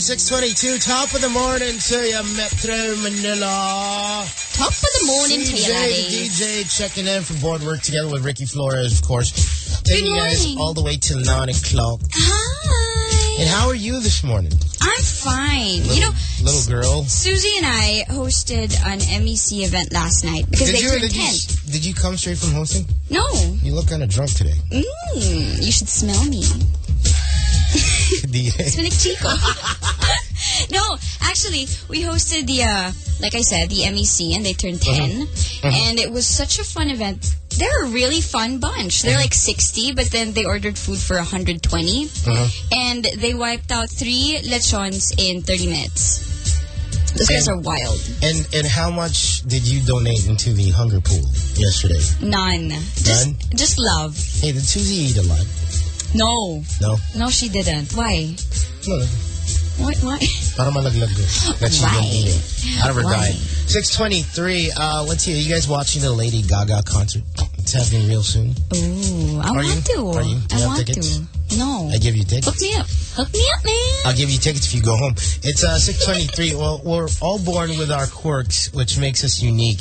622. Top of the morning to you, Metro Manila. Top of the morning to you, DJ, the. DJ checking in from board work together with Ricky Flores, of course. Taking you guys all the way till 9 o'clock. Hi. And how are you this morning? I'm fine. you know, Little girl. Susie and I hosted an MEC event last night because Did they you, turned did, 10. you, did you come straight from hosting? No. You look kind of drunk today. Mm, you should smell me. DJ. Sminik Chico. no, actually, we hosted the, uh, like I said, the MEC, and they turned uh-huh. 10. Uh-huh. And it was such a fun event. They're a really fun bunch. They're uh-huh. like 60, but then they ordered food for 120. And they wiped out three lechons in 30 minutes. Those guys are wild. And and how much did you donate into the hunger pool yesterday? None. Just, None? just love. Hey, did Susie eat a lot? No. No? No, she didn't. Why? No. What? Why? Para malaglag it That's right. Hindi. Aphrodite. 623. Uh, let's see. Are you guys watching the Lady Gaga concert? It's happening real soon. Ooh, I Are want you? to. Are you? Do I want tickets? to. No. I give you tickets. Hook me up. Hook me up, man. I'll give you tickets if you go home. It's uh, 623. well, we're all born with our quirks, which makes us unique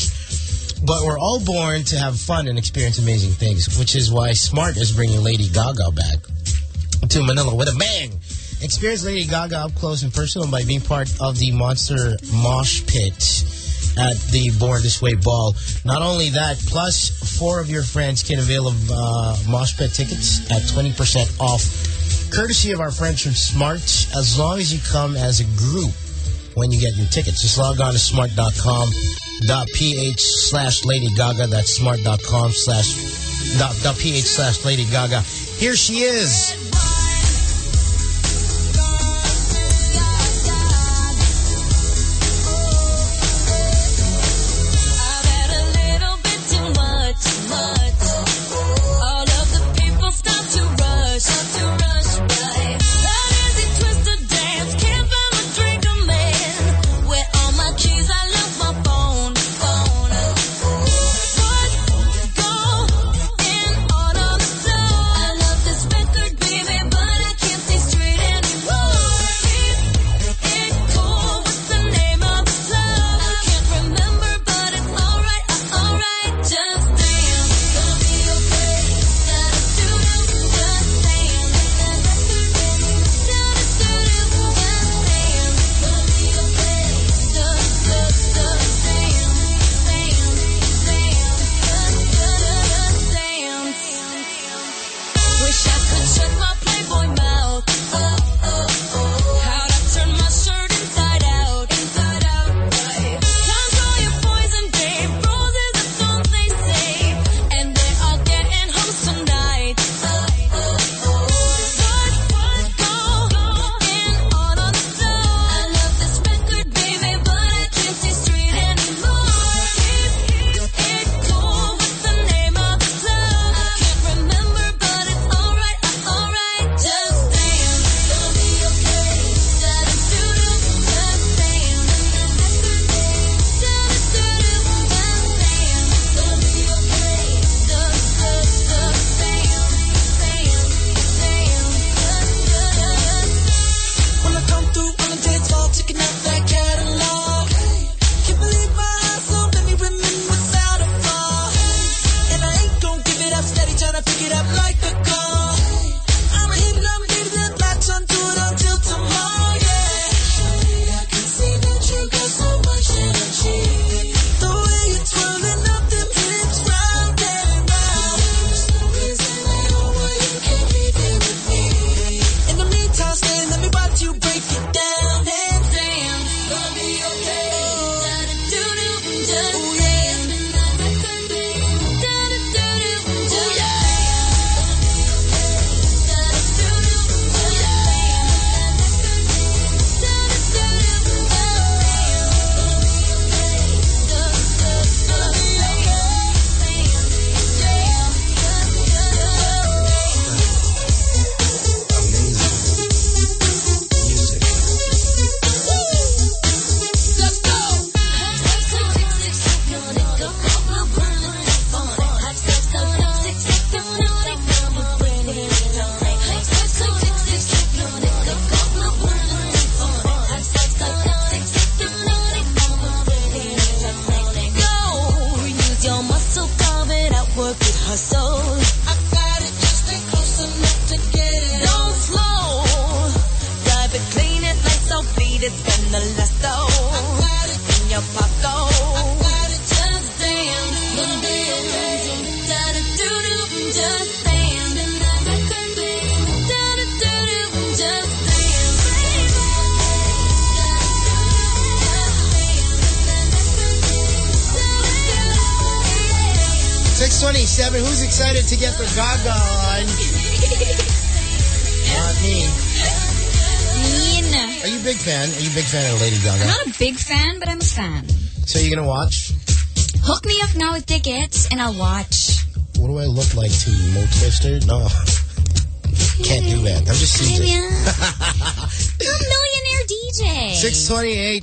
but we're all born to have fun and experience amazing things, which is why Smart is bringing Lady Gaga back to Manila with a bang. Experience Lady Gaga up close and personal by being part of the Monster Mosh Pit at the Born This Way Ball. Not only that, plus four of your friends can avail of uh, Mosh Pit tickets at 20% off, courtesy of our friends from Smart, as long as you come as a group when you get your tickets. Just log on to smart.com.ph dot ph slash lady gaga that's smart.com slash dot, dot ph slash lady gaga here she is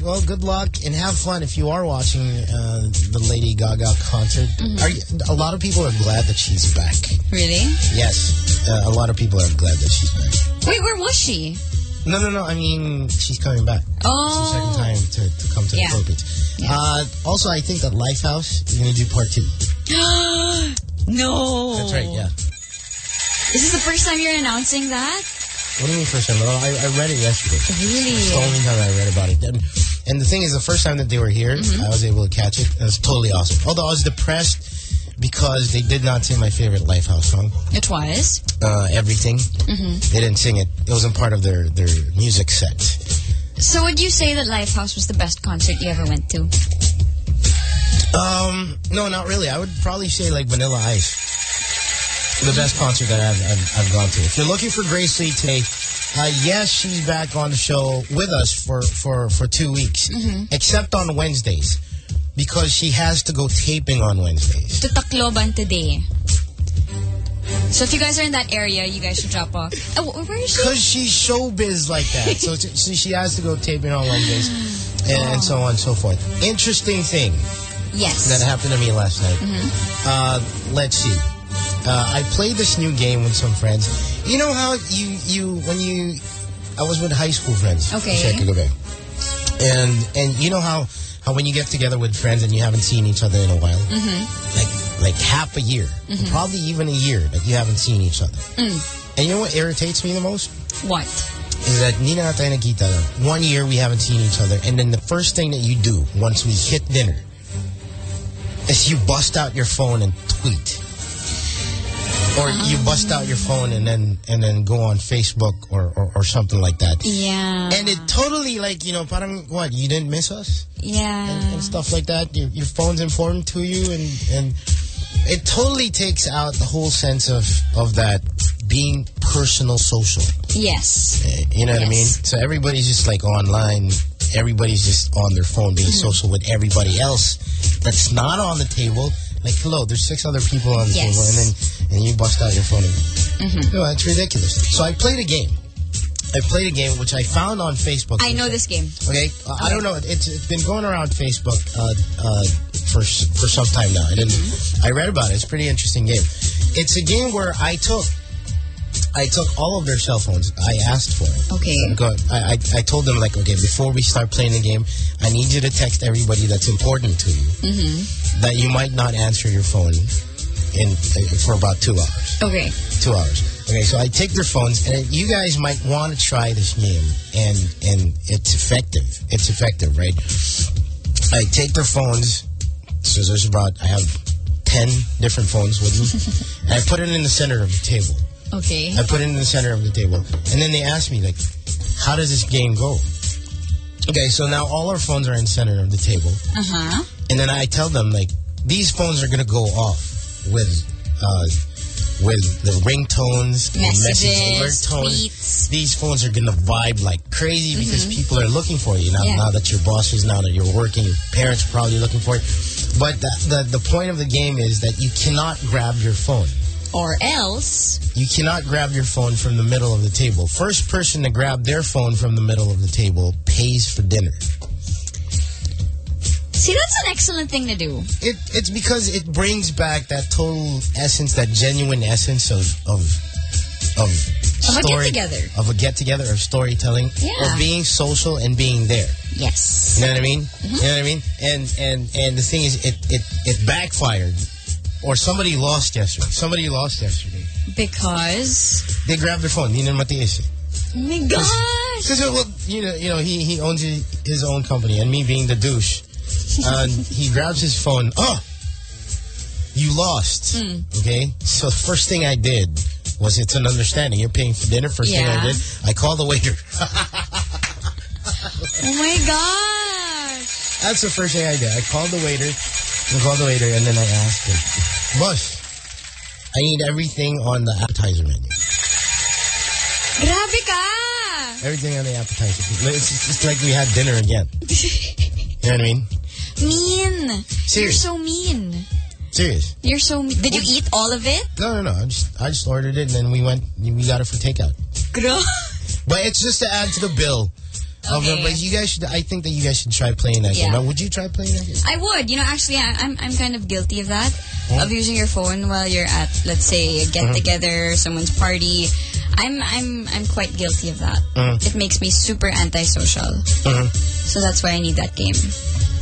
Well, good luck and have fun if you are watching uh, the Lady Gaga concert. Mm-hmm. Are you, a lot of people are glad that she's back. Really? Yes, uh, a lot of people are glad that she's back. Wait, where was she? No, no, no. I mean, she's coming back. Oh. Second time to, to come to Yeah. the Philippines. Uh, also, I think that Lifehouse is going to do part two. no. That's right, yeah. Is this the first time you're announcing that? What do you mean first time? I, I read it yesterday. Really? It's the only time I read about it. And the thing is, the first time that they were here, Mm-hmm. I was able to catch it. It was totally awesome. Although I was depressed because they did not sing my favorite Lifehouse song, It was. uh, Everything. Mm-hmm. They didn't sing it. It wasn't part of their, their music set. So would you say that Lifehouse was the best concert you ever went to? Um, no, not really. I would probably say like Vanilla Ice. The best concert that I've, I've, I've gone to. If you're looking for Grace Lee today, uh, yes, she's back on the show with us for, for, for two weeks, except on Wednesdays, because she has to go taping on Wednesdays. To Tacloban today. So if you guys are in that area, you guys should drop off. Oh, where is she? Because she's showbiz like that. So, so she has to go taping on Wednesdays and, and so on and so forth. Interesting thing Yes. that happened to me last night. Uh, let's see. Uh, I played this new game with some friends. You know how you you when you I was with high school friends. Okay. And and you know how how when you get together with friends and you haven't seen each other in a while, mm-hmm. like like half a year, mm-hmm. probably even a year that you haven't seen each other. Mm. And you know what irritates me the most What? is that hindi na tayo. One year we haven't seen each other, and then the first thing that you do once we hit dinner is you bust out your phone and tweet. Or you bust out your phone and then and then go on Facebook or, or, or something like that. Yeah. And it totally like, you know, parang what, you didn't miss us? yeah. and, and stuff like that. Your, your phone's important to you, and and it totally takes out the whole sense of of that being personal, social. yes. Eh, You know what I mean? So everybody's just like online. Everybody's just on their phone, being Mm-hmm. social with everybody else that's not on the table. Like, hello, there's six other people on the Yes. table, and then and you bust out your phone. And, Mm-hmm. No, that's ridiculous. So I played a game. I played a game which I found on Facebook. I know this game. Okay, uh, I don't know. It's it's been going around Facebook uh, uh, for for some time now, and then I read about it. It's a pretty interesting game. It's a game where I took I took all of their cell phones. I asked for it. Okay. Go, I, I I told them like, okay, before we start playing the game, I need you to text everybody that's important to you mm-hmm. that you might not answer your phone in for about two hours Okay. two hours. Okay, so I take their phones, and you guys might want to try this game, and and it's effective. It's effective, right? I take their phones. So there's about I have ten different phones with me, and I put it in the center of the table. Okay. I put it in the center of the table, and then they ask me like, "How does this game go?" Okay, so now all our phones are in the center of the table, Uh huh. and then I tell them like these phones are gonna go off with uh, with the ringtones, the message alert Messages, tones. These phones are gonna vibe like crazy because people are looking for you now. Yeah. Now that your boss is now that you're working, your parents are probably looking for it. But the, the the point of the game is that you cannot grab your phone. Or else. You cannot grab your phone from the middle of the table. First person to grab their phone from the middle of the table pays for dinner. See, that's an excellent thing to do. It, it's because it brings back that total essence, that genuine essence of of of, Of a story- get-together. of a get together, of storytelling, Yeah. of being social and being there. Yes. You know what I mean? Mm-hmm. You know what I mean? And and and the thing is, it it it backfired, or somebody lost yesterday. Somebody lost yesterday. Because. They grabbed their phone. Hindi na matiis. Oh my gosh. Because well, you know, you know, he he owns his, own company, and me being the douche, and he grabs his phone. Oh, you lost. Hmm. Okay, so the first thing I did was it's an understanding. You're paying for dinner. First thing I did, I called the waiter. Oh my gosh. That's the first thing I did. I called the waiter. I called the waiter, and then I asked him, "Boss, I need everything on the appetizer menu. Grabe ka. Everything on the appetizer. It's, it's like we had dinner again. You know what I mean? Mean. Serious. You're so mean. Serious. You're so. mean. Did you eat all of it? No, no, no. I just I just ordered it and then we went. We got it for takeout. Girl. But it's just to add to the bill. Okay. but you guys should. I think that you guys should try playing that game. Yeah. Now, would you try playing that game? I would. You know, actually, I, I'm I'm kind of guilty of that. Of using your phone while you're at, let's say, a get uh-huh. together, someone's party. I'm I'm I'm quite guilty of that. Uh-huh. It makes me super antisocial. Uh-huh. So that's why I need that game.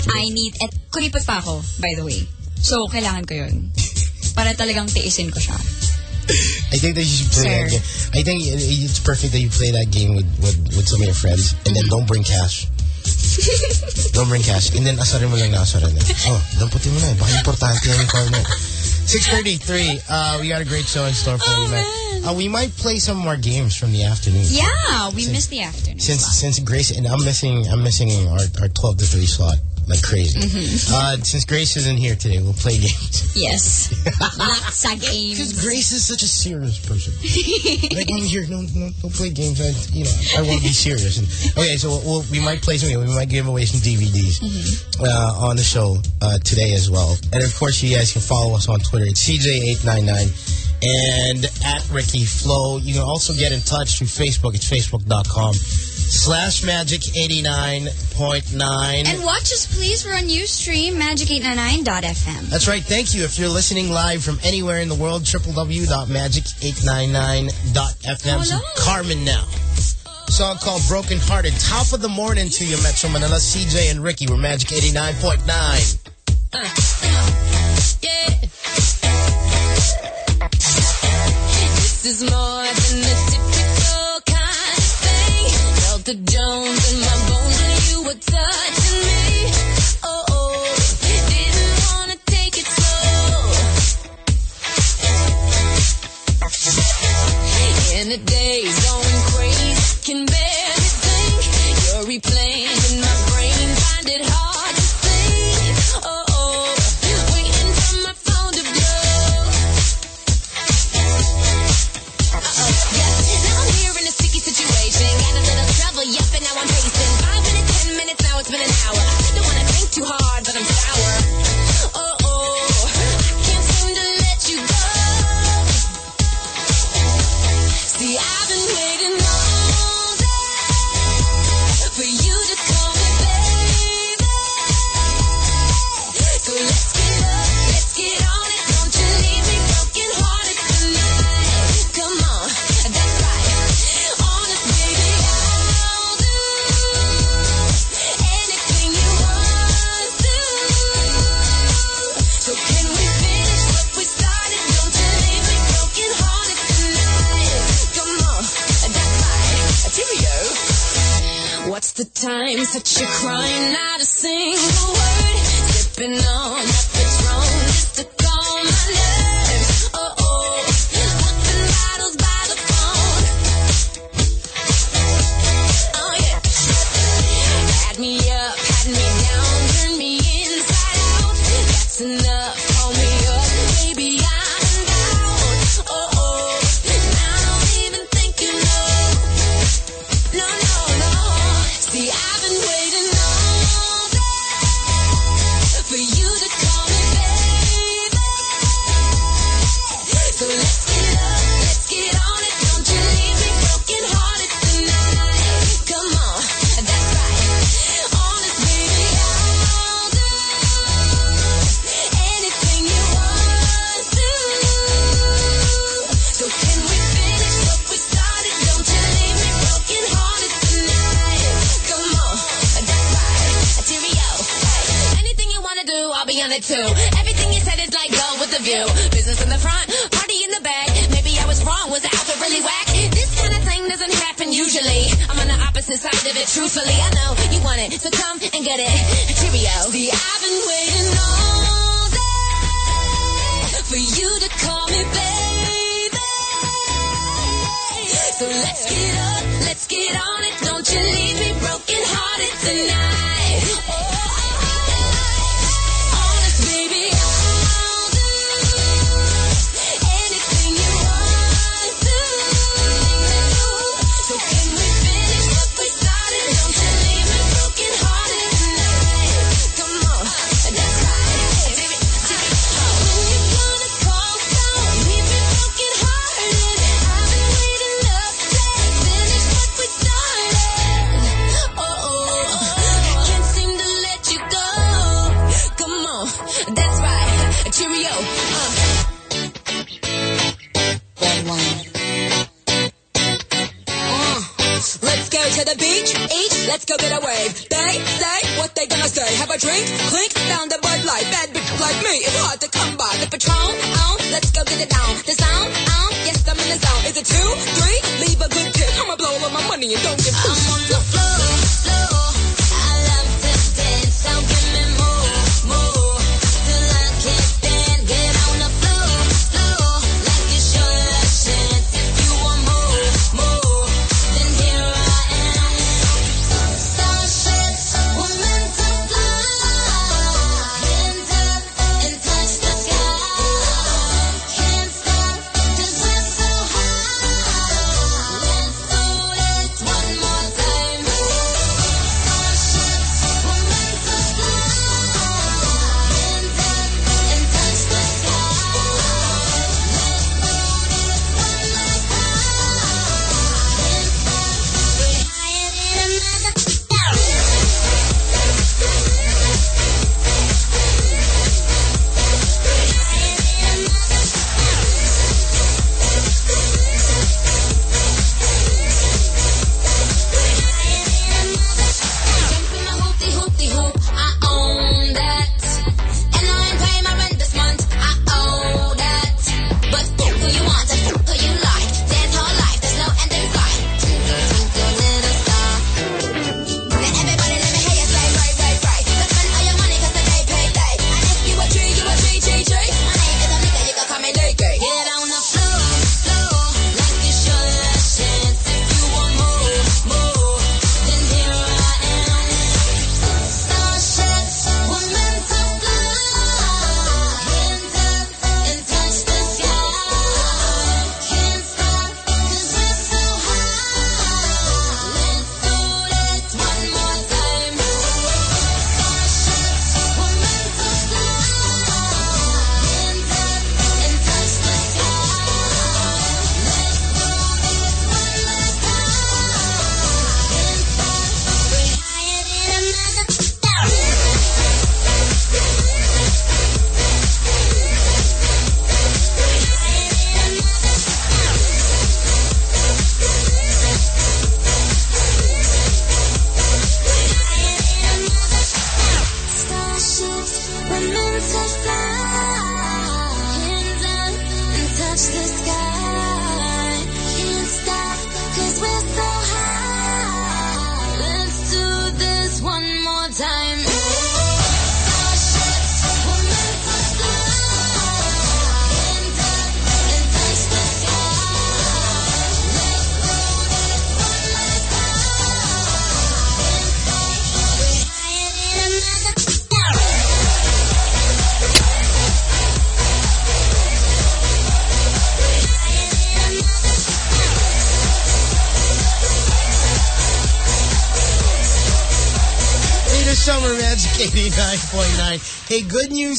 I need at kuripot pa ako, by the way. So kailangan ko yun. Para talagang tiisin ko siya. I think that you should play that game. I think it's perfect that you play that game with, with, with some of your friends and then don't bring cash. don't bring cash. And then asarin mo lang na asarin na. Oh, damputin mo na eh. Baka importante yung card mo. 633, uh, we got a great show in store for you, Oh, man. man. Uh, we might play some more games from the afternoon. Yeah, we missed the afternoon. Since since Grace and I'm missing I'm missing our, our 12 to 3 slot like crazy. Mm-hmm. Uh, since Grace isn't here today, we'll play games. Yes. Lots of games. Because Grace is such a serious person. like when you're no, no, don't play games. I, you know, I won't be serious. And, okay, so we'll, we might play some. We might give away some DVDs uh, on the show uh, today as well. And of course, you guys can follow us on Twitter. It's CJ899 and at Ricky Flow. You can also get in touch through Facebook. It's facebook.com slash magic 89.9. And watch us, please. We're on Ustream, magic899.fm. That's right. Thank you. If you're listening live from anywhere in the world, www.magic899.fm. Some Hello. Karmin now. Song called Broken Hearted. Top of the morning to you, Metro Manila. CJ and Ricky. We're Magic 89.9. This is more the Jones What's the time? Such a crime, not a single word. Sipping on it, truthfully. I know you want it, so come and get it. Cheerio. See, I've been waiting all day for you to call me baby. So let's get up,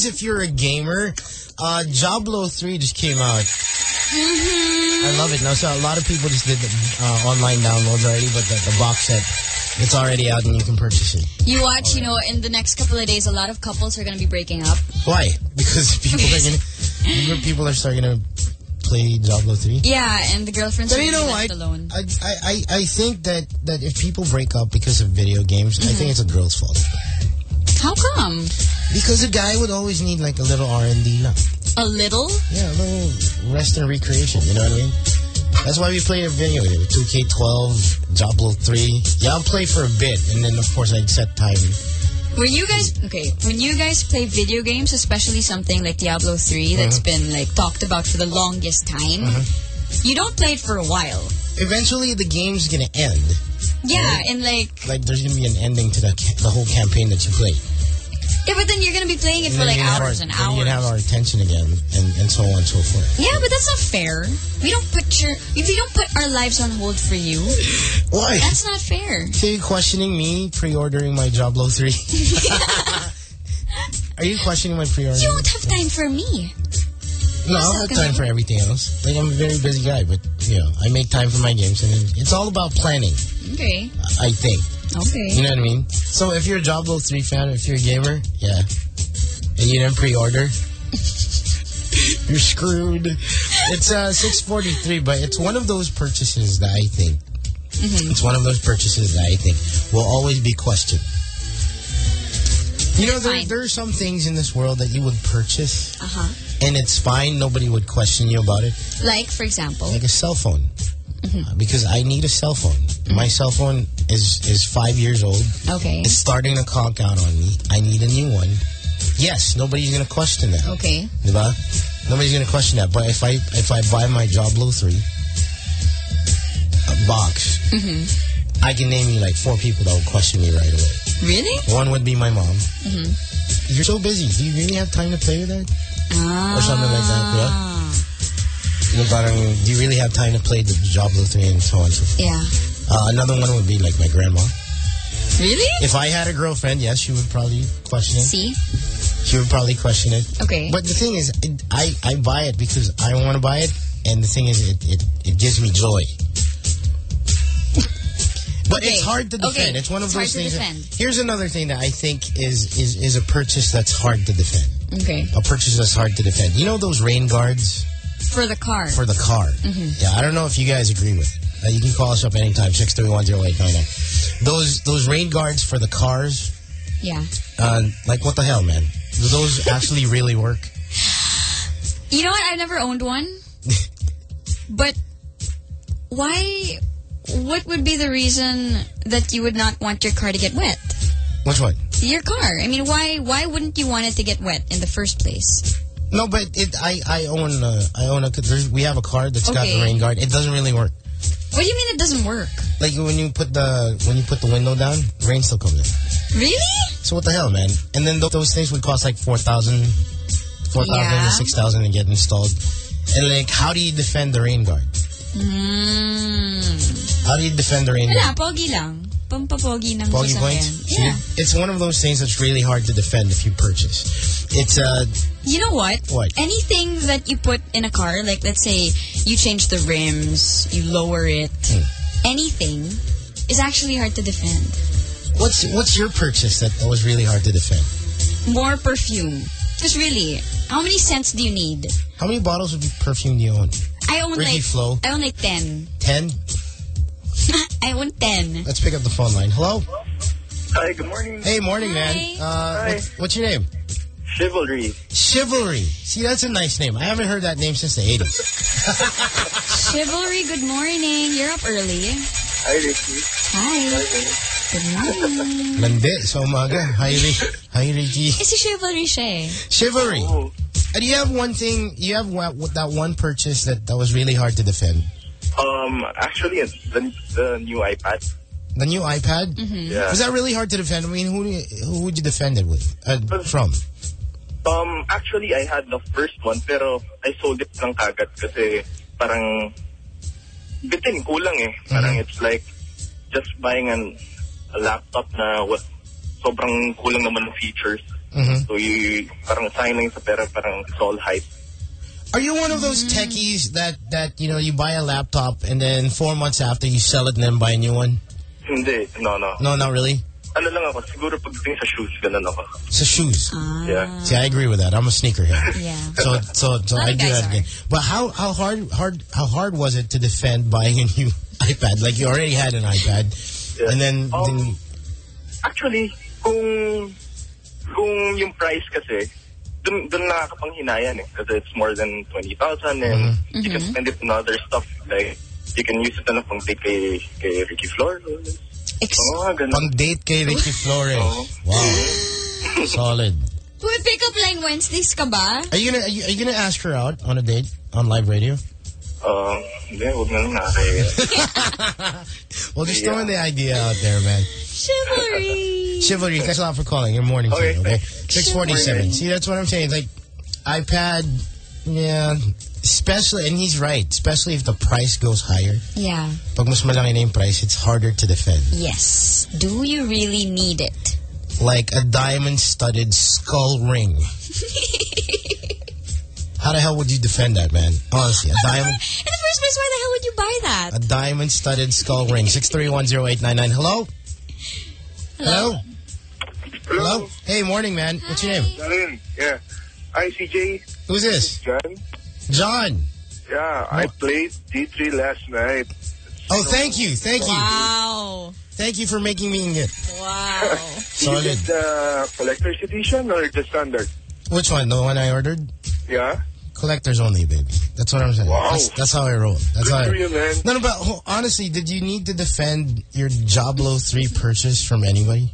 if you're a gamer. Uh, Diablo 3 just came out. I love it. Now, so a lot of people just did the uh, online downloads already, but the, the box set, it's already out and you can purchase it. You watch, you know, in the next couple of days, a lot of couples are going to be breaking up. Why? Because people are gonna, people are starting to play Diablo 3. Yeah, and the girlfriends But are you know left what? alone. I, I, I I think that, that if people break up because of video games, I think it's a girl's fault. How come? Because a guy would always need like a little R&D lang. A little? Yeah, a little rest and recreation, you know what I mean? That's why we play a video game. 2K12, Diablo 3. Yeah, I'll play for a bit, and then of course I'd set time. When you guys, okay, when you guys play video games, especially something like Diablo 3 that's Uh-huh. been like talked about for the longest time, you don't play it for a while. Eventually the game's gonna end. Yeah, and like, Like there's gonna be an ending to the, the whole campaign that you play. Yeah, but then you're gonna be playing it And for like hours our, and hours. have our attention again, and, and so on and so forth. Yeah, but that's not fair. We don't put your, if we don't put our lives on hold for you, Why? that's not fair. So you're questioning me pre-ordering my Diablo 3? Are you questioning my pre-order? You don't have time for me. No, I have time for everything else. Like I'm a very busy guy, but you know, I make time for my games, and it's all about planning. Okay. I think. Okay. You know what I mean? So if you're a Diablo 3 fan, if you're a gamer, yeah, and you didn't pre-order, you're screwed. It's uh 643, but it's one of those purchases that I think It's one of those purchases that I think will always be questioned. You know, there, there are some things in this world that you would purchase Uh huh. and it's fine. Nobody would question you about it. Like, for example. Like a cell phone. Mm-hmm. Uh, because I need a cell phone. My cell phone is, is five years old. Okay. It's starting to conk out on me. I need a new one. Yes, nobody's going to question that. Okay. Diba? Nobody's gonna question that. But if I if I buy my Diablo three a box, Mm-hmm. I can name you like four people that will question me right away. Really? One would be my mom. Mm-hmm. You're so busy. Do you really have time to play with that? Ah. Or something like that, Parang, do you really have time to play the Diablo three and so on and so forth? Yeah. Uh, another one would be like my grandma. Really? If I had a girlfriend, yes, she would probably question it. See? She would probably question it. Okay. But the thing is, it, I, I buy it because I want to buy it, and the thing is, it, it, it gives me joy. But Okay. it's hard to defend. Okay. It's one of It's those hard things. that- here's another thing that I think is, is is a purchase that's hard to defend. Okay. A purchase that's hard to defend. You know those rain guards For the car. for the car? Mm-hmm. Yeah, I don't know if you guys agree with it. Uh, you can call us up anytime, 6310899. Those those rain guards for the cars, yeah. uh, like what the hell, man? Do those actually really work? You know what? I've never owned one. but why? What would be the reason that you would not want your car to get wet? Which one? Your car. I mean, why? Why wouldn't you want it to get wet in the first place? No, but it. I I own uh, I own a. We have a car that's got the rain guard. It doesn't really work. What do you mean it doesn't work? Like when you put the when you put the window down, rain still comes in. Really? So what the hell, man? And then th those things would cost like four thousand, four thousand Yeah. or six thousand to get installed. And like, how do you defend the rain guard? Mm. How do you defend the rain Wala, guard? pogi lang. Pampapogi ng Pogi points. Yeah. See, It's one of those things that's really hard to defend if you purchase. It's uh, You know what? What? Anything that you put in a car, like let's say you change the rims, you lower it, Hmm. anything is actually hard to defend. what's what's your purchase that was really hard to defend? More perfume. Because really, how many scents do you need? How many bottles of perfume do you own? I own Ricky like. I own like ten. Ten. I own ten. Let's pick up the phone line. Hello. Hi, good morning. Hey, morning, Hi. man. Uh, Hi. What's, what's your name? Chivalry. Chivalry. See, that's a nice name. I haven't heard that name since the 80s. Chivalry, good morning. You're up early. Hi, Ricky. Hi. Good morning. Landi sa umaga. Hi, Rick. Hi, Ricky. Eh, si Chivalry siya eh. Chivalry. Oh, And you have one thing, you have that one purchase that, that was really hard to defend. Um, actually, it's the, the new iPad. The new iPad? Yeah. Was that really hard to defend? I mean, who, who would you defend it with? Uh, from? Um, actually, I had the first one, pero I sold it lang kagad kasi parang bitin, kulang eh. Parang it's like just buying an, a laptop na what, sobrang kulang naman ng features. Mhm. So you, parang sayang lang sa pera, parang it's all hype. Are you one of those techies that, that, you know, you buy a laptop and then four months after you sell it and then buy a new one? Hindi, no, no. No, not really. Ano lang ako, siguro pagdating sa shoes, ganun ako. It's the shoes. Ah, Yeah. See, I agree with that. I'm a sneaker sneakerhead. yeah. So, so, so I do that are. again. But how, how hard, hard, how hard was it to defend buying a new iPad? Like you already had an iPad, Yeah. and then, Um, then Actually, kung kung yung price kasi, dun, dun nakakapanghinayan eh. Kasi it's more than 20,000 and you can spend it on other stuff. Like, you can use it na lang pang date kay, kay Ricky Flores. Ex- Oo pang date kay Ricky Flores. Oo. Wow, solid. Uy, pick up line Wednesdays ka ba? Are you gonna are you, are you gonna ask her out on a date on live radio? Um, hindi, huwag na lang nakakaya. Well, just Yeah. throwing the idea out there, man. Chivalry. Chivalry, thanks a lot for calling. Your morning, Okay, team, okay? Six forty-seven. See, that's what I'm saying. Like iPad, yeah. Especially, and he's right. Especially if the price goes higher. Yeah. Pag mas malaki na yung price, it's harder to defend. Yes. Do you really need it? Like a diamond-studded skull ring. How the hell would you defend that, man? Honestly, a diamond, In the first place, why the hell would you buy that? a diamond-studded skull ring. Six three one zero eight nine nine. Hello. Hello. Hello. Hey, morning, man. What's your name? Darren, yeah. Hi, CJ. Who's this? John. John. Yeah, I played D3 last night. Oh, thank you, thank you, Wow. thank you for making me inggit. Wow. You Solid. get the collector's edition or the standard? Which one? The one I ordered? Yeah. Collectors only, baby. That's what I'm saying. Wow. That's, that's how I roll. That's Good how I, for you, man. No, no, but honestly, did you need to defend your Diablo 3 purchase from anybody?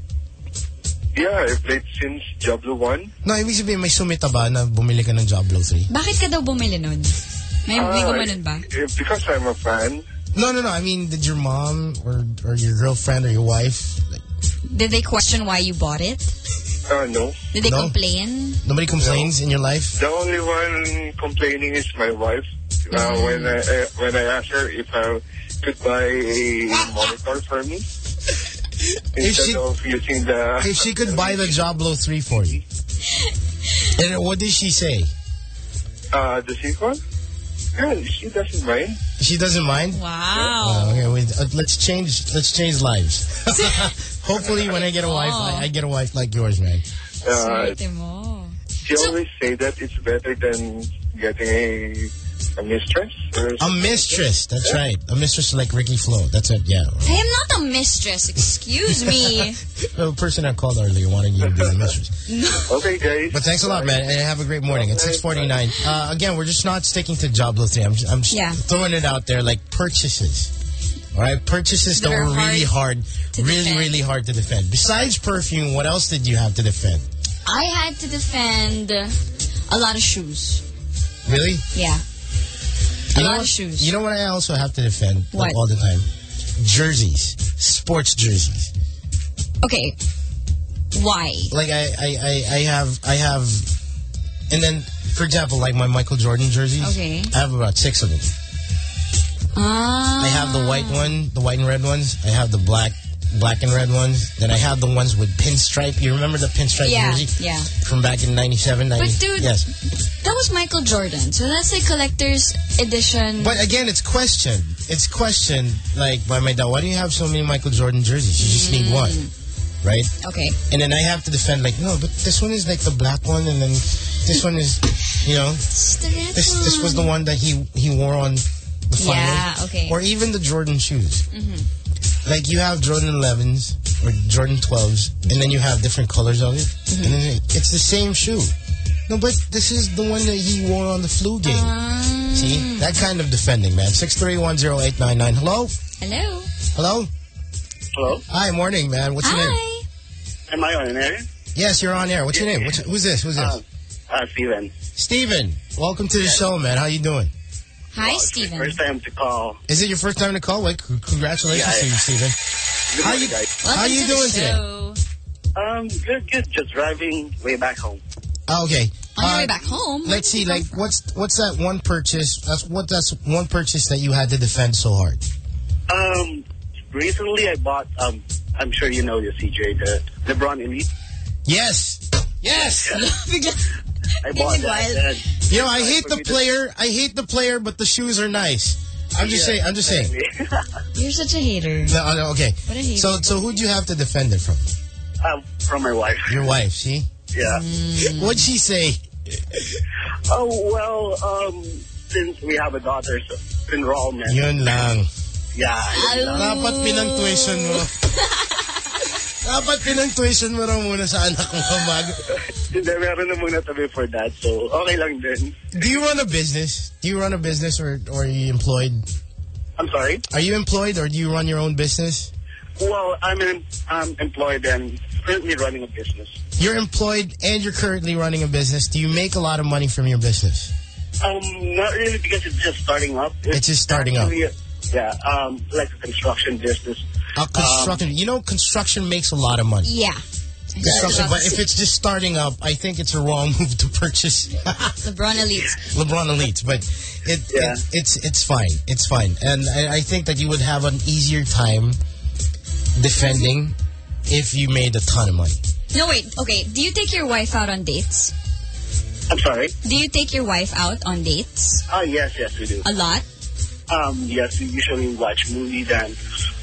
Yeah, I played since Diablo 1. No, ibig sabihin, may sumita ba na bumili ka ng Diablo 3? Bakit ka daw bumili nun? May, may gumanon ba? eh, Because I'm a fan. No, no, no. I mean, did your mom or, or your girlfriend or your wife, like, Did they question why you bought it? Uh, no. Did they No. complain? nobody complains in your life? The only one complaining is my wife. Uh, when I uh, when I asked her if I could buy a monitor for me instead she- of using the If she could buy the Diablo 3 for you. And what did she say? uh, the sequel, yeah, she doesn't mind. She doesn't mind? Wow. Oh, okay, wait, uh, let's change. Let's change lives. Hopefully, when I get a wife, I, I get a wife like yours, man. Uh, Swerte mo. she always say that it's better than getting a a mistress. A mistress. That's right. A mistress like Ricky Flo. That's it. Yeah. I am not a mistress. Excuse me. The person I called earlier wanted you to be a mistress. Okay, guys. But thanks a lot, man, and have a great morning. It's 6:49. Uh, again, we're just not sticking to Diablo 3. I'm, I'm just Yeah. throwing it out there like purchases. All right, purchases that, were really hard, really, defend. really hard to defend. Besides perfume, what else did you have to defend? I had to defend a lot of shoes. Really? Yeah. You A know lot what- of shoes. You know what I also have to defend like, all the time? Jerseys, sports jerseys. Okay. Why? Like I, I, I, I have, I have, and then for example, like my Michael Jordan jerseys. Okay. I have about six of them. Ah. I have the white one, the white and red ones. I have the black, black and red ones. Then I have the ones with pinstripe. You remember the pinstripe Yeah, jersey yeah. from back in 97, 90? But dude- yes. That was Michael Jordan. So that's a collector's edition. But again, it's questioned. It's questioned like by my dad. Why do you have so many Michael Jordan jerseys? You just need one, right? okay. And then I have to defend like no, but this one is like the black one, and then this one is, you know, It's the red this this was the one that he he wore on the final. Yeah, okay. Or even the Jordan shoes. Like you have Jordan 11s or Jordan 12s, and then you have different colors of it, Mm-hmm. and then it's the same shoe. No, but this is the one that he wore on the flu game. Um, See that kind of defending, man. Six three one zero eight nine nine. Hello, Hello. hello. Hello? Hi, morning, man. What's your name? Hi. Am I on air? Yes, you're on air. What's your name? What's, who's this? Who's this? Uh, uh, Steven. Steven. Welcome to the show, man. How you doing? Hi, It's my Steven. First time to call. Is it your first time to call? Wait, congratulations Yeah, to you, yeah. Steven. How morning, you- guys. Welcome How you to the doing today? show. Um, good, good. Just driving way back home. Oh, okay. On your Uh, way back home. Let's see, like, what's what's that one purchase? That's what that's one purchase that you had to defend so hard. Um, recently I bought, um, I'm sure you know the CJ, the LeBron Elite. Yes, yes. I bought Getting that. wild. and- You know, I hate the me to- player. I hate the player, but the shoes are nice. I'm just Yeah, saying. I'm just saying. You're such a hater. No, no, okay. What a hater. So, so who'd you have to defend it from? um, from my wife. Your wife. See, Yeah. what'd she say? Oh, well, um, since we have a daughter, so enrollment. Yun lang. Yeah. yun lang. Dapat pinang-tuition mo. Dapat pinang-tuition mo raw muna sa anak mo bago. Hindi, meron na muna that. So, okay lang din. Do you run a business? Do you run a business or, or are you employed? I'm sorry? Are you employed or do you run your own business? Well, I'm, in, I'm employed and currently running a business. You're employed and you're currently running a business. Do you make a lot of money from your business? Um, not really because it's just starting up. It's just starting up. Yeah, um, like a construction business. Uh, construction. you know, construction makes a lot of money. Yeah. Construction, but if it's just starting up, I think it's a wrong move to purchase LeBron Elite. LeBron Elite. But it, Yeah. it it's it's fine. It's fine, and I, I think that you would have an easier time defending if you made a ton of money. No, wait. Okay. Do you take your wife out on dates? I'm sorry? Do you take your wife out on dates? Oh, yes, yes, we do. A lot? Um, yes, we usually watch movies and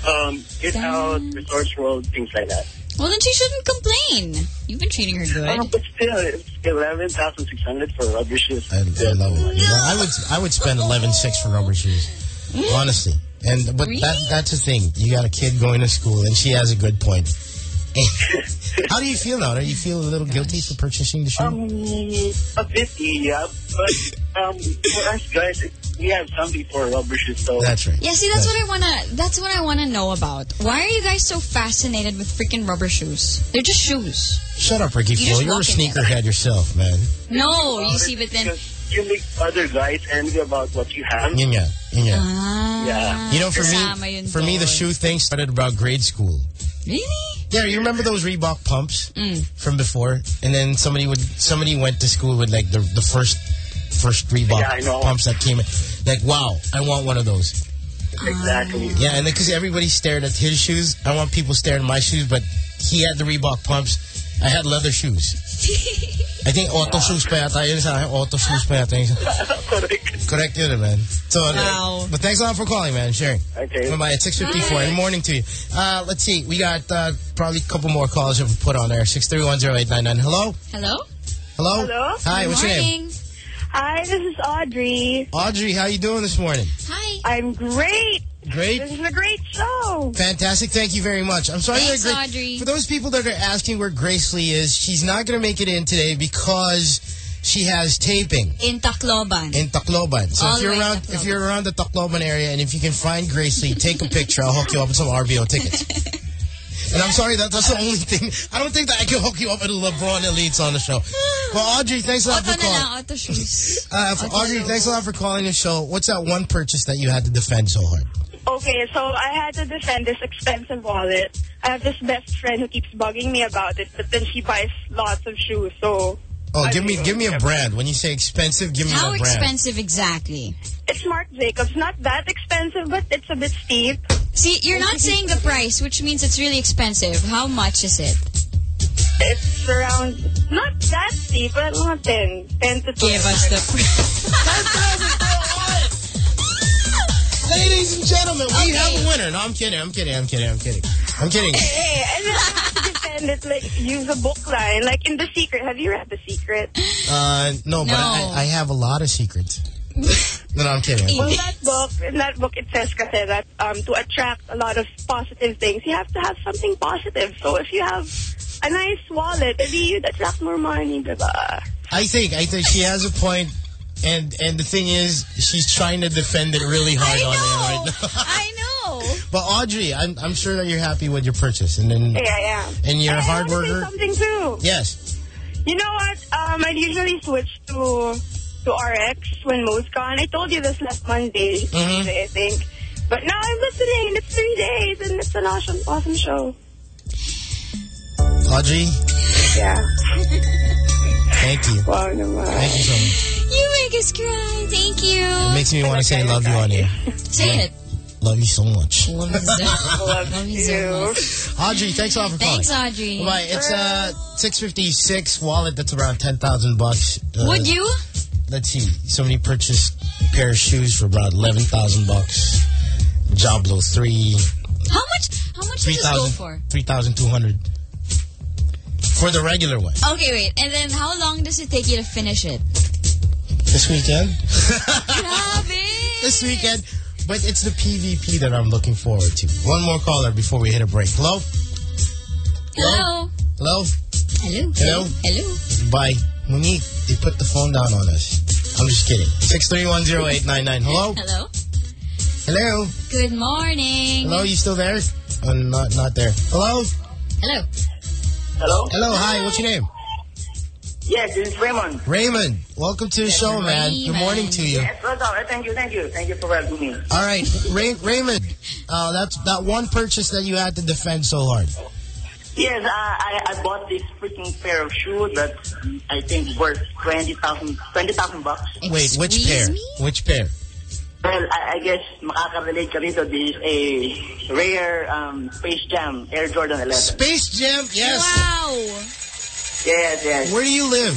um, get Damn. out, resorts world, things like that. Well, then she shouldn't complain. You've been treating her good. but still, it's 11600 for rubber shoes. I, I love it. You know, I would I would spend eleven six for rubber shoes. Honestly, And but that that's the thing. You got a kid going to school, and she has a good point. How do you feel now? Do you feel a little guilty for purchasing the shoe? Um, a bit, yeah. But um, for us guys, we have something for rubber shoes, so that's right. Yeah, see, that's what I wanna. That's what I wanna know about. Why are you guys so fascinated with freaking rubber shoes? They're just shoes. Shut up, Ricky You Flo. just You're a walk in there. sneakerhead yourself, man. No, you see, but then. you make other guys envy about what you have. Yun nga. Yun. Ah, Yeah. You know, for me, for me, the shoe thing started about grade school. Really? Yeah, you remember those Reebok pumps Mm. from before? And then somebody would somebody went to school with like the the first first Reebok Yeah, I know. pumps that came in. Like, wow, I want one of those. Exactly. Yeah, and because everybody stared at his shoes, I want people staring at my shoes, but he had the Reebok pumps. I had leather shoes. I think auto shoes pa yata yun sa akin. Auto shoes pa yata yun. Correct. Correct yun, man. So, uh, Wow. but thanks a lot for calling, man. Sharing. Okay. Bye-bye. At 6.54 in the morning to you. Uh, let's see. We got uh, probably a couple more calls that we put on there. 6310899. Hello? Hello? Hello? Hello? Hi, Good what's your name? Hi, this is Audrey. Audrey, how you doing this morning? Hi. I'm great. Great. This is a great show. Fantastic. Thank you very much. I'm sorry Thanks, that Audrey. For those people that are asking where Grace Lee is, she's not going to make it in today because she has taping In Tacloban. in Tacloban. So All if the you're around Tacloban. if you're around the Tacloban area and if you can find Grace Lee, take a picture. I'll hook you up with some RBO tickets. And I'm sorry, that, that's the only thing. I don't think that I can hook you up with a LeBron elites on the show. Well, Audrey, thanks a lot for calling. lang, auto shoes. Uh, for Audrey, thanks a lot for calling the show. What's that one purchase that you had to defend so hard? Okay, so I had to defend this expensive wallet. I have this best friend who keeps bugging me about it, but then she buys lots of shoes, so... Oh, I give me give me a brand. When you say expensive, give me How a brand. How expensive exactly? It's Marc Jacobs. Not that expensive, but it's a bit steep. See, you're not saying the price, which means it's really expensive. How much is it? It's around... Not that steep, but not 10. 10 to 12. Give us the Ladies gentlemen, we have a winner. No, I'm kidding. I'm kidding. I'm kidding. I'm kidding. I'm kidding. Hey, and then I have to defend it, like, use a book line. Like in The Secret. Have you read The Secret? Uh, no, but I, I have a lot of secrets. no, no, I'm kidding. Well, that book, in that book, it says kasi that um, to attract a lot of positive things, you have to have something positive. So if you have a nice wallet, maybe you'd attract more money, diba? I think I think she has a point, and and the thing is, she's trying to defend it really hard on know. there right now. I know. But Audrey, I'm I'm sure that you're happy with your purchase, and then Yeah, yeah. and you're a I hard wanna say worker. something too. Yes. You know what? Um, I usually switch to to RX when Mo's gone. I told you this last Monday, Mhm. Tuesday, I think. But now I'm listening, and it's three days, and it's an awesome, awesome show. Audrey, Yeah. thank you. Wow, naman. Thank you so much. You make us cry. Thank you. It makes me want to say love you on here. Say it. Love you so much. Love you so Love you so much. Audrey, thanks a lot for calling. Thanks, Audrey. Bye. It's uh 656 wallet that's around 10,000 bucks. Uh, Would you? Let's see. Somebody purchased a pair of shoes for about 11,000 bucks. Diablo 3 How much? How much does this go 3,000 for? 3,200 for the regular one. Okay, wait. And then how long does it take you to finish it? This weekend? This weekend. But it's the PvP that I'm looking forward to. One more caller before we hit a break. Hello? Hello. Hello? Hello. Hello? Hello. Bye. Monique, they put the phone down on us. I'm just kidding. 6310899. Hello? Hello. Hello? Good morning. Hello, you still there? Oh, not not there. Hello? Hello. Hello? Hello, hi, what's your name? Yes, this is Raymond. Raymond. Welcome to the show, man. Good morning to you. Yes, what's up? Thank you, thank you. Thank you for welcoming me. All right, Ray, Raymond, uh, that's that one purchase that you had to defend so hard. Yes, uh, I, I bought this freaking pair of shoes that's, I think, worth 20,000 20,000 bucks. Wait, which Excuse pair? me? Which pair? Well, I, I guess makaka-relate ka rito. This is a rare um, Space Jam Air Jordan 11. Space Jam, yes. Wow. Yes, yes. Where do you live?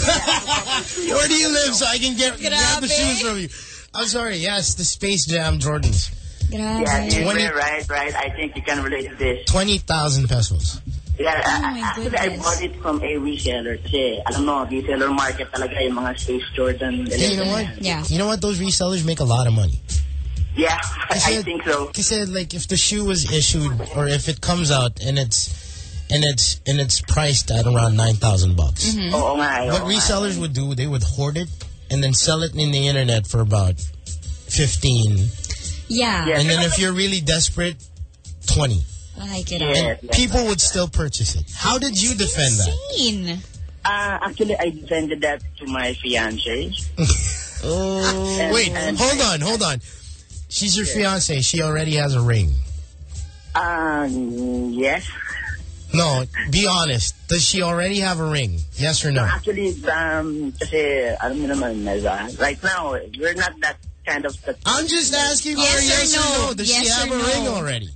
Where do you live so I can get grab the shoes from you? I'm sorry, yes, the Space Jam Jordans. Grabe. Yeah, this is 20 right, right. I think you can relate to this. 20,000 pesos. Yeah, Oh I- actually, I bought it from a reseller. Kasi, alam mo, reseller market talaga yung mga Space Jordan 11. You know what? Yeah. You know what? Those resellers make a lot of money. Yeah, I Kasi- think so. Kasi like if the shoe was issued or if it comes out and it's and it's and it's priced at around nine thousand bucks. Oo nga. eh, What oo nga. resellers would do, they would hoard it and then sell it in the internet for about fifteen. Yeah. Yeah. And then if you're really desperate, twenty. Like it. Yeah. Yeah. Yes, People would still purchase it. How did you defend that? Insane. Uh, actually, I defended that to my fiance. Oh, wait, and- hold on, hold on. She's your fiance. She already has a ring. Um, yes. No, be honest. Does she already have a ring? Yes or no? Actually, um, kasi, alam mo naman, Meza, right now, we're not that kind of... I'm just asking her Yes or yes or no? no. Does Yes she have a no? ring already?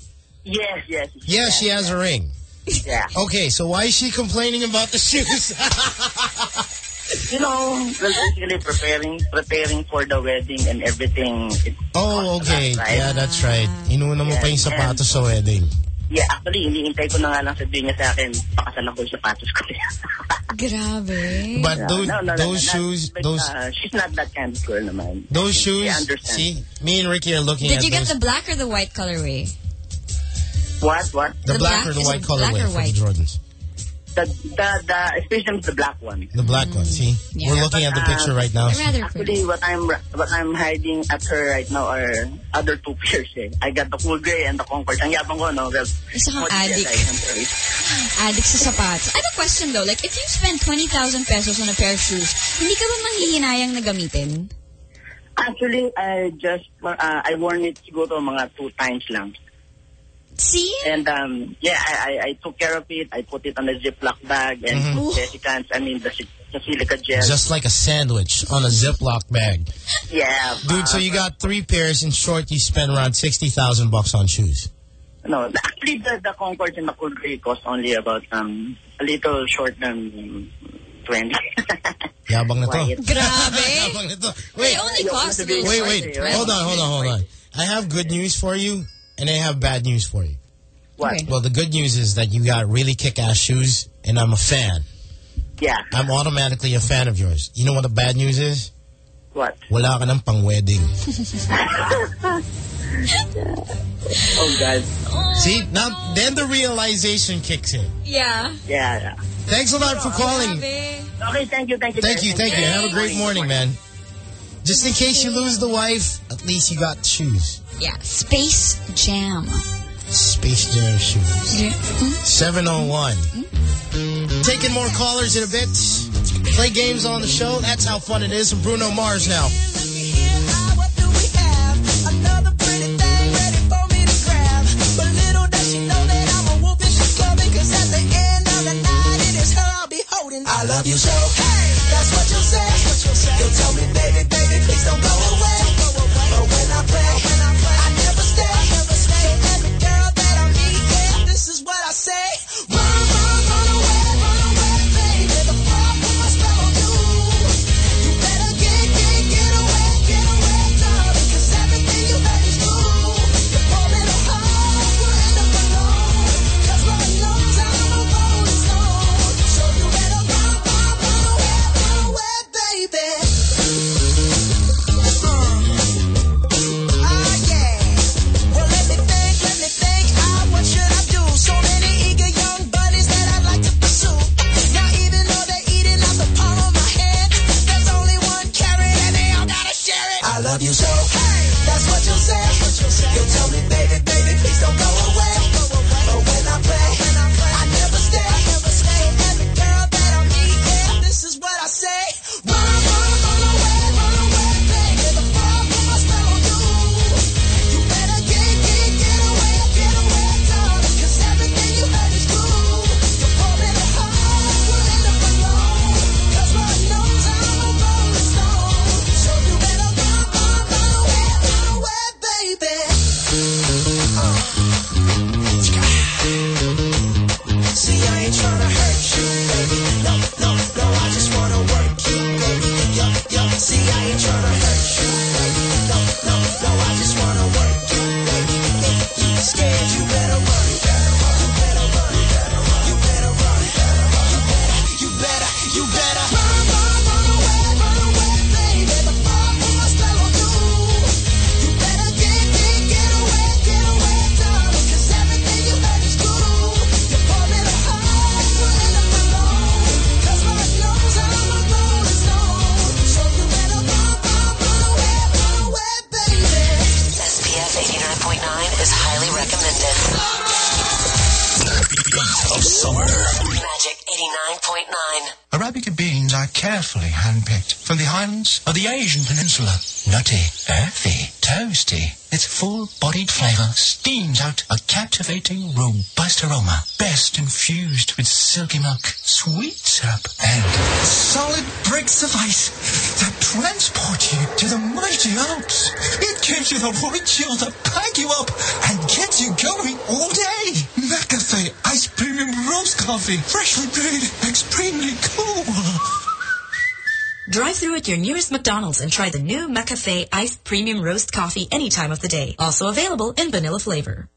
Yes, yes. Yes, she has a ring. Yeah. Okay, so why is she complaining about the shoes? You know, well, basically preparing preparing for the wedding and everything. It oh, costs a lot, okay. right? Yeah, that's right. Inuuna mo pa yung Yeah, sapatos sa wedding. Yeah, actually, iniintay ko na nga lang sabihin niya sa akin, pakasalan ko yung sapatos ko. Grabe. But Yeah, those, no, no, no, those no, shoes, but, those uh, she's not that kind of girl naman. those I shoes, understand. see, me and Ricky are looking Did at you get those, the black or the white colorway? What, what? the, the black, black? or the white it black colorway or for white? the Jordans. The, the, the, especially the black one. The black one, see? Yeah. We're looking at the But, uh, picture right now. Actually, pretty. what I'm what I'm hiding at her right now are other two pairs. Eh. I got the cool gray and the Concord. Ang yabang ko, no? Well, Isa kang what addict. I can say. Addict sa sapatos. I have a question though. Like, if you spend 20,000 pesos on a pair of shoes, hindi ka ba manghihinayang na gamitin? Actually, I just uh, I worn it siguro mga two times lang. See? And um, yeah, I, I, I took care of it. I put it on a Ziploc bag and Mhm. Jessica, I mean the, si- the silica gel. Just like a sandwich on a Ziploc bag. yeah, Dude, so you got three pairs. In short, you spent around 60,000 bucks on shoes. no. Actually, the the Concord and the cool gray cost only about um a little short than twenty. Yabang na to. Quiet. Grabe. Yabang na to. They Wait, only cost Wait, wait, short, wait. right? Hold on, hold on, hold on. I have good news for you, and I have bad news for you. What? Okay. Well, the good news is that you got really kick-ass shoes, and I'm a fan. Yeah. I'm automatically a fan of yours. You know what the bad news is? What? Wala ka ng pang-wedding. Oh God. See? Now, then the realization kicks in. Yeah. Yeah. yeah. Thanks a lot for oh, calling. Grabe. Okay. Thank you. Thank you. Thank you, thank you. Have a great Good morning, man. Just in case you lose the wife, at least you got shoes. Yeah. Space Jam. Space Jam shoes. Yeah. 701. Taking more callers in a bit. Play games on the show. That's how fun it is. From Bruno Mars now. What do we have? It gives you the right chill to pack you up and gets you going all day. McCafe Ice Premium Roast Coffee, freshly brewed, extremely cool. Drive through at your nearest McDonald's and try the new McCafe Iced Premium Roast Coffee any time of the day. Also available in vanilla flavor.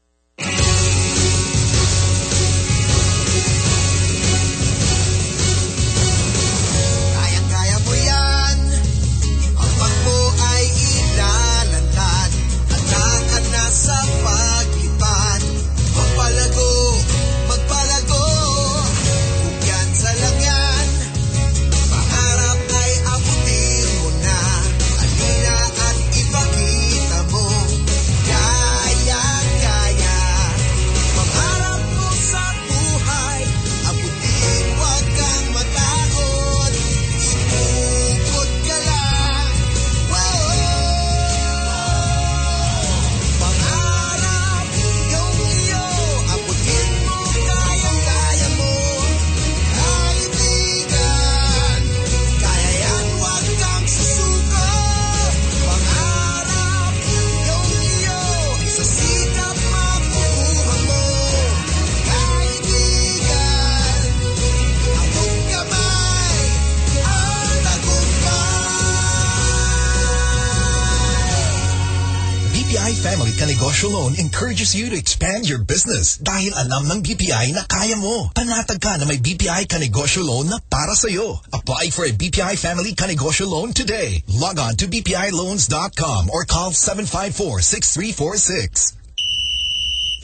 Encourages you to expand your business dahil alam ng BPI na kaya mo. Panatag ka na may BPI Kanegosyo Loan na para sa'yo. Apply for a BPI Family Kanegosyo Loan today. Log on to bpiloans.com or call 754-6346.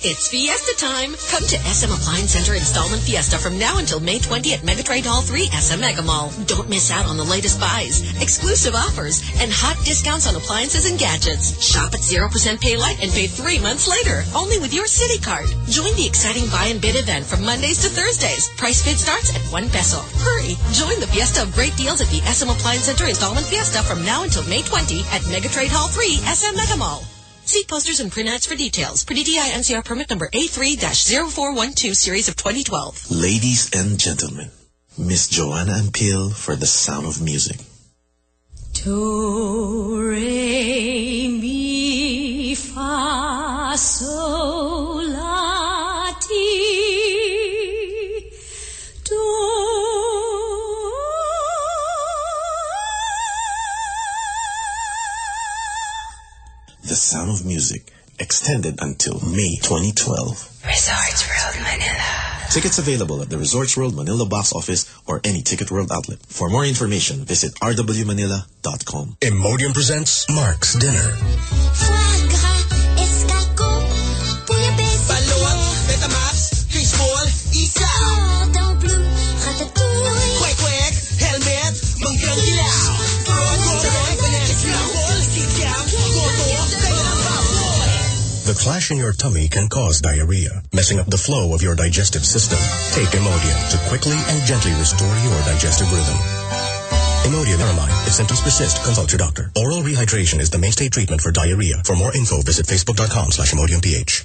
It's Fiesta time. Come to SM Appliance Center Installment Fiesta from now until May 20 at Megatrade Hall 3 SM Mega Mall. Don't miss out on the latest buys, exclusive offers, and hot discounts on appliances and gadgets. Shop at 0% pay light and pay three months later, only with your City Card. Join the exciting buy and bid event from Mondays to Thursdays. Price bid starts at 1 peso. Hurry! Join the fiesta of great deals at the SM Appliance Center Installment Fiesta from now until May 20 at Megatrade Hall 3 SM Mega Mall. See posters and print ads for details. Per DTI NCR permit number A3-0412 series of 2012. Ladies and gentlemen, Miss Joanna Ampil for the sound of music. Do, re, mi, fa, sol, sound of music extended until May 2012. Resorts World Manila. Tickets available at the Resorts World Manila box office or any Ticket World outlet. For more information, visit rwmanila.com. Imodium presents Mark's Dinner. The clash in your tummy can cause diarrhea, messing up the flow of your digestive system. Take Imodium to quickly and gently restore your digestive rhythm. Imodium Aramine. If symptoms persist, consult your doctor. Oral rehydration is the mainstay treatment for diarrhea. For more info, visit facebook.com slash imodiumph.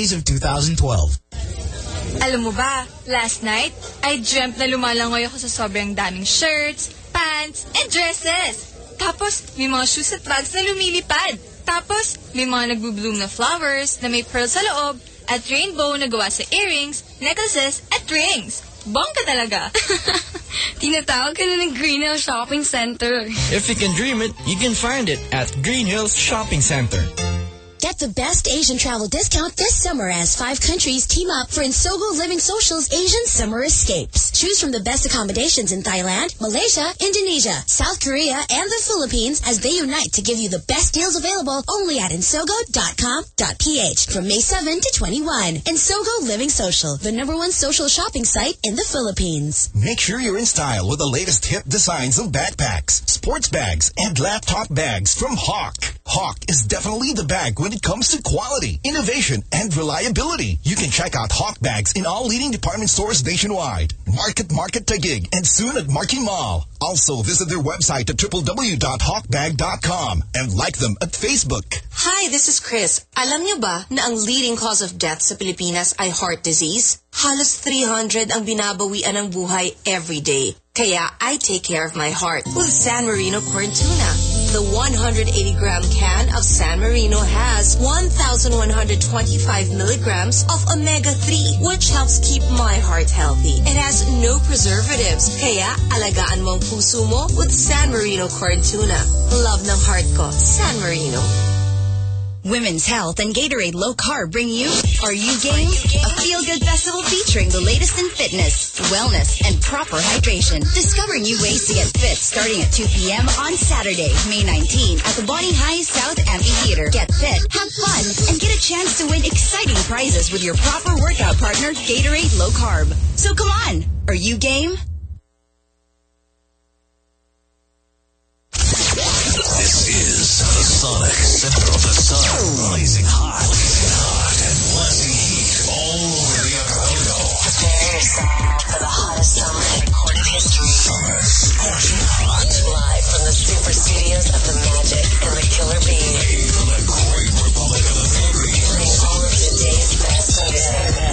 of 2012. Alam mo ba, last night, I dreamt na lumalangoy ako sa sobrang daming shirts, pants, and dresses. Tapos, may mga shoes at bags na lumilipad. Tapos, may mga nagbo-bloom na flowers na may pearls sa loob at rainbow na gawa sa earrings, necklaces, at rings. Bongga talaga. Tinatawag ka na ng Green Hill Shopping Center. If you can dream it, you can find it at Green Hills Shopping Center. The best Asian travel discount this summer as five countries team up for Ensogo Living Social's Asian Summer Escapes. Choose from the best accommodations in Thailand, Malaysia, Indonesia, South Korea, and the Philippines as they unite to give you the best deals available only at ensogo.com.ph from May 7 to 21. Ensogo Living Social, the number one social shopping site in the Philippines. Make sure you're in style with the latest hip designs of backpacks, sports bags, and laptop bags from Hawk. Hawk is definitely the bag when it comes to quality, innovation, and reliability. You can check out Hawk bags in all leading department stores nationwide. Market Market Taguig and soon at Marquee Mall. Also visit their website at www.hawkbag.com and like them at Facebook. Hi, this is Chris. Alam niyo ba na ang leading cause of death sa Pilipinas ay heart disease? Halos 300 ang binabawian ng buhay every day. Kaya I take care of my heart with San Marino corn tuna. The 180-gram can of San Marino has 1,125 milligrams of omega-3, which helps keep my heart healthy. It has no preservatives, kaya alagaan mo ang puso mo with San Marino corn tuna. Love ng heart ko, San Marino. Women's Health and Gatorade Low Carb bring you Are You Game? A feel-good festival featuring the latest in fitness, wellness, and proper hydration. Discover new ways to get fit starting at 2 p.m. on Saturday, May 19 at the Bonnie High South Amphitheater. Get fit, have fun, and get a chance to win exciting prizes with your proper workout partner, Gatorade Low Carb. So come on, are you game? This is the Sonic Center of the Sun. Blazing hot. Blazing hot and blasting heat all over the archipelago. Prepare yourself for the hottest summer in recorded history. Summer scorching hot. Live from the super studios of the Magic and the Killer Bee. From the great Republic of the Philippines. Playing all of today's best music.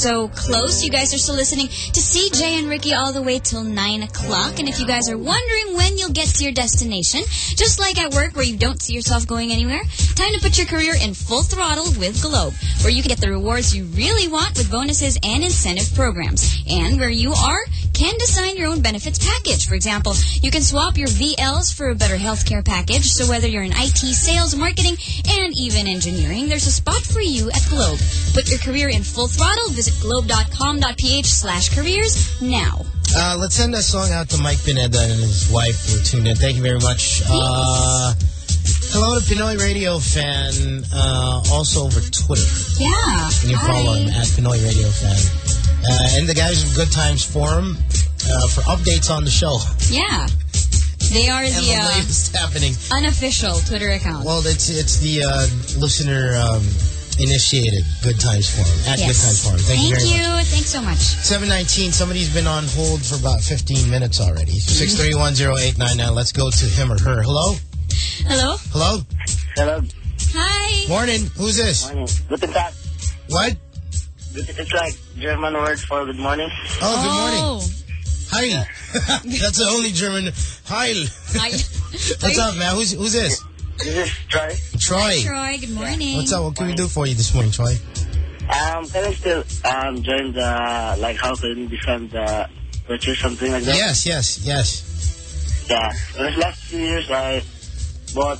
So Close. You guys are still listening to CJ and Ricky all the way till 9 o'clock. And if you guys are wondering when you'll get to your destination, just like at work where you don't see yourself going anywhere, time to put your career in full throttle with Globe, where you can get the rewards you really want with bonuses and incentive programs. And where you are, can design your own benefits package. For example, you can swap your VLs for a better healthcare package. So whether you're in IT, sales, marketing, and even engineering, there's a spot for you at Globe. Put your career in full throttle. Visit globe.com.ph slash careers now. Uh, let's send a song out to Mike Pineda and his wife who tuned in. Thank you very much. Uh, hello to Pinoy Radio fan, uh, also over Twitter. Yeah. You can follow him at Pinoy Radio fan. Uh, and the guys of Good Times Forum uh, for updates on the show. Yeah. They are And the the uh, latest happening. unofficial Twitter account. Well, it's it's the uh, listener um, initiated Good Times Forum at Good Times Forum. Thank, you very much. Thanks so much. 719, somebody's been on hold for about 15 minutes already. 6310899. Let's go to him or her. Hello? Hello? Hello? Hello. Hi. Morning. Who's this? Morning. Guten Tag. What? It's like German word for good morning. Oh, good morning. Heil. That's the only German. Heil. Hi. What's up, man? Who's who's this? This is Troy. Troy. Troy, good morning. What's up? What can we do for you this morning, Troy? Um, can I still um join the like how can you defend the purchase something like that? Yes, yes, yes. Yeah. In the last few years, I bought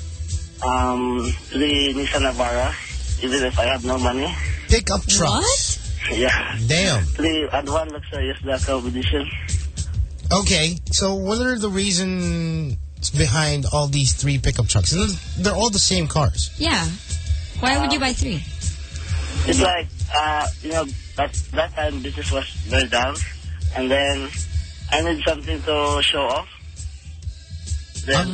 um three Nissan Navara, even if I have no money. Pick up trucks. Yeah. Damn. Three and one luxurious black edition. Okay, so what are the reasons behind all these three pickup trucks? They're- They're all the same cars. Yeah. Why would you buy three? It's like, uh, you know, that, that time business was very down. And then I need something to show off. Then,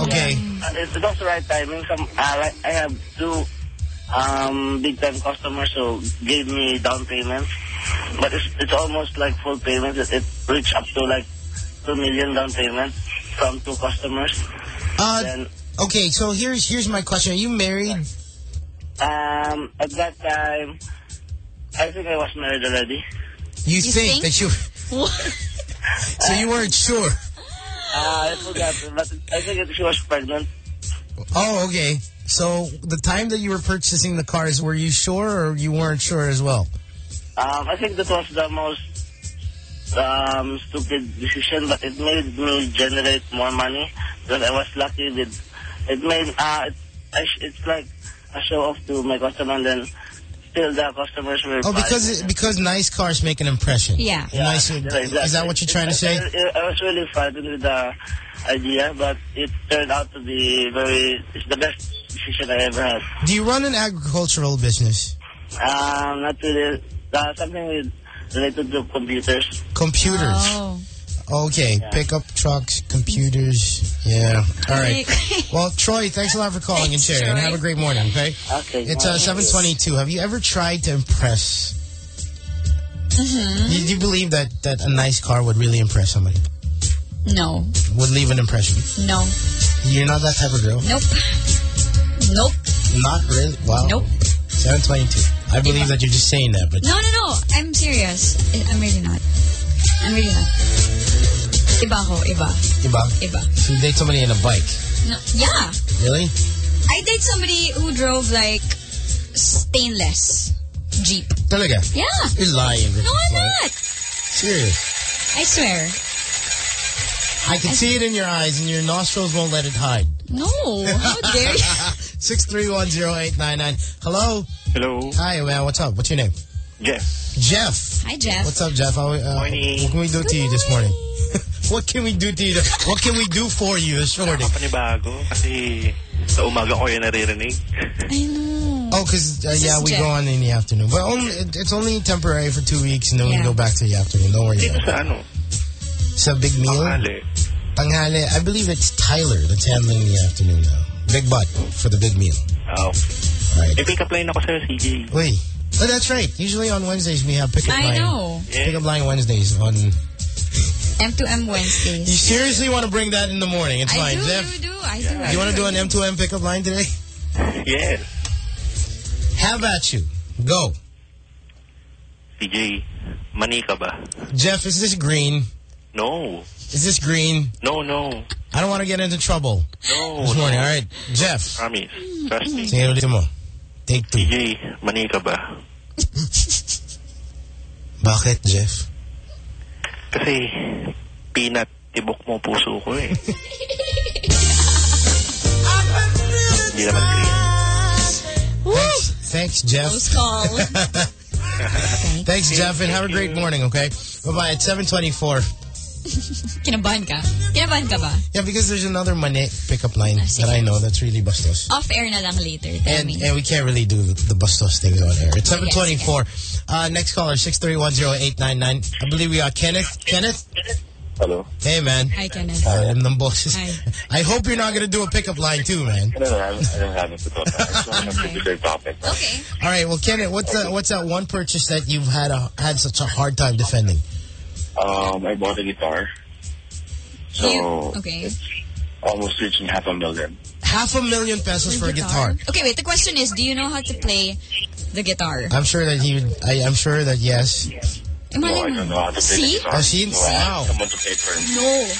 okay. Yeah, uh, it, it was the right timing. Some, uh, like, I have two um, big time customers who gave me down payments. But it's, it's almost like full payment. It, it reached up to like 2 million down payment from two customers. Uh, Then, okay, so here's here's my question. Are you married? um, at that time, I think I was married already. You, think, that you... so you weren't sure? Uh, I forgot, but I think she was pregnant. Oh, okay. So the time that you were purchasing the cars, were you sure or you weren't sure as well? Um, I think that was the most um, stupid decision, but it made me generate more money because I was lucky with. It made uh, it, it's like a show off to my customer, and then still the customers were. Oh, because it, because nice cars make an impression. Yeah. Nice, Yeah, exactly. Is that what you're trying to say? I, I, I was really frightened with the idea, but it turned out to be very. It's the best decision I ever had. Do you run an agricultural business? Um, not really. Uh, something with related to computers. Computers. Oh. Okay, pickup trucks, computers. Yeah. All right. well, Troy, thanks a lot for calling and sharing. And have a great morning, okay? Okay. It's uh, 722. Have you ever tried to impress? Mm-hmm. Do you believe that, that a nice car would really impress somebody? No. Would leave an impression? No. You're not that type of girl? Nope. Nope. Not really? Wow. Nope. 722. I believe that you're just saying that, but... No, no, no. I'm serious. I- I'm really not. I'm really not. Iba ko, iba. Iba? Iba. So you date somebody in a bike. No, yeah. Really? I date somebody who drove like stainless Jeep. Talaga? Yeah. You're lying. No, I'm not. Serious. I swear. I can see it in your eyes and your nostrils won't let it hide. No. How dare you? 6310899. Hello? Hello. Hi, man. What's up? What's your name? Jeff. Jeff. Hi, Jeff. What's up, Jeff? How, uh, Morning. What can we do to you this morning? what can we do to you? What can we do for you this morning? Panibago kasi sa umaga ko yan naririnig. I know. Oh, because uh, yeah, we Jeff. go on in the afternoon, but only it's only temporary for two weeks, and then we go back to the afternoon. Don't worry Dito about it. ano? Sa big meal, Tanghali. tanghali. I believe it's Tyler that's handling the afternoon now. Big butt for the big meal. Oh. Right. Eh, pick up line ako sa'yo, CJ. Wait. Oh, that's right. Usually on Wednesdays we have pickup I line. know. Pickup line Wednesdays on. M2M Wednesdays. You seriously want to bring that in the morning? It's I fine, do, Jeff. do, do. I do. I You want to do. do an M2M pickup line today? Yes. Have at you. Go. CJ, mani ka ba? Jeff, is this green? No. Is this green? No, no. I don't want to get into trouble No. this morning. no. All right, Jeff. Promise. Trust me. Sige ulit mo. Take two. CJ, mani ka ba? Bakit, Jeff? Kasi, peanut, tibok mo puso ko eh. Hindi naman green. Thanks, thanks Jeff. Close call. Thanks, Jeff, and have a great morning, okay? Bye-bye. It's 724. Kinabahan ka? Kinabahan ka ba? Yeah, because there's another Mane pickup line that I know that's really bastos. Off air na lang later. Tell And, me. and we can't really do the bastos thing on air. It's 724. Uh, next caller, 6310899. I believe we are Kenneth. Kenneth? Hello. Hey, man. Hi, Kenneth. Uh, I'm the boss. Hi. I hope you're not going to do a pickup line too, man. No, no, I don't have it to talk about. I just want to particular topic. Okay. All right, well, Kenneth, what's that, what's that one purchase that you've had a, had such a hard time defending? Um, I bought a guitar. So, You- okay. it's almost reaching half a million. Half a million pesos for a guitar. Okay, wait. The question is, do you know how to play the guitar? I'm sure that he would, I, I'm sure that yes. No, I don't know how to play See? the guitar. Oh, see? So Wow. someone to play for me. No.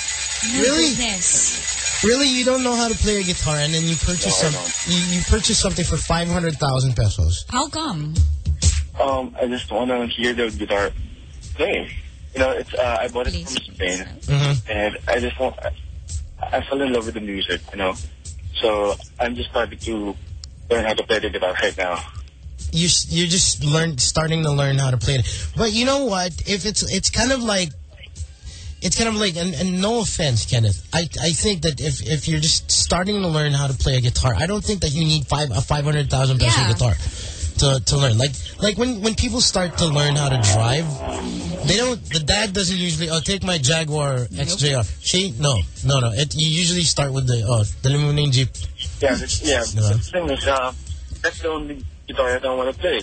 My Really? Goodness. Really, you don't know how to play a guitar, and then you purchase No, some, you, you purchase something for five hundred thousand pesos. How come? Um, I just want to hear the guitar play. You know, it's uh, I bought it from Spain, Mm-hmm. and I just want. I, I fell in love with the music, you know. So I'm just starting to learn how to play the guitar right now. You you're just learn starting to learn how to play it. But you know what? If it's it's kind of like it's kind of like and, and no offense, Kenneth. I I think that if if you're just starting to learn how to play a guitar, I don't think that you need five a five hundred thousand peso Yeah. guitar to to learn. Like like when when people start to learn how to drive, they don't. The dad doesn't usually. Oh, take my Jaguar XJR. She no no no. It, you usually start with the oh the mo na jeep. Yeah, yeah. Diba? The thing is, uh, that's the only guitar I don't want to play.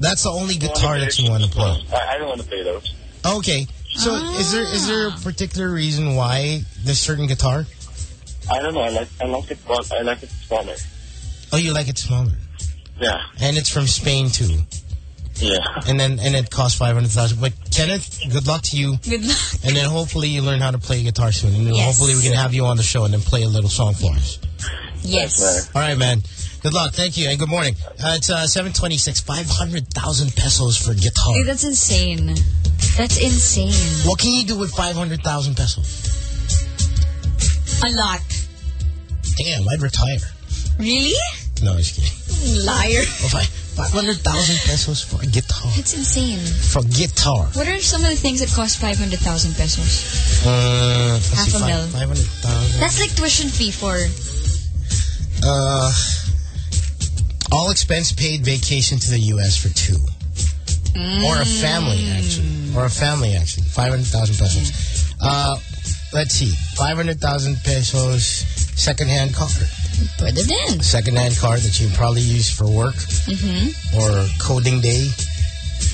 That's the only guitar that you want to play. I, I don't want to play those. Okay. So is there is there a particular reason why this certain guitar? I don't know. I like I like it. small- I like it smaller. Oh, you like it smaller, Yeah. and it's from Spain too. Yeah. And then and it costs five hundred thousand. But Kenneth, good luck to you. Good luck. And then hopefully you learn how to play guitar soon. And Yes. hopefully we can have you on the show and then play a little song for us. Yes. All right, man. Good luck. Thank you. And good morning. Uh, it's uh, 726, 500,000 pesos for guitar. Dude, that's insane. That's insane. What can you do with 500,000 pesos? A lot. Damn, I'd retire. Really? No, just kidding. Liar. Oh, 500,000 pesos for a guitar. That's insane. For guitar. What are some of the things that cost 500,000 pesos? Uh, Half see, a fi- mil. 500,000. That's like tuition fee for... Uh, all expense paid vacation to the U.S. for two. Or a family, actually. Or a family, actually. 500,000 pesos. Uh, let's see. 500,000 pesos second-hand car. Put it in. Second-hand car that you probably use for work Mm-hmm. or coding day.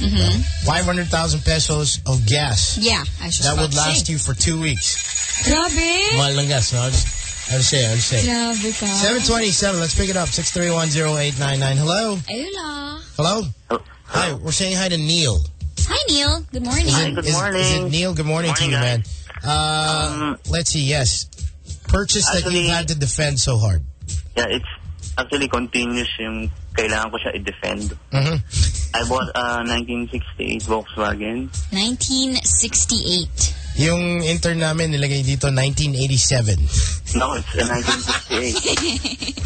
Mm-hmm. 500,000 pesos of gas. Yeah, I should That would last you for two weeks. Grabe. Mahal ng gas, no? I'll just, I'll say, I'll just say. Grabe ka. 727, let's pick it up. 6310899. Hello? Ayula. Hello? Hi, we're saying hi to Neil. Hi, Neil. Good morning. Is it, is, is it Neil? Good morning, to you, man. Uh, let's see, yes. Purchase that actually- you had to defend so hard. Yeah, it's actually continuous yung kailangan ko siya i-defend. Mhm. I bought a 1968 Volkswagen. 1968. Yung intern namin nilagay dito 1987. No, it's a 1968.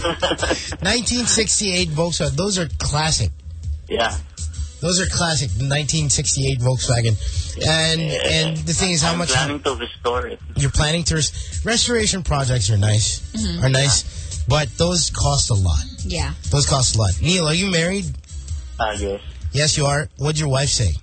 1968 Volkswagen. Those are classic. yeah. Those are classic 1968 Volkswagen. And and the thing is how I'm much planning to restore it. you're planning to res- restoration projects are nice. Mhm. Are nice, but those cost a lot. Yeah. Those cost a lot. Neil, are you married? Ah, yes. Yes, you are. What'd your wife say?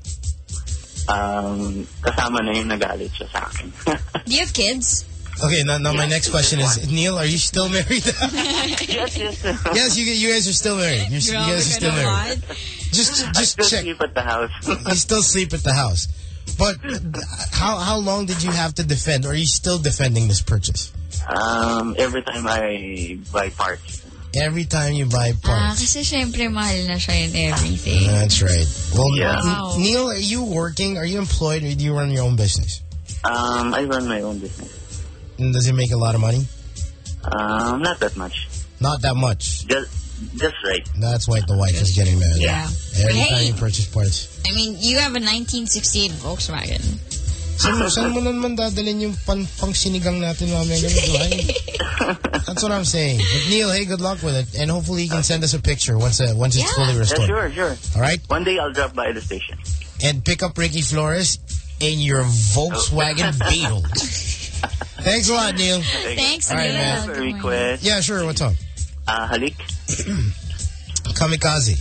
Um, kasama na yung nagalit siya sa akin. Do you have kids? Okay, now, now my next question is, Neil, are you still married? yes, yes. yes, you, you guys are still married. You're, you guys are still married. Just, just I still check. sleep at the house. You still sleep at the house. But how how long did you have to defend? Or are you still defending this purchase? Um, every time I buy parts. Every time you buy Ah, parts. kasi syempre mahal na siya in everything. That's right. Well, Yeah. Wow. Neil, are you working? Are you employed, or do you run your own business? Um, I run my own business. And does it make a lot of money? Um, not that much. Not that much. Just, just right. That's why the wife is getting mad. Yeah. Every Hey. time you purchase parts. I mean, you have a 1968 Volkswagen. Saan saan mo naman dadalhin yung pan, pang sinigang natin mamaya ganito, ay? That's what I'm saying. But Neil, hey, good luck with it. And hopefully you can send us a picture once uh, once it's fully restored. Yeah, restored. sure, sure. All right? One day I'll drop by the station. And pick up Ricky Flores in your Volkswagen Beetle. Thanks a lot, Neil. Thanks, All right, Neil. man. Request. Yeah, sure. What's up? Uh, halik? Kamikaze.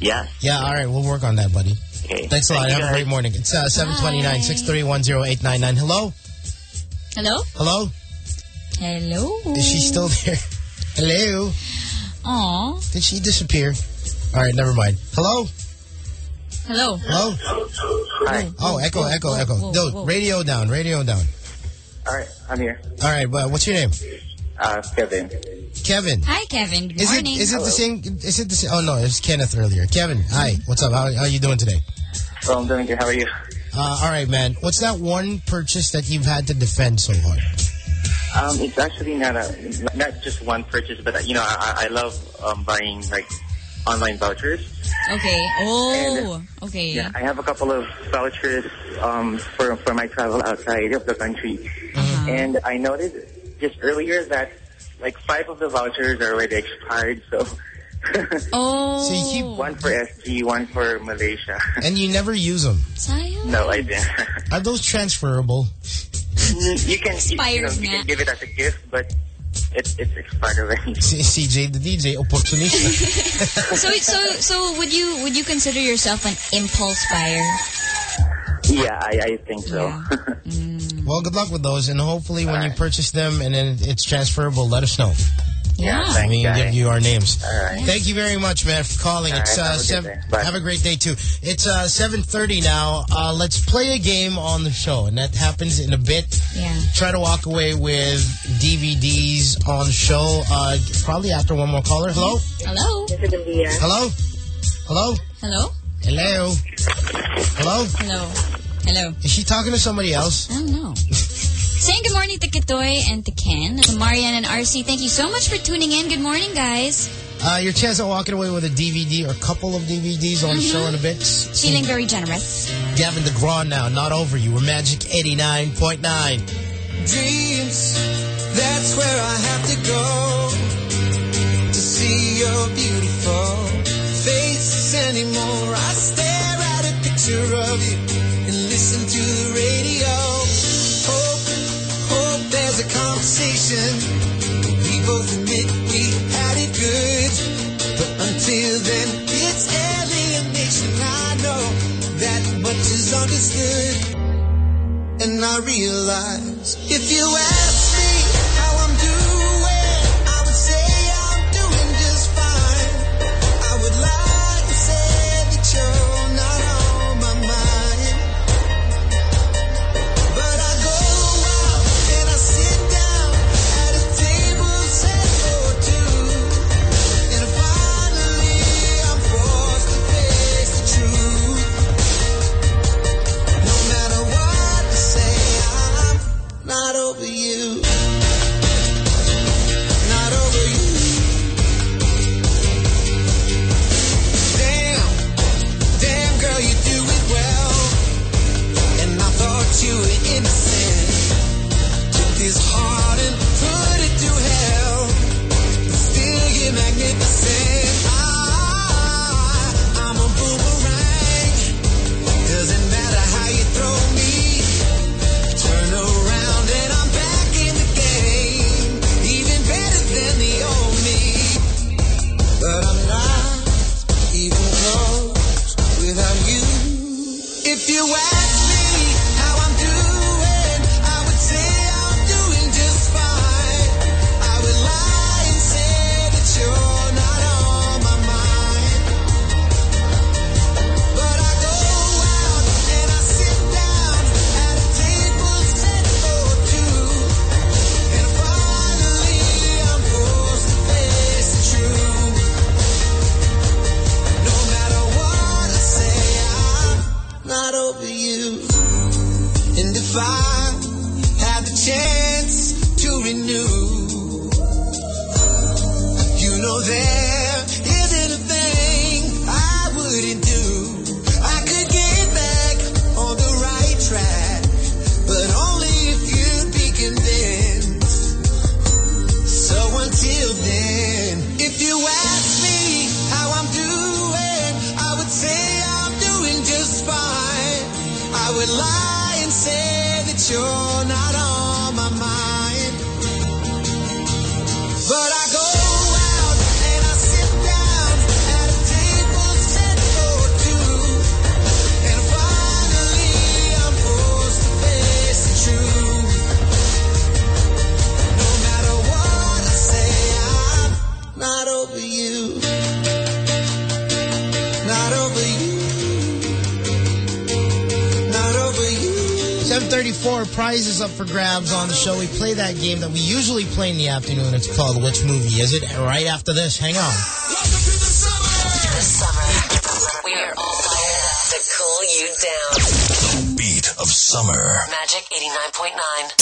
Yeah. Yeah, all right. We'll work on that, buddy. Okay. Thanks a lot. Thank Have a great morning. It's uh, 729-631-0899. Hello? Hello? Hello? Hello? Is she still there? Hello? Aw. Did she disappear? All right, never mind. Hello? Hello? Hello? Hi. Oh, echo, echo, echo. whoa, No, whoa. radio down, radio down. All right, I'm here. All right, well, what's your name? Uh, Kevin. Kevin. Hi, Kevin. Good Is it morning. is it the same? Is it the same? Oh no, it was Kenneth earlier. Kevin, hi. What's up? How how you doing today? So I'm doing good. How are you? Uh, all right, man. What's that one purchase that you've had to defend so hard? Um, it's actually not a not just one purchase, but uh, you know I, I love um, buying like online vouchers. Okay. Oh, okay. Yeah, I have a couple of vouchers um, for for my travel outside of the country, Uh-huh. and I noted just earlier that like five of the vouchers are already expired. So Oh. So you keep One for SG, one for Malaysia. and you never use them. Sayang. no, I didn't. Are those transferable? Mm, you can you, you, know, you can give it as a gift, but it, it's expired already. CJ the DJ, opportunista. so so so would you would you consider yourself an impulse buyer? Yeah, I, I think so. well, good luck with those, and hopefully when you purchase them and then it's transferable, let us know. Yeah. I mean, guys. give you our names. All right. Thank you very much, man, for calling. All it's right, uh, have a seven. Have a great day too. It's uh, seven thirty now. Uh, let's play a game on the show, and that happens in a bit. Yeah. Try to walk away with DVDs on the show. Uh, probably after one more caller. Hello. Hello. Hello. Hello. Hello. Hello. Hello. Hello. Hello. Is she talking to somebody else? I don't know. Saying good morning to Kitoy and to Ken, to Marian and RC. Thank you so much for tuning in. Good morning, guys. Uh, your chance of walking away with a DVD or a couple of DVDs on the show in a bit. Feeling very generous. Gavin DeGraw now, not over you. We're Magic 89.9. dreams. That's where I have to go to see your beautiful face anymore. I stare at a picture of you and listen to the radio. Hope, hope there's a conversation. We both admit we had it good, but until then, it's alienation. I know that much is understood. And I realize if you ask the show. We play that game that we usually play in the afternoon. It's called Which Movie Is It? Right after this. Hang on. This summer, we are all fired up to cool you down. Beat beat of summer. Magic 89.9.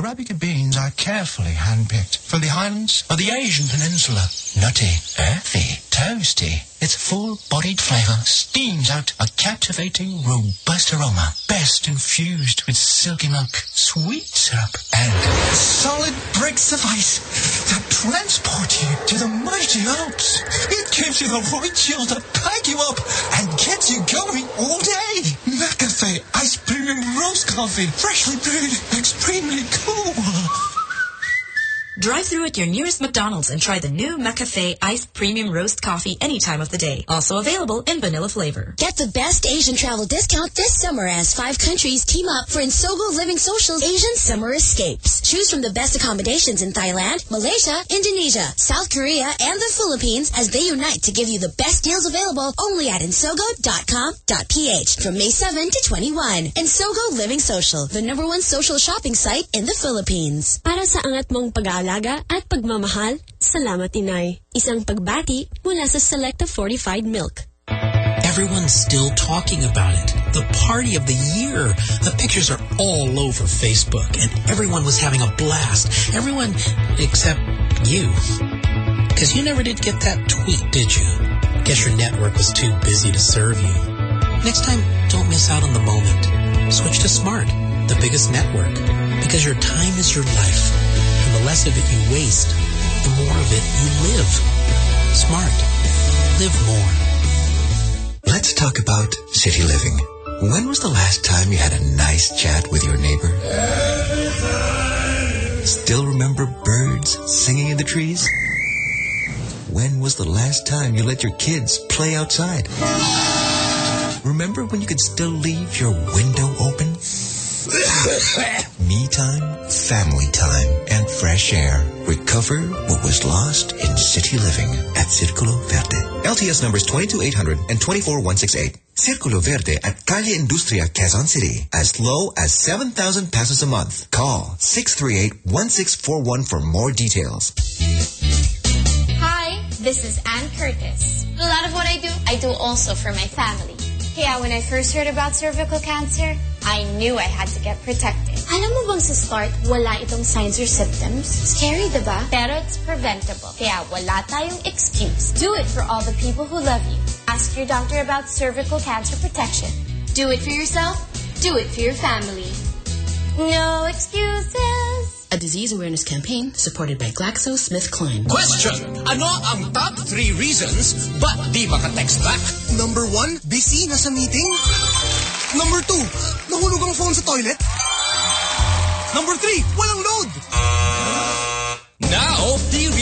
Arabica beans are carefully handpicked from the highlands of the Asian peninsula. Nutty, earthy, toasty. Its full-bodied flavor steams out a captivating, robust aroma, best infused with silky milk, sweet syrup, and solid bricks of ice that transport you to the mighty Alps. It gives you the right chill to pack you up and gets you going all day. McCafe Ice Premium Roast Coffee, freshly brewed, extremely cool. Drive through at your nearest McDonald's and try the new McCafe Iced Premium Roast Coffee any time of the day. Also available in vanilla flavor. Get the best Asian travel discount this summer as five countries team up for Ensogo Living Social's Asian Summer Escapes. Choose from the best accommodations in Thailand, Malaysia, Indonesia, South Korea, and the Philippines as they unite to give you the best deals available only at ensogo.com.ph from May 7 to 21. Ensogo Living Social, the number one social shopping site in the Philippines. Para sa angat mong pag-aalaga at pagmamahal, salamat inay. Isang pagbati mula sa Selecta Fortified Milk. Everyone's still talking about it. The party of the year. The pictures are all over Facebook, and everyone was having a blast. Everyone except you. Because you never did get that tweet, did you? Guess your network was too busy to serve you. Next time, don't miss out on the moment. Switch to Smart, the biggest network. Because your time is your life. And the less of it you waste, the more of it you live. Smart. Live more. Let's talk about city living. When was the last time you had a nice chat with your neighbor? Still remember birds singing in the trees? When was the last time you let your kids play outside? Remember when you could still leave your window open? Me time, family time, and fresh air. Recover what was lost in city living at Circulo Verde. LTS numbers 22800 and 24168. Circulo Verde at Calle Industria, Quezon City. As low as 7,000 pesos a month. Call 638-1641 for more details. Hi, this is Anne Curtis. A lot of what I do, I do also for my family. Kaya when I first heard about cervical cancer, I knew I had to get protected. Alam mo bang sa start, wala itong signs or symptoms? Scary, diba? Pero it's preventable. Kaya wala tayong excuse. Do it for all the people who love you. Ask your doctor about cervical cancer protection. Do it for yourself. Do it for your family. No excuses. A disease awareness campaign supported by GlaxoSmithKline. Question. Ano ang top three reasons ba't di maka-text back? Number one, busy, nasa meeting. Number two, nahulog ang phone sa toilet. Number three, walang load. Now,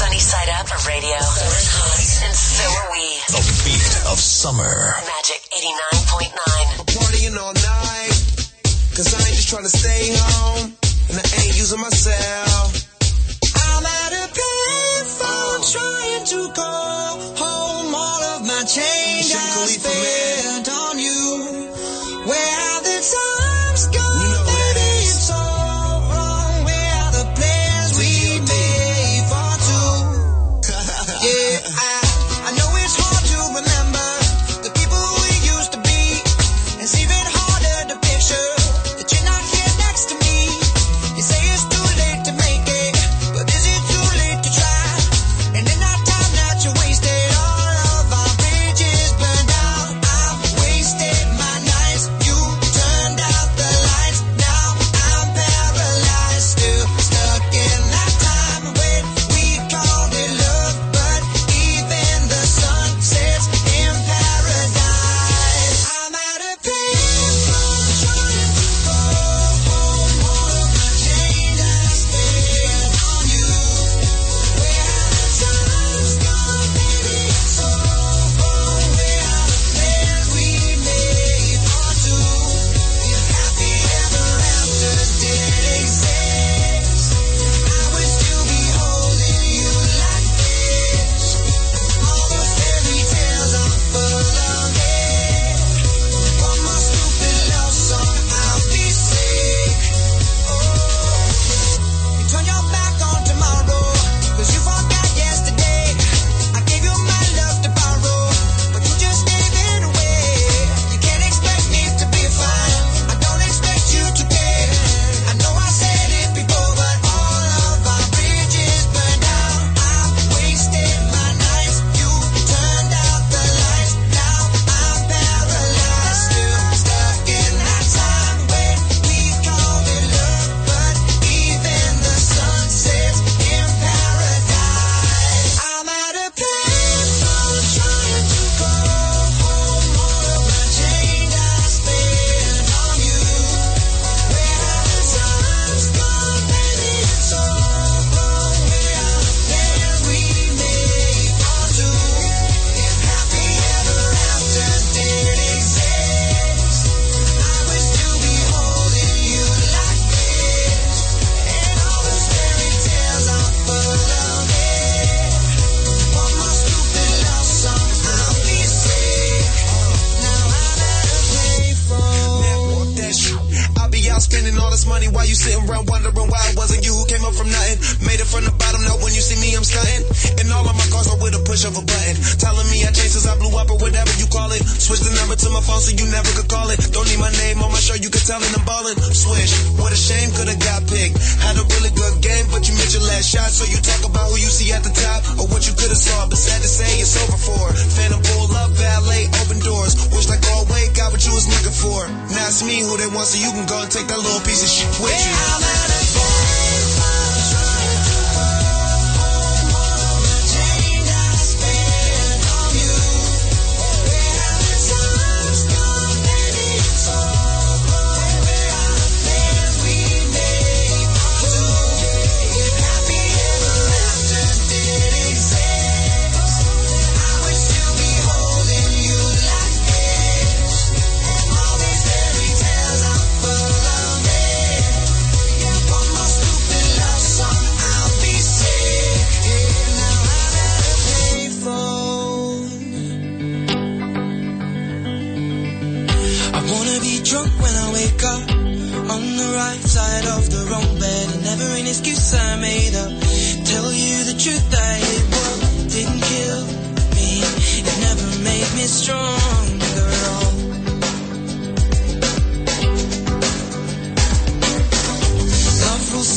This is the sunny side up of radio. And so are we. The beat of summer. Magic 89.9. partying all night. Cause I ain't just trying to stay home. And I ain't using myself.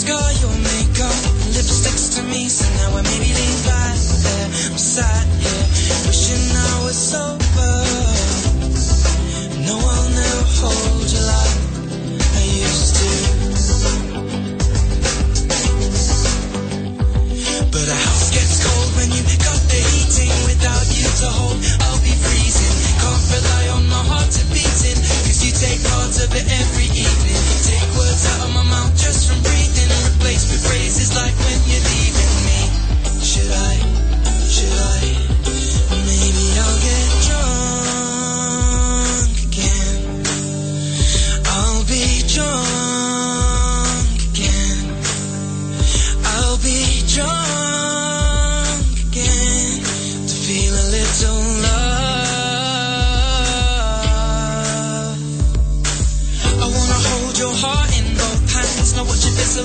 Scar your makeup, lipsticks to me. So now I maybe lean back there. I'm sat here wishing I was sober. No, I'll never hold you like I used to. But a house gets cold when you got the heating. Without you to hold, I'll be freezing. Can't rely on my heart to beating. Cause you take parts of it every evening. Take words out of my mouth just from breathing. And replace with phrases like when you're leaving me. Should I?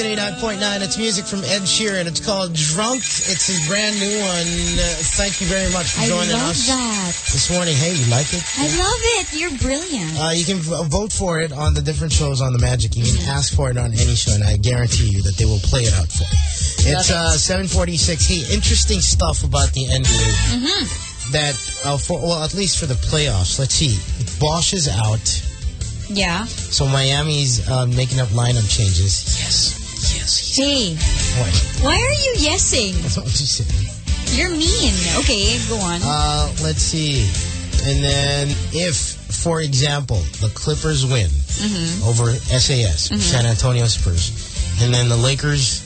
Summer 89.9. It's music from Ed Sheeran. It's called Drunk. It's his brand new one. Uh, thank you very much for I joining love us that. this morning. Hey, you like it? I love it. You're brilliant. Uh, you can vote for it on the different shows on the Magic. You can ask for it on any show, and I guarantee you that they will play it out for you. It's uh, 746. Hey, interesting stuff about the NBA. Mm-hmm. That, uh, for well, at least for the playoffs. Let's see. Bosh is out. Yeah. So Miami's uh, making up lineup changes. Yes. Hey, What? why are you yesing? That's what you said. You're mean. Okay, go on. Uh, let's see. And then if, for example, the Clippers win Mhm. over SAS, Mhm. San Antonio Spurs, and then the Lakers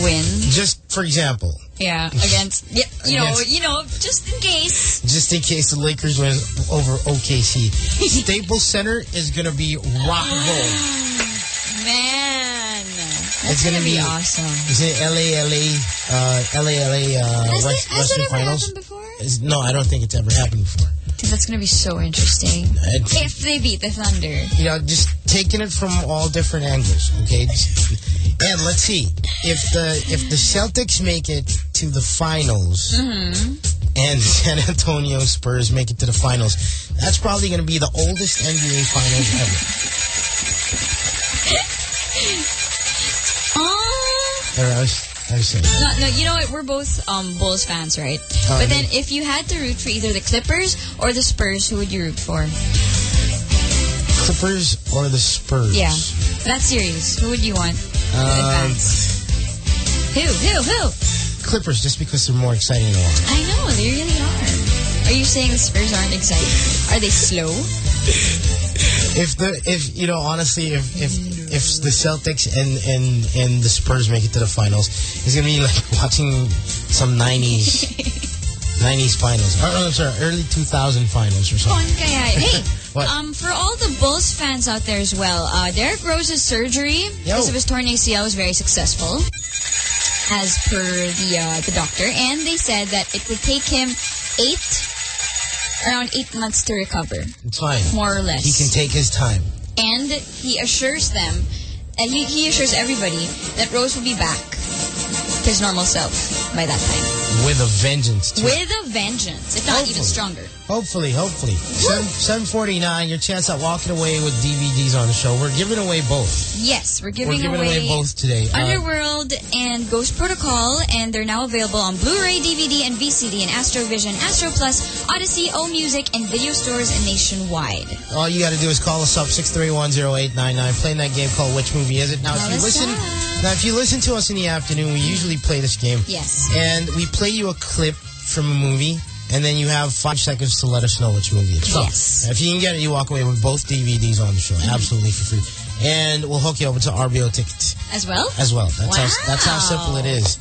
Win. just for example, Yeah, against yeah, you know, Against- you know, just in case. just in case the Lakers win over OKC, Staples Center is going to be rock gold. That's It's gonna gonna, be, be- awesome. Is it LA, LA, uh, LA, LA, uh, Has West, that- has Western ever Finals? before? Is- no, I don't think it's ever happened before. Dude, that's gonna be so interesting. It's- If they beat the Thunder. you know, just taking it from all different angles, okay? Just- And let's see if the if the Celtics make it to the finals Mm-hmm. and San Antonio Spurs make it to the finals, that's probably going to be the oldest NBA finals ever. I was, I was saying. No, no, you know what? We're both um, Bulls fans, right? Oh, but then if you had to root for either the Clippers or the Spurs, who would you root for? Clippers or the Spurs? Yeah. That series, who would you want Um. Who? Who? Who? Clippers, just because they're more exciting to watch. I know, they really are. Are you saying the Spurs aren't exciting? Are they slow? If the if you know honestly if if if the Celtics and and and the Spurs make it to the finals, it's gonna be like watching some nineties nineties finals. Or, oh, sorry, early two thousand finals or something. Hey, um, for all the Bulls fans out there as well, uh, Derrick Rose's surgery because of his torn ACL was very successful, as per the uh, the doctor, and they said that it would take him eight around eight months to recover, It's fine. more or less. He can take his time. And he assures them, and he, he assures everybody that Rose will be back his normal self by that time. With a vengeance, too. With a vengeance, if not even stronger. Hopefully, hopefully. Seven, 749, your chance at walking away with DVDs on the show. We're giving away both. Yes, we're giving, We're giving away, both today. Uh, Underworld and Ghost Protocol, and they're now available on Blu-ray, DVD, and VCD in Astrovision, Astro Plus, Odyssey, O Music, and video stores nationwide. all you got to do is call us up 6310899 playing that game called Which Movie Is It? Now, if you listen, up. now if you listen to us in the afternoon, we usually play this game. Yes. And we play you a clip from a movie, and then you have five seconds to let us know which movie it's from. Yes. If you can get it, you walk away with both DVDs on the show, absolutely for free. And we'll hook you over to RBO tickets As well? as well. That's how that's how simple it is.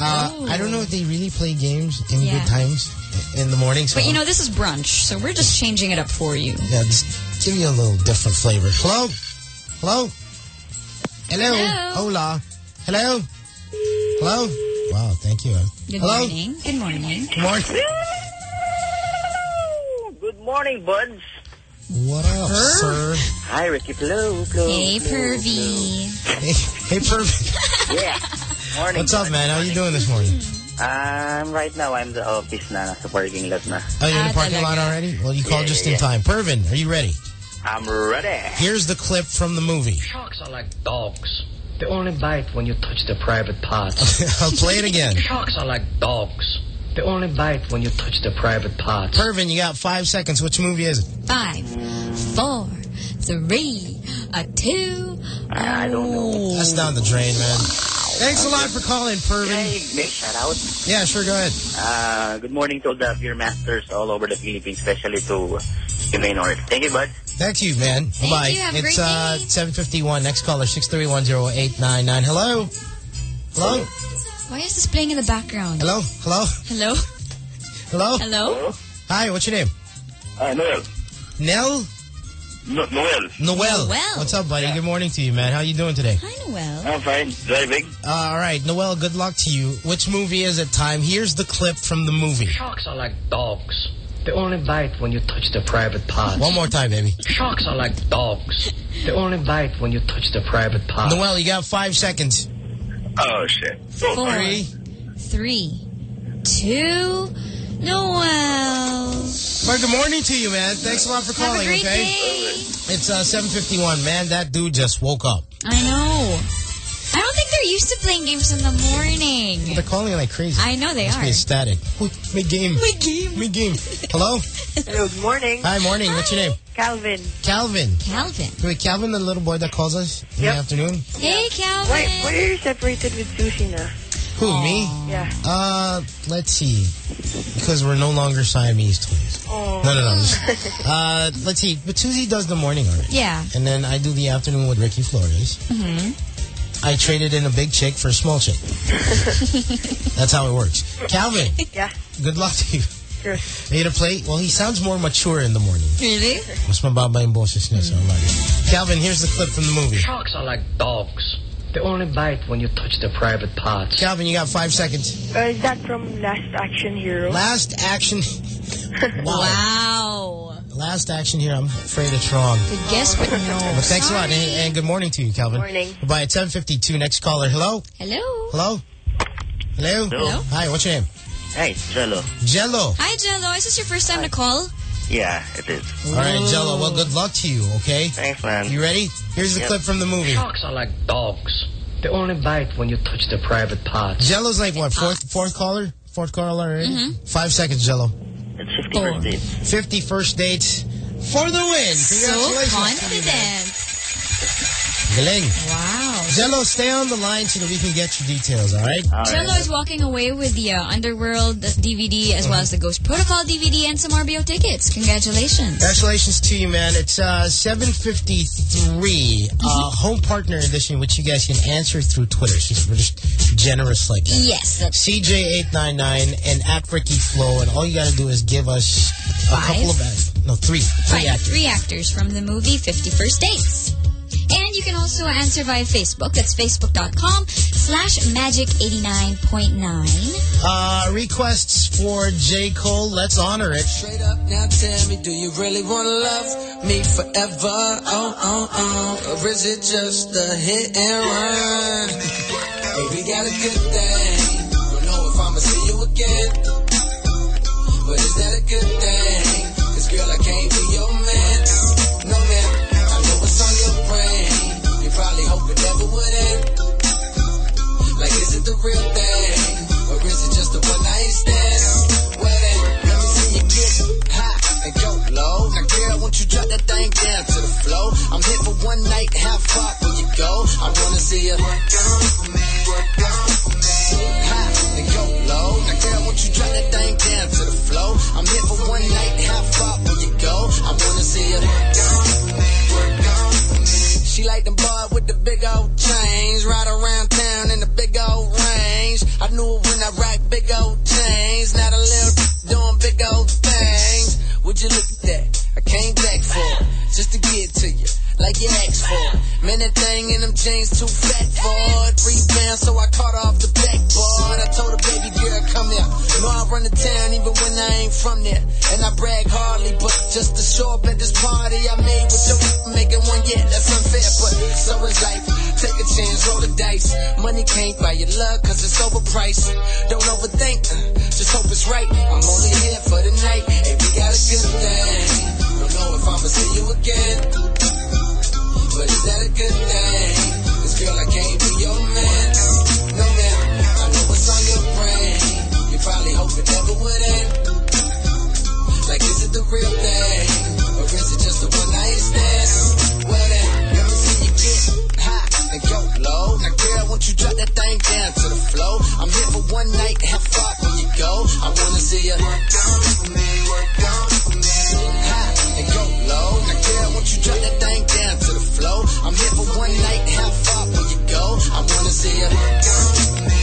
Uh, I don't know if they really play games in Yeah. good times in the morning. So But you know, this is brunch, so we're just changing it up for you. yeah, just give you a little different flavor. Hello? Hello? Hello? Hello. Hola? Hello? Hello? Wow, thank you. Good Hello? morning. Good morning. Good morning. Good morning, buds. What up, sir? Hi, Ricky. Hello, hello. Hey, hello, Pervy. Hey, hey, perfect. hello. Yeah. Morning. What's up, buds. man? How you doing this morning? Um, right now, I'm the office na. Nasa parking lot na. Oh, you're in Ah, the parking lot already? Well, you called Yeah, just yeah, in yeah. time. Pervin, are you ready? I'm ready. Here's the clip from the movie. Sharks are like dogs. They only bite when you touch their private parts. I'll play it again. Sharks are like dogs. They only bite when you touch their private parts. Pervin, you got five seconds. Which movie is it? Five, four, three, a two. I don't know. That's down the drain, man. Thanks a lot for calling, Pervin. Hey, Nick, shout out. Yeah, sure, go ahead. Uh, good morning to all the beer masters all over the Philippines, especially to Kimay North. Thank you, bud. Thank you, man. Bye-bye. you. Have It's uh, 751. Next caller, 6310899. Hello? Hello? Why is this playing in the background? Hello? Hello? Hello? Hello? Hello? Hi, what's your name? Uh, Noel. Nell? No, Noel. Noel. Noel. What's up, buddy? Good morning to you, man. How you doing today? Hi, Noel. I'm fine. Driving. Uh, all right, Noel, good luck to you. Which movie is it time? Here's the clip from the movie. Sharks are like dogs. They only bite when you touch their private parts. One more time, baby. Sharks are like dogs. They only bite when you touch their private parts. Noel, you got five seconds. Oh, shit. Four, Three. three, two, Noel. Well, good morning to you, man. Thanks a lot for Have calling, a great okay? day. It's uh, 751. Man, that dude just woke up. I know. I don't think they're used to playing games in the morning. They're calling like crazy. I know they Must are. be ecstatic. Ooh, My game. My game. My game. Hello? Hello, good morning. Hi, morning. What's your name? Calvin. Calvin. Calvin. Wait, Calvin, the little boy that calls us in Yep. the afternoon? Hey, Calvin. Why, why are you separated with Sushi now? Who, me? Yeah. Uh, let's see. Because we're no longer Siamese twins. Oh. No, no, no. uh, let's see. But Susie does the morning already. Yeah. And then I do the afternoon with Ricky Flores. Mm-hmm. I traded in a big chick for a small chick. That's how it works. Calvin. Yeah. Good luck to you. Sure. Are a gonna play? Well, he sounds more mature in the morning. Really? Mas mababa yung boses niya, so I like it. Calvin, here's the clip from the movie. Sharks are like dogs. They only bite when you touch their private parts. Calvin, you got five seconds. Uh, is that from Last Action Hero? Last action. wow. Wow. Last action here. I'm afraid it's wrong. Good guess, but no. But thanks a lot, and, and good morning to you, Calvin. Morning. Bye. At 7:52. Next caller. Hello. Hello. Hello. Hello. Hello. Hi. What's your name? Hey, Jello. Jello. Hi, Jello. Is this your first time to call? Yeah, it is. All right, Jello. Well, good luck to you. Okay. Thanks, man. You ready? Here's the Yep. clip from the movie. Sharks are like dogs. They only bite when you touch their private parts. Jello's like what? Fourth fourth caller? Fourth caller already? Mm-hmm. Five seconds, Jello. It's 50 first dates. 50 first dates for the win. So confident. Galing. Wow. Jello, stay on the line so that we can get your details, all right? Jello is walking away with the uh, Underworld DVD as well as the Ghost Protocol DVD and some RBO tickets. Congratulations. Congratulations to you, man. It's uh, 753 uh, home partner edition, which you guys can answer through Twitter. So we're just generous like that. Yes, that's CJ899 and at Ricky Flow, and all you got to do is give us a Five? couple of no three, three Right, actors. three actors from the movie 50 First Dates. And you can also answer via Facebook. That's facebook.com slash magic89.9. Uh, requests for J. Cole. Let's honor it. Straight up, now tell me, do you really wanna love me forever? Oh, oh, oh. Or is it just a hit and run? Hey, we got a good thing. Don't know if I'ma see you again. But is that a good thing? Cause girl, I can't be your real thing? Or is it just a one night stand? Well let me see you get high and go low. Now girl, won't you drop that thing down to the floor? I'm here for one night, how far will you go? I wanna see you work on me, work on for big old chains, not a little doing big old things. Would you look at that? I came back for it, just to get to you, like you asked for. Man, that thing in them jeans too fat for it. Rebound, so I caught off the backboard. I told her, baby girl, come here. Know I run the town even when I ain't from there. And I brag hardly, but just to show up at this party I made with your making one yet. That's unfair, but so is life. Take a chance, roll the dice. Money can't buy your love, cause it's overpriced. Don't overthink, uh, just hope it's right. I'm only here for the night. Hey, we got a good thing. Don't know if I'ma see you again. But is that a good thing? Cause girl, I can't be your man. Probably hope it never would end. Like, is it the real thing? Or is it just a one night stand? Then, let me see you get high and go low. Now girl, won't you drop that thing down to the floor? I'm here for one night, how far will you go? I wanna see you work on for me, work on for me. High and go low. Now girl, won't you drop that thing down to the floor? I'm here for one night, how far will you go? I wanna see you work on for me,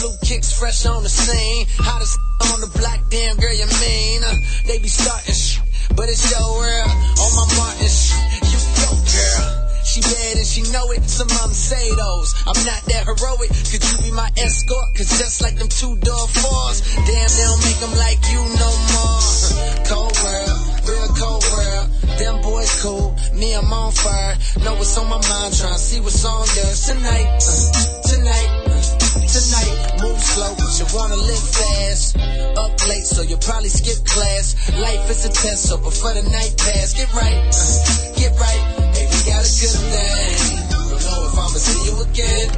Blue kicks fresh on the scene. Hottest on the block, damn girl, you mean? Uh, they be starting sh- but it's your world. On my Martin sh- you go, girl. She bad and she know it, some mom say those. I'm not that heroic, could you be my escort? Cause just like them two door fours, damn, they don't make them like you no more. Cold world, real cold world. Them boys cool, me I'm on fire. Know what's on my mind, tryna see what's on yours tonight. Uh, tonight, uh, tonight. Move slow, but you wanna live fast. Up late, so you'll probably skip class. Life is a test, so before the night pass, get right, uh, get right. Hey, we got a good thing. Don't know if I'ma see you again.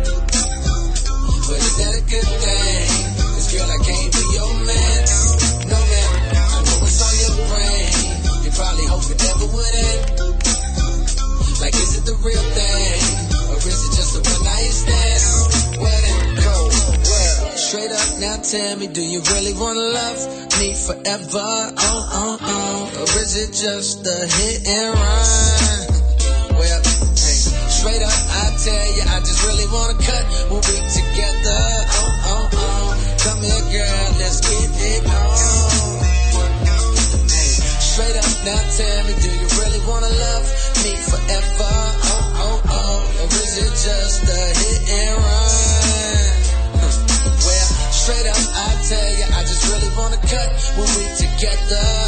But is that a good thing? Cause girl, I can't be your man. No man, I know what's on your brain. You probably hope it never would end. Like, is it the real thing? Or is it just a one night stand? Straight up now tell me, do you really wanna love me forever? Oh, oh, oh. Or is it just a hit and run? Well, hey, straight up, I tell you, I just really wanna cut when we together. Oh, oh, oh. Come here, girl, let's get it on. Hey, straight up now, tell me, do you really wanna love me forever? Oh, oh, oh. Or is it just a hit and run? Cut when we together.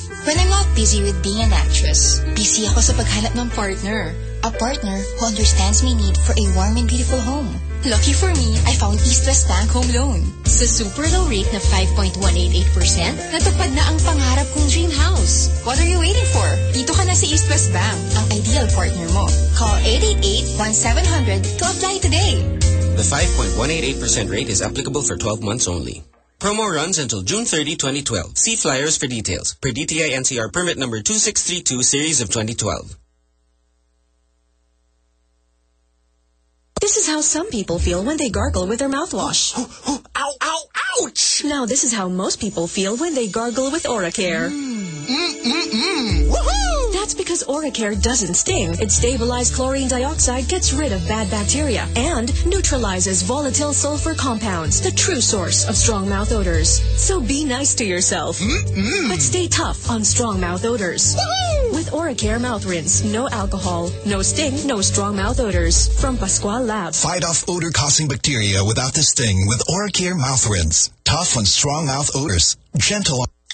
When I'm not busy with being an actress, busy ako sa paghanap ng partner. A partner who understands my need for a warm and beautiful home. Lucky for me, I found East West Bank Home Loan. Sa super low rate na 5.188%, natupad na ang pangarap kong dream house. What are you waiting for? Dito ka na sa East West Bank, ang ideal partner mo. Call 888-1700 to apply today. The 5.188% rate is applicable for 12 months only. Promo runs until June 30, 2012. See flyers for details. Per DTI NCR permit number 2632 series of 2012. This is how some people feel when they gargle with their mouthwash. ow, ow, ouch! Now this is how most people feel when they gargle with Oracare. That's because Oracare doesn't sting. Its stabilized chlorine dioxide gets rid of bad bacteria and neutralizes volatile sulfur compounds, the true source of strong mouth odors. So be nice to yourself. But stay tough on strong mouth odors. With Oracare mouth rinse, no alcohol, no sting, no strong mouth odors. From Pascual Labs. Fight off odor-causing bacteria without the sting with Oracare Mouth Rinse. Tough on strong mouth odors. Gentle on...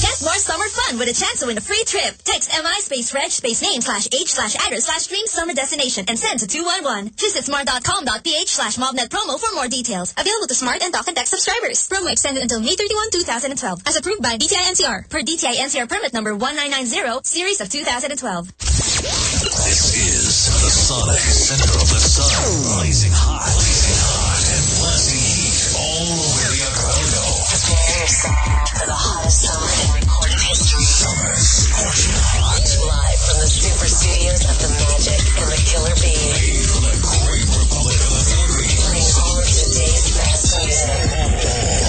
Get more summer fun with a chance to win a free trip. Text MI space reg space name slash age slash address slash dream summer destination and send to 211. Visit smart.com.ph slash mobnet promo for more details. Available to smart and talk and text subscribers. Promo extended until May 31, 2012. As approved by DTI NCR. Per DTI NCR permit number 1990, series of 2012. This is the Sonic Center of the Sun. Blazing hot, blazing hot, and blasting heat all over the Archipelago. Prepare yourself for the hottest scorching. Live from the super studios of The Magic and The Killer Bee. The of.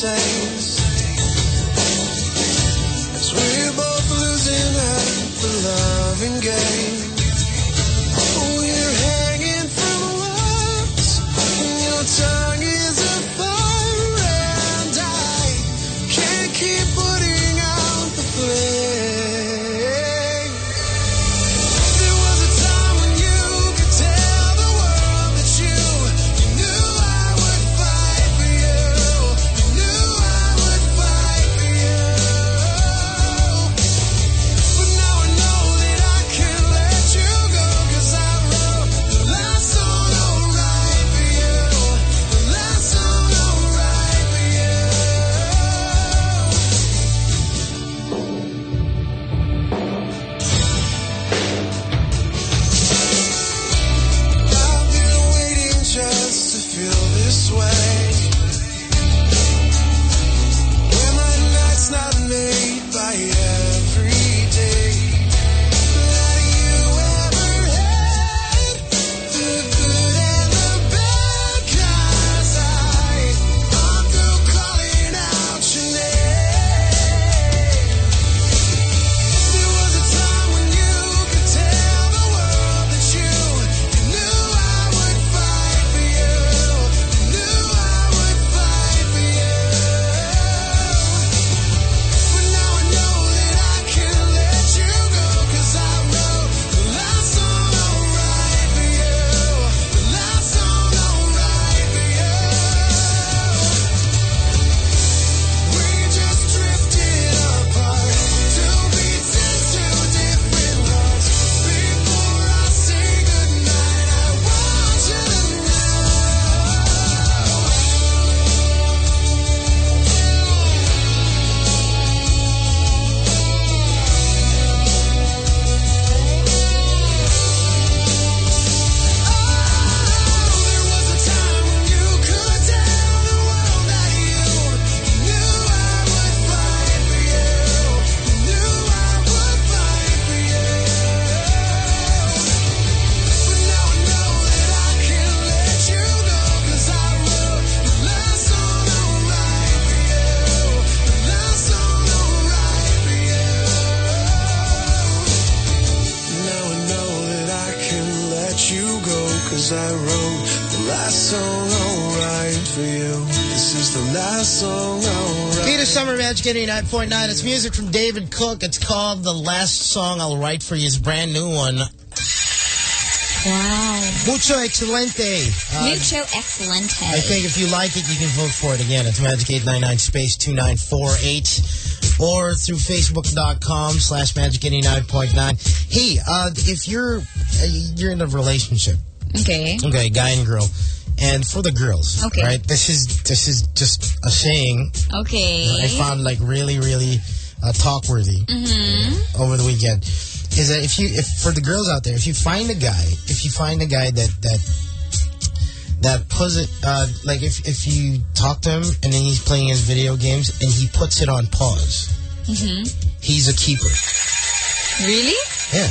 same. 89.9. It's music from David Cook. It's called The Last Song I'll Write For You. It's a brand new one. Wow. Mucho excelente. Uh, Mucho excelente. I think if you like it, you can vote for it again. It's Magic899 space 2948 or through Facebook.com slash Magic89.9. Hey, uh, if you're, uh, you're in a relationship. Okay. Okay, guy and girl. And for the girls, Okay. right? This is this is just a saying Okay. I found like really, really uh, talk worthy Mm-hmm. over the weekend. Is that if you, if for the girls out there, if you find a guy, if you find a guy that that that puts it, uh, like if if you talk to him and then he's playing his video games and he puts it on pause, Mm-hmm. he's a keeper. Really? Yeah,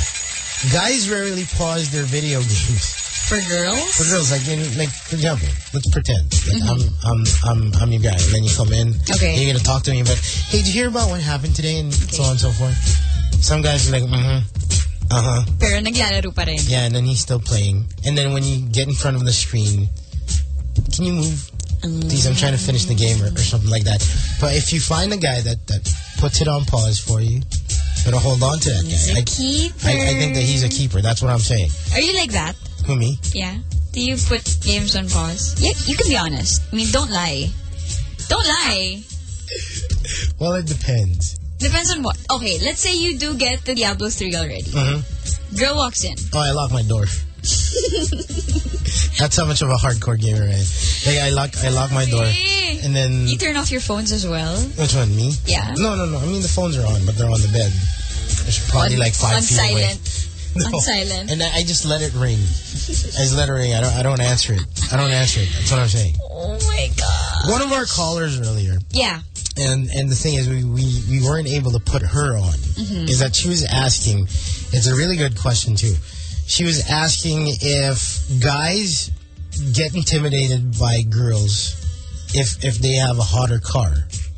guys rarely pause their video games. For girls? For girls, like in, like for example, let's pretend like I'm I'm I'm I'm your guy, and then you come in, Mm-hmm. Okay. you're gonna talk to me, but hey, did you hear about what happened today, and so on and so forth. Some guys are like, mm-hmm, uh huh, Pero naglalaro pa rin. yeah, and then he's still playing, and then when you get in front of the screen, can you move? Please, I'm trying to finish the game or, or something like that. But if you find a guy that that puts it on pause for you, better hold on to that guy. I, keeper. I, I think that he's a keeper. That's what I'm saying. Are you like that? Who me? Yeah. Do you put games on pause? Yeah, you can be honest. I mean, don't lie. Don't lie. Well, it depends. Depends on what. Okay, let's say you do get the Diablo 3 already. Mm-hmm. Girl walks in. Oh, I lock my door. That's how much of a hardcore gamer I am. Like I lock, I lock my door, and then You turn off your phones as well. which one? Me? Yeah. No, no, no. I mean the phones are on, but they're on the bed. There's probably On- like five on feet away. silent. On silent. And I, I just let it ring. I just let it ring. I don't. I don't answer it. I don't answer it. That's what I'm saying. Oh my god. One of our callers earlier, Yeah. and and the thing is, we we, we weren't able to put her on. Mhm. Is that she was asking? It's a really good question too. She was asking if guys get intimidated by girls if if they have a hotter car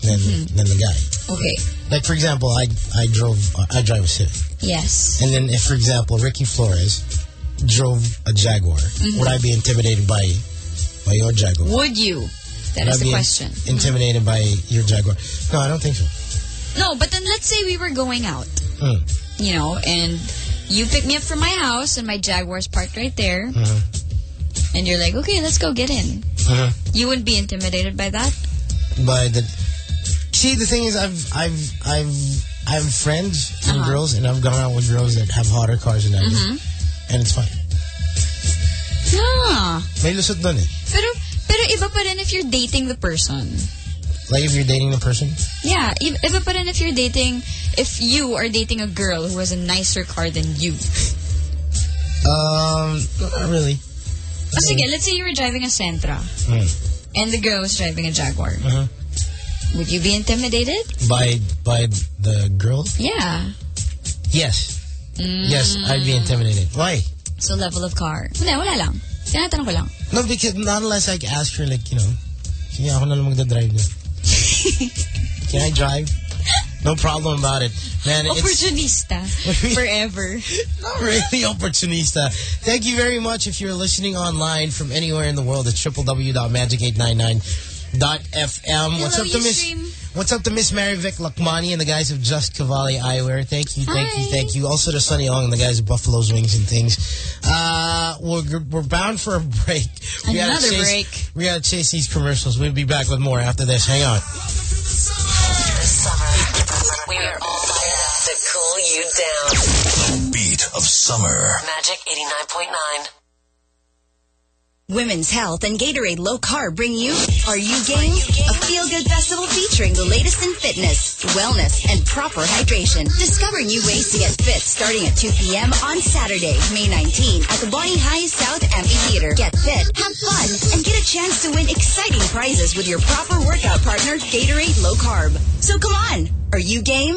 than than the guy. Okay. Like for example, I I drove I drive a Civic, Yes. and then if for example Ricky Flores drove a Jaguar, Mhm. would I be intimidated by by your Jaguar? Would you? That Would is I the question. Intimidated by your Jaguar? No, I don't think so. No, but then let's say we were going out, Hmm. you know, and you pick me up from my house and my Jaguar's parked right there, Mhm. and you're like, okay, let's go get in. Mhm. You wouldn't be intimidated by that? By the see, the thing is, I've I've I've I have friends and Uh-huh. girls, and I've gone out with girls that have hotter cars than I do, Mhm. and it's fine. Ah. May lusot dun eh. Pero, pero iba pa rin if you're dating the person. Like if you're dating the person, Yeah, iba pa rin if you're dating, if you are dating a girl who has a nicer car than you. um, not really. Oh, sige, let's say you were driving a Sentra Hmm. and the girl was driving a Jaguar. Uh-huh. Would you be intimidated? By by the girl, Yeah. yes, Mm. yes, I'd be intimidated. Why? So level of car. Hindi, wala lang. Tinatanong ko lang. No, because not unless I ask her, like you know, sige ako na lang magdadrive niya. Can I drive? No problem about it, man. It's Opportunista. Forever. Not really opportunista. Thank you very much if you're listening online from anywhere in the world at www.magic899.fm. What's up to Miss What's up to Miss Mary Vic Lakmani and the guys of Just Cavalli Eyewear? Thank you, thank you, thank you. Also to Sunny Ong and the guys of Buffalo's Wings and things. Uh, we're, we're bound for a break. We gotta Another chase- break. We gotta chase these commercials. We'll be back with more after this. Hang on. We are all fired up to cool you down. The beat of summer. Magic 89.9. Women's Health and Gatorade Low Carb bring you Are You Game? A feel-good festival featuring the latest in fitness, wellness, and proper hydration. Discover new ways to get fit starting at 2 p.m. on Saturday, May 19 at the Bonnie High South Amphitheater. Get fit, have fun, and get a chance to win exciting prizes with your proper workout partner, Gatorade Low Carb. So come on, are you game?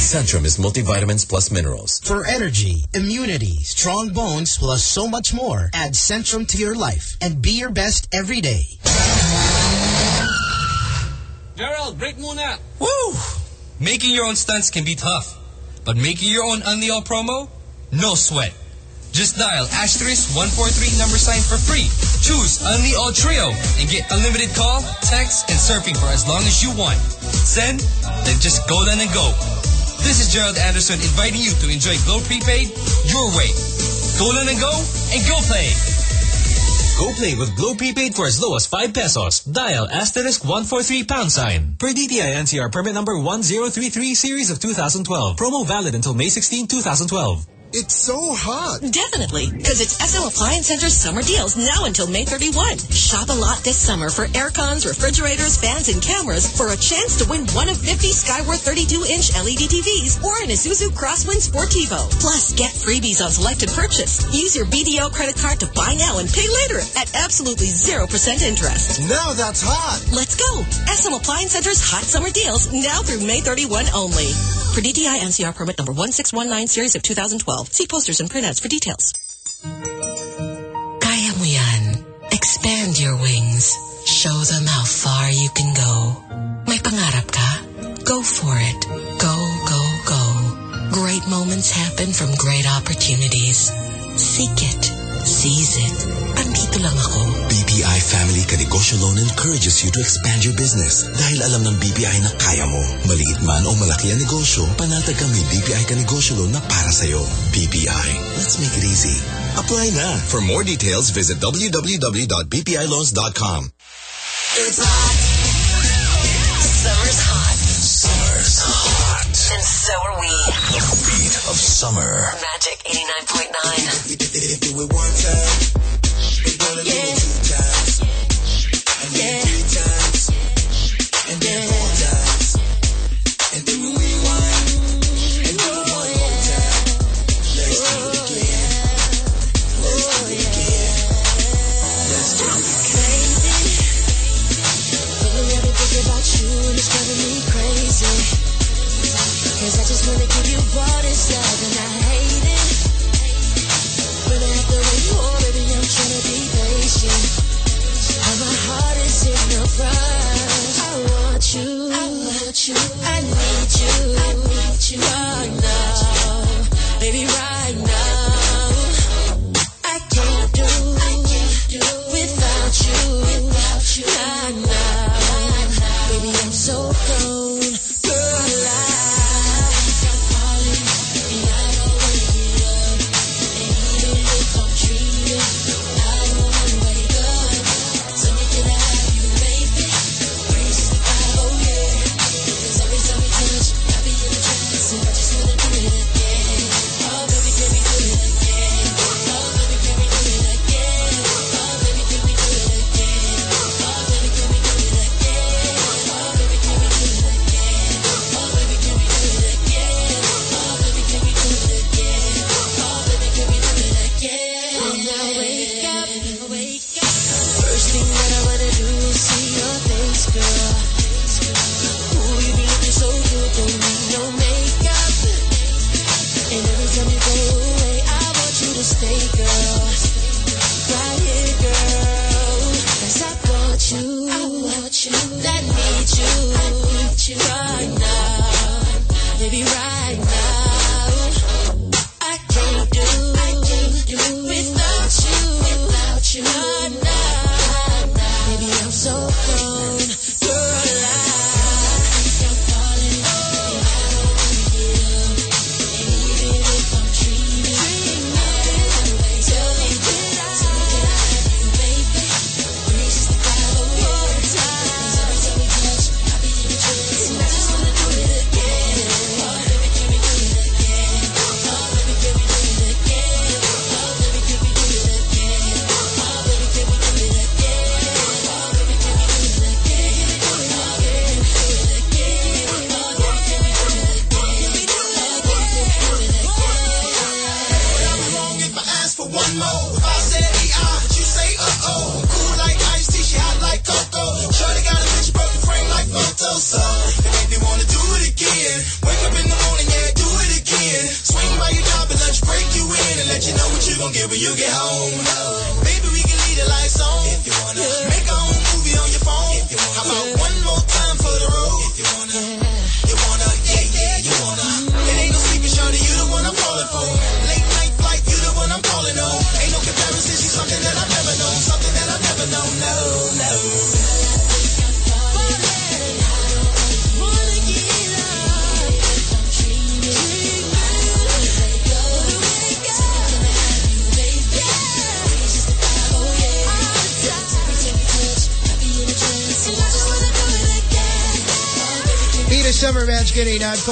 Centrum is multivitamins plus minerals. For energy, immunity, strong bones, plus so much more, add Centrum to your life and be your best every day. Gerald, break muna. Woo! Making your own stunts can be tough. But making your own Unli promo? No sweat. Just dial asterisk 143 number sign for free. Choose Unli Trio and get unlimited call, text, and surfing for as long as you want. Send, then just go then and go. This is Gerald Anderson inviting you to enjoy Globe Prepaid your way. Go then and go, and go play. Go play with Globe Prepaid for as low as 5 pesos. Dial asterisk 143 pound sign. Per DTI NCR permit number 1033 series of 2012. Promo valid until May 16, 2012. It's so hot. Definitely, because it's SM Appliance Center's summer deals now until May 31. Shop a lot this summer for air cons, refrigerators, fans, and cameras for a chance to win one of 50 Skyworth 32-inch LED TVs or an Isuzu Crosswind Sportivo. Plus, get freebies on selected purchase. Use your BDO credit card to buy now and pay later at absolutely 0% interest. Now that's hot. Let's go. SM Appliance Center's hot summer deals now through May 31 only. For DTI NCR permit number 1619 series of 2012. See posters and printouts for details. Kaya mo yan. Expand your wings. Show them how far you can go. May pangarap ka? Go for it. Go, go, go. Great moments happen from great opportunities. Seek it. Seize it. Andito lang ako. BPI Family Kanegosyo Loan encourages you to expand your business dahil alam ng BPI na kaya mo. Maliit man o malaki ang negosyo, panatag ka may BPI Kanegosyo Loan na para sa'yo. BPI, let's make it easy. Apply na. For more details, visit www.bpiloans.com. It's hot. Summer's hot. Summer's hot. And so are we. The beat of summer. Magic 89.9. Do it one time, Cause I just wanna give you all love and I hate it. you. I need you. I need you. Oh, now, Baby, right.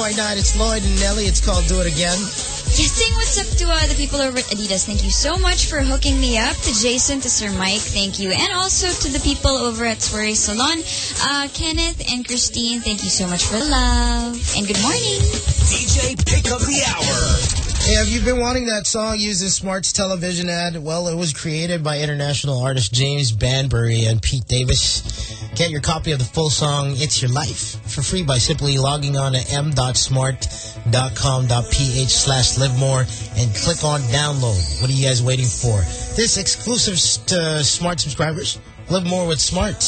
Good 89.9. It's Lloyd and Nelly. It's called Do It Again. Yes, saying what's up to uh, the people over at Adidas. Thank you so much for hooking me up. To Jason, to Sir Mike, thank you. And also to the people over at Swery Salon. Uh, Kenneth and Christine, thank you so much for the love. And good morning. DJ Pick of the Hour. Hey, have you been wanting that song used in Smart's television ad? Well, it was created by international artist James Banbury and Pete Davis. Get your copy of the full song, It's Your Life, for free by simply logging on to m.smart.com.ph slash live more and click on download. What are you guys waiting for? This exclusive to Smart subscribers. Live more with Smart.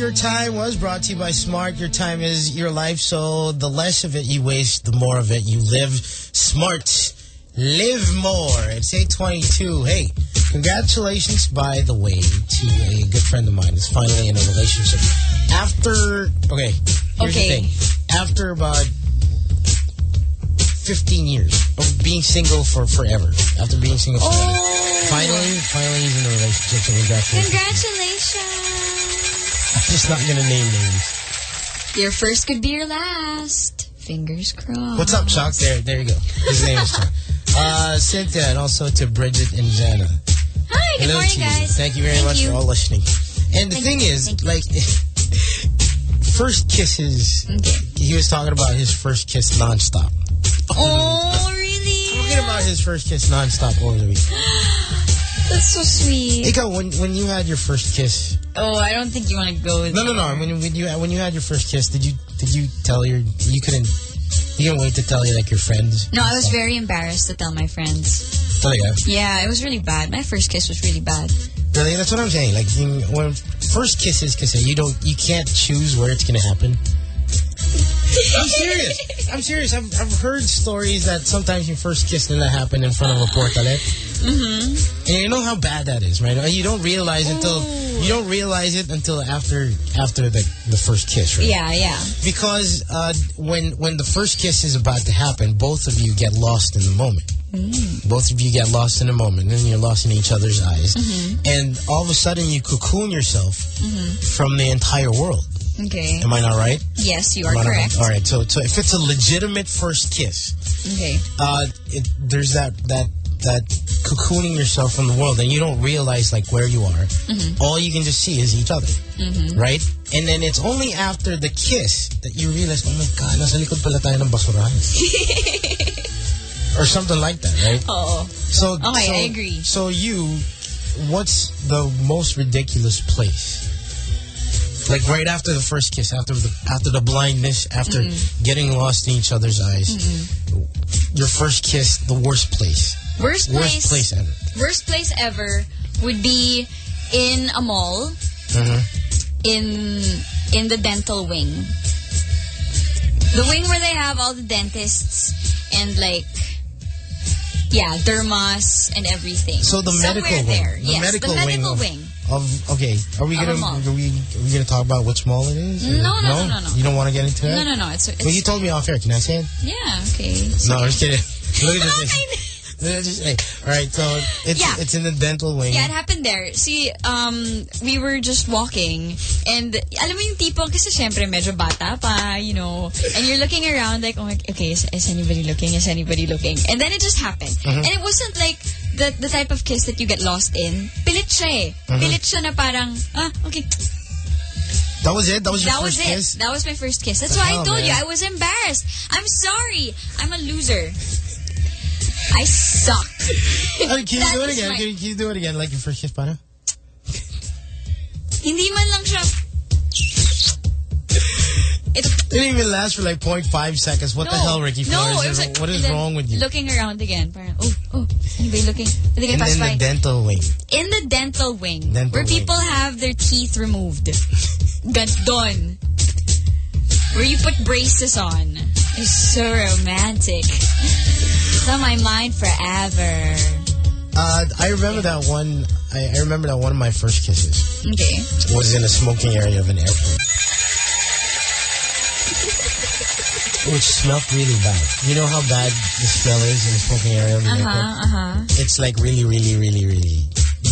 822. Your Time was brought to you by Smart. Your time is your life, so the less of it you waste, the more of it you live. Smart. Live more. It's 822. Hey, congratulations, by the way, to a good friend of mine who's finally in a relationship. After, okay, here's Okay. the thing. After about 15 years of being single for forever. After being single forever. Oh. Finally, finally he's in a relationship, so congratulations. Congratulations. Just not going to name names. Your first could be your last. Fingers crossed. What's up, Chuck? There, there you go. His name is Chuck. Uh, Cynthia, and also to Bridget and Jana. Hi, good Hello morning, guys. Thank you very Thank much you. for all listening. And the Thank thing you. is, Thank like, first kisses, he was talking about his first kiss nonstop. Oh, really? Talking about his first kiss nonstop over the week. That's so sweet. Ikaw, when, when you had your first kiss, Oh, I don't think you want to go no, no, no. When, when you when you had your first kiss, did you did you tell your you couldn't You didn't wait to tell you like your friends. No, I was very embarrassed to tell my friends. Talaga? Yeah, Yeah, it was really bad. My first kiss was really bad. Really, that's what I'm saying. Like when first kisses, kasi you don't, you can't choose where it's gonna happen. I'm serious. I'm serious. I've, I've heard stories that sometimes your first kiss didn't happen in front of a portalet. Mm-hmm. And you know how bad that is, right? You don't realize until you don't realize it until after after the the first kiss, right? Yeah, yeah. Because uh, when when the first kiss is about to happen, both of you get lost in the moment. Mm. Both of you get lost in the moment, and you're lost in each other's eyes. Mhm. And all of a sudden, you cocoon yourself Mhm. from the entire world. Okay. Am I not right? Yes, you are correct. right? All right. So, so if it's a legitimate first kiss, Okay. uh, it, there's that that that cocooning yourself from the world, and you don't realize like where you are. Mhm. All you can just see is each other, Mhm. right? And then it's only after the kiss that you realize, oh my God, nasa likod pala tayo ng basurahan. or something like that, right? Oh. So, Okay, so, I agree. So you, what's the most ridiculous place? Like right after the first kiss, after the after the blindness, after Mm-hmm. getting lost in each other's eyes, your first kiss, the worst place, Worst place. worst place ever. Worst place ever would be in a mall Mhm. in in the dental wing. The wing where they have all the dentists and like yeah, dermas and everything. So the Somewhere medical wing, there. the yes, medical, the medical wing, wing. Of, okay. Are we gonna are we are we gonna talk about what mall it is? No, no, no, no, no. You don't want to get into that? No, no, no. It's, it's Well, you told me off air. Can I say it? yeah, okay. No, I'm just kidding. Look at this. thing. Just, hey, all right, so it's Yeah. it's in the dental wing. Yeah, it happened there. See, um, we were just walking and alam mo yung tipo kasi syempre medyo bata pa, you know, and you're looking around like, oh, my- okay, is, is anybody looking? Is anybody looking? And then it just happened. Mhm. And it wasn't like the the type of kiss that you get lost in. Pilit siya eh. Mhm. Pilit siya na parang, ah, okay. That was it. That was your that was first it. kiss. That was my first kiss. That's why I hell, told you? I was embarrassed. I'm sorry. I'm a loser. I suck. Okay, can you do it again? my- Can you, can you do it again, like your first kiss, para? Hindi man lang siya. It, didn't even last for like 0.5 seconds. What the hell, Ricky No, Flores? it was like- what is wrong with you? Looking around again. Oh, oh, anybody looking? Are they gonna And pass then by? the dental wing. In the dental wing, Dental where wing. people have their teeth removed. That's done. Where you put braces on. It's so romantic. It's on my mind forever. Uh, I remember that one. I, I remember that one of my first kisses Okay. was in a smoking area of an airport, which smelled really bad. You know how bad the smell is in a smoking area of an Uh-huh, airport. uh-huh. It's like really, really, really, really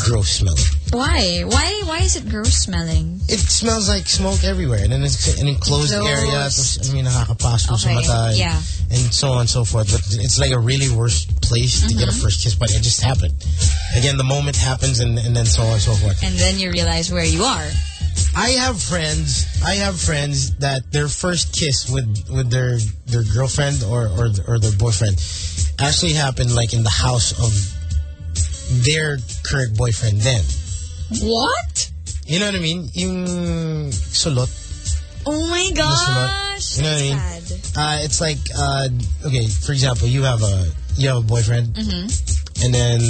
gross smelling. Why? Why Why is it gross smelling? It smells like smoke everywhere, and then it's an enclosed Enclosed. area. Tapos, I mean, nakakapasok sa Okay, mata, and, yeah. and so on and so forth. But it's like a really worst place to get a Mhm. first kiss, but it just happened. Again, the moment happens, and, and then so on and so forth. And then you realize where you are. I have friends. I have friends that their first kiss with with their their girlfriend or or or their boyfriend actually happened like in the house of their current boyfriend. Then What? you know what I mean? Yung sulot. Oh my gosh. You know what I mean? Uh, it's like uh, okay. For example, you have a you have a boyfriend, Mm-hmm. and then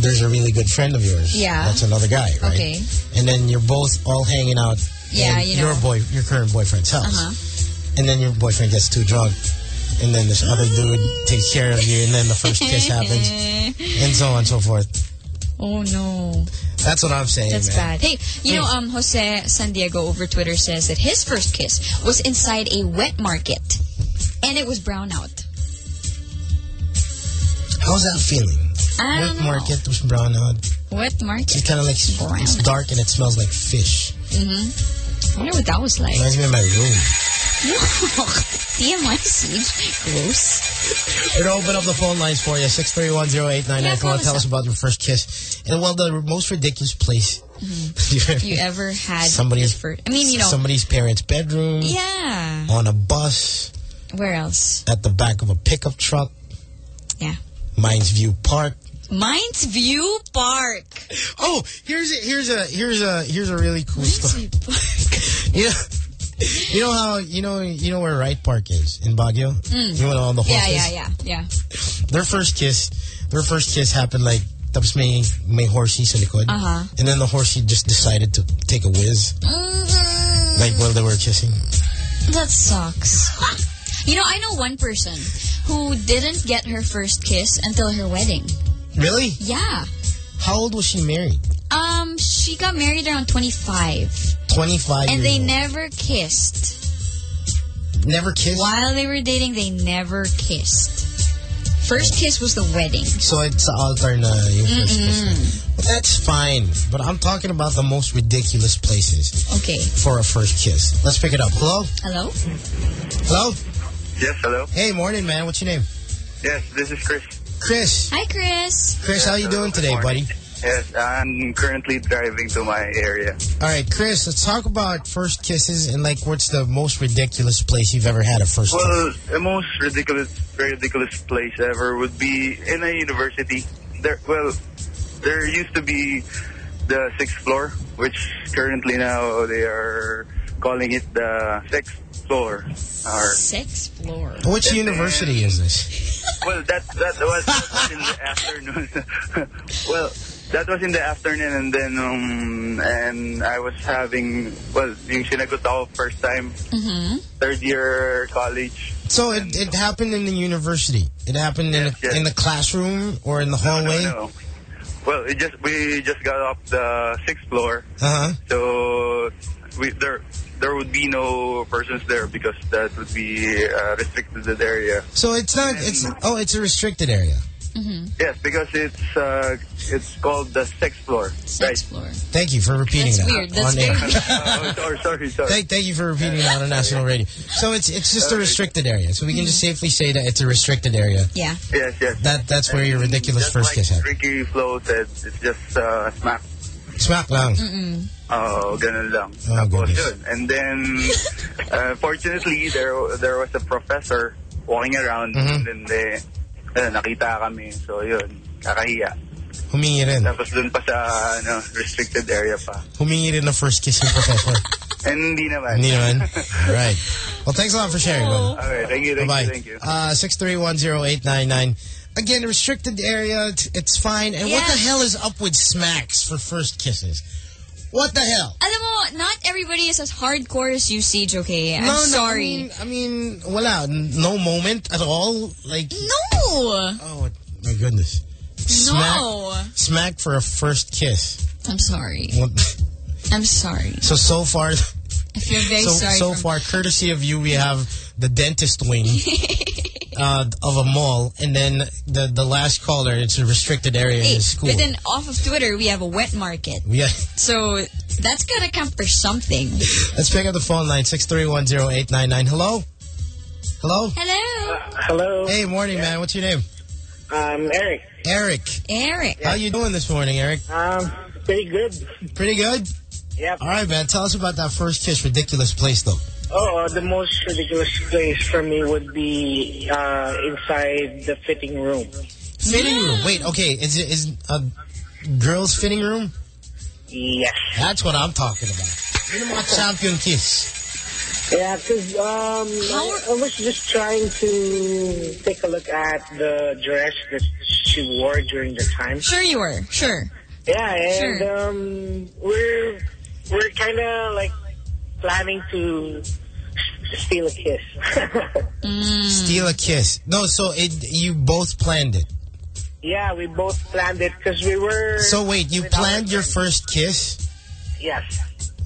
there's a really good friend of yours. Yeah. that's another guy, right? Okay. And then you're both all hanging out. Yeah, in you your boy, your current boyfriend's house, Uh-huh. and then your boyfriend gets too drunk, and then this other dude takes care of you, and then the first kiss happens, and so on and so forth. Oh no. That's what I'm saying. That's man. bad. Hey, you know, um, Jose San Diego over Twitter says that his first kiss was inside a wet market, and it was brown out. How's that feeling? I Wet don't know. market was brown out. Wet market. It's kind of like brown. it's dark and it smells like fish. Mm-hmm. I wonder what that was like. Reminds me of my room. TMI siege. Gross. We're open up the phone lines for you. 631-0899. Yeah, Come on, tell us about your first kiss. And well, the most ridiculous place if You ever had somebody's first? I mean, you know. somebody's parents' bedroom, Yeah. on a bus, Where else? at the back of a pickup truck, Yeah. Mines View Park. Mines View Park. Oh, here's a here's a here's a here's a really cool story. Yeah. You know how you know you know where Wright Park is in Baguio. Mm. You know all the Yeah, horses. yeah, yeah, yeah. yeah. Their first kiss, their first kiss happened like tapos may may horsey sa likod. Uh-huh. And then the horsey just decided to take a whiz like while they were kissing. That sucks. You know, I know one person who didn't get her first kiss until her wedding. Really? Yeah. How old was she married? Um, she got married around 25. 25 And they old. never kissed. Never kissed? While they were dating, they never kissed. First kiss was the wedding. So it's altar na yung first kiss. But that's fine. But I'm talking about the most ridiculous places Okay. for a first kiss. Let's pick it up. Hello? Hello? Hello? Yes, hello. Hey, morning, man. What's your name? Yes, this is Chris. Chris. Hi, Chris. Chris, how you doing today, buddy? Yes, I'm currently driving to my area. All right, Chris, let's talk about first kisses and like what's the most ridiculous place you've ever had a first kiss. Well, the most ridiculous, ridiculous place ever would be in a university. There, well, there used to be the sixth floor, which currently now they are calling it the sixth floor. Or Sixth floor. Which university is this? well, that that was, that was in the afternoon. well, that was in the afternoon, and then um, and I was having well, yung sinagot ako first time, Mm-hmm. third year college. So it, it happened in the university. It happened in, yes. in the classroom or in the hallway? No, well, it just we just got up the sixth floor, Uh-huh. so we there there would be no persons there because that would be a restricted area. So it's not, it's, oh, it's a restricted area. Yes, because it's uh, it's called the sixth floor. Sixth floor. Thank you for repeating That's that. weird. That's on air. very oh, sorry, sorry, sorry. Thank, thank you for repeating that on national radio. So it's it's just a restricted area. So we can just safely say that it's a restricted area. Yeah. Yes, yes. That that's where your ridiculous Just first like kiss happened. Ricky Flo said, it's just uh, smack. Smack lang. Mm-mm. Oh, ganun lang. Oh, Tapos goodness. yun. And then, uh, fortunately, there there was a professor walking around Mhm. and then they, uh, nakita kami. So yun, kakahiya. Humingi rin. Tapos dun pa sa ano, restricted area pa. Humingi rin na first kiss yung professor. And hindi naman. Hindi naman. right. Well, thanks a lot for sharing, brother. Okay, thank you, thank Bye-bye. you, thank you. Uh, 6310899. Again, restricted area, it's, fine. And what the hell is up with smacks for first kisses? What the hell? Alam mo, not everybody is as hardcore as you, Siege, okay? I'm no, no, sorry. I mean, I mean, wala. No moment at all? Like, No! oh, my goodness. Smack, No! smack for a first kiss. I'm sorry. What- I'm sorry. So, so far, I feel very so, sorry. so far, courtesy of you, we have the dentist wing uh, of a mall, and then the the last caller, it's a restricted area in Hey, the school. but then off of Twitter, we have a wet market. yeah. So that's gotta count for something. Let's pick up the phone line, 6310899. Hello? Hello? Hello? Hello. Hey, morning, man. What's your name? Um, Eric. Eric. Eric. How you doing this morning, Eric? Um, pretty good. Pretty good? Yep. All right, man. Tell us about that first kiss. Ridiculous place, though. Oh, uh, the most ridiculous place for me would be uh, inside the fitting room. Fitting room. Wait, okay. Is it is a girl's fitting room? Yes. That's what I'm talking about. Yun ang mga champion kiss. Yeah, because um, I, I was just trying to take a look at the dress that she wore during the time. Sure you were. Sure. Yeah, and Sure. um, we're we're kind of like planning to steal a kiss. Steal a kiss. No, so it you both planned it. yeah, we both planned it because we were. So wait, you planned your first kiss? Yes.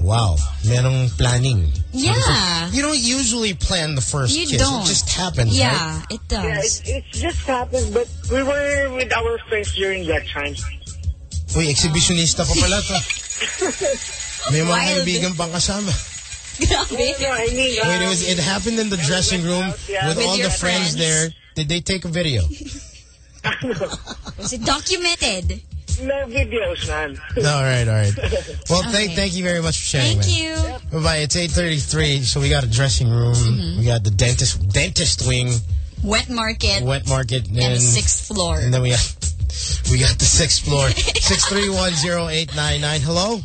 Wow. Merong planning. Yeah. You don't usually plan the first You kiss. don't. It just happens, Yeah, right? it Yeah, does. it, it just happens, but we were with our friends during that time. Uy, exhibitionista pa pala to. May mga Wild. kaibigan pang kasama. Grabe. No, I mean, Wait, it, um, was, it happened in the dressing room Yeah. with With all the friends, friends. there. Did they take a video? Was it documented? no videos, man. All right, all right. Well, thank Okay. thank you very much for sharing, Thank man. you. Bye. It's eight thirty three, so we got a dressing room. Mm-hmm. We got the dentist dentist wing, Wet market wet market, and the sixth floor. and then we got we got the sixth floor. Six three one zero eight nine nine. Hello,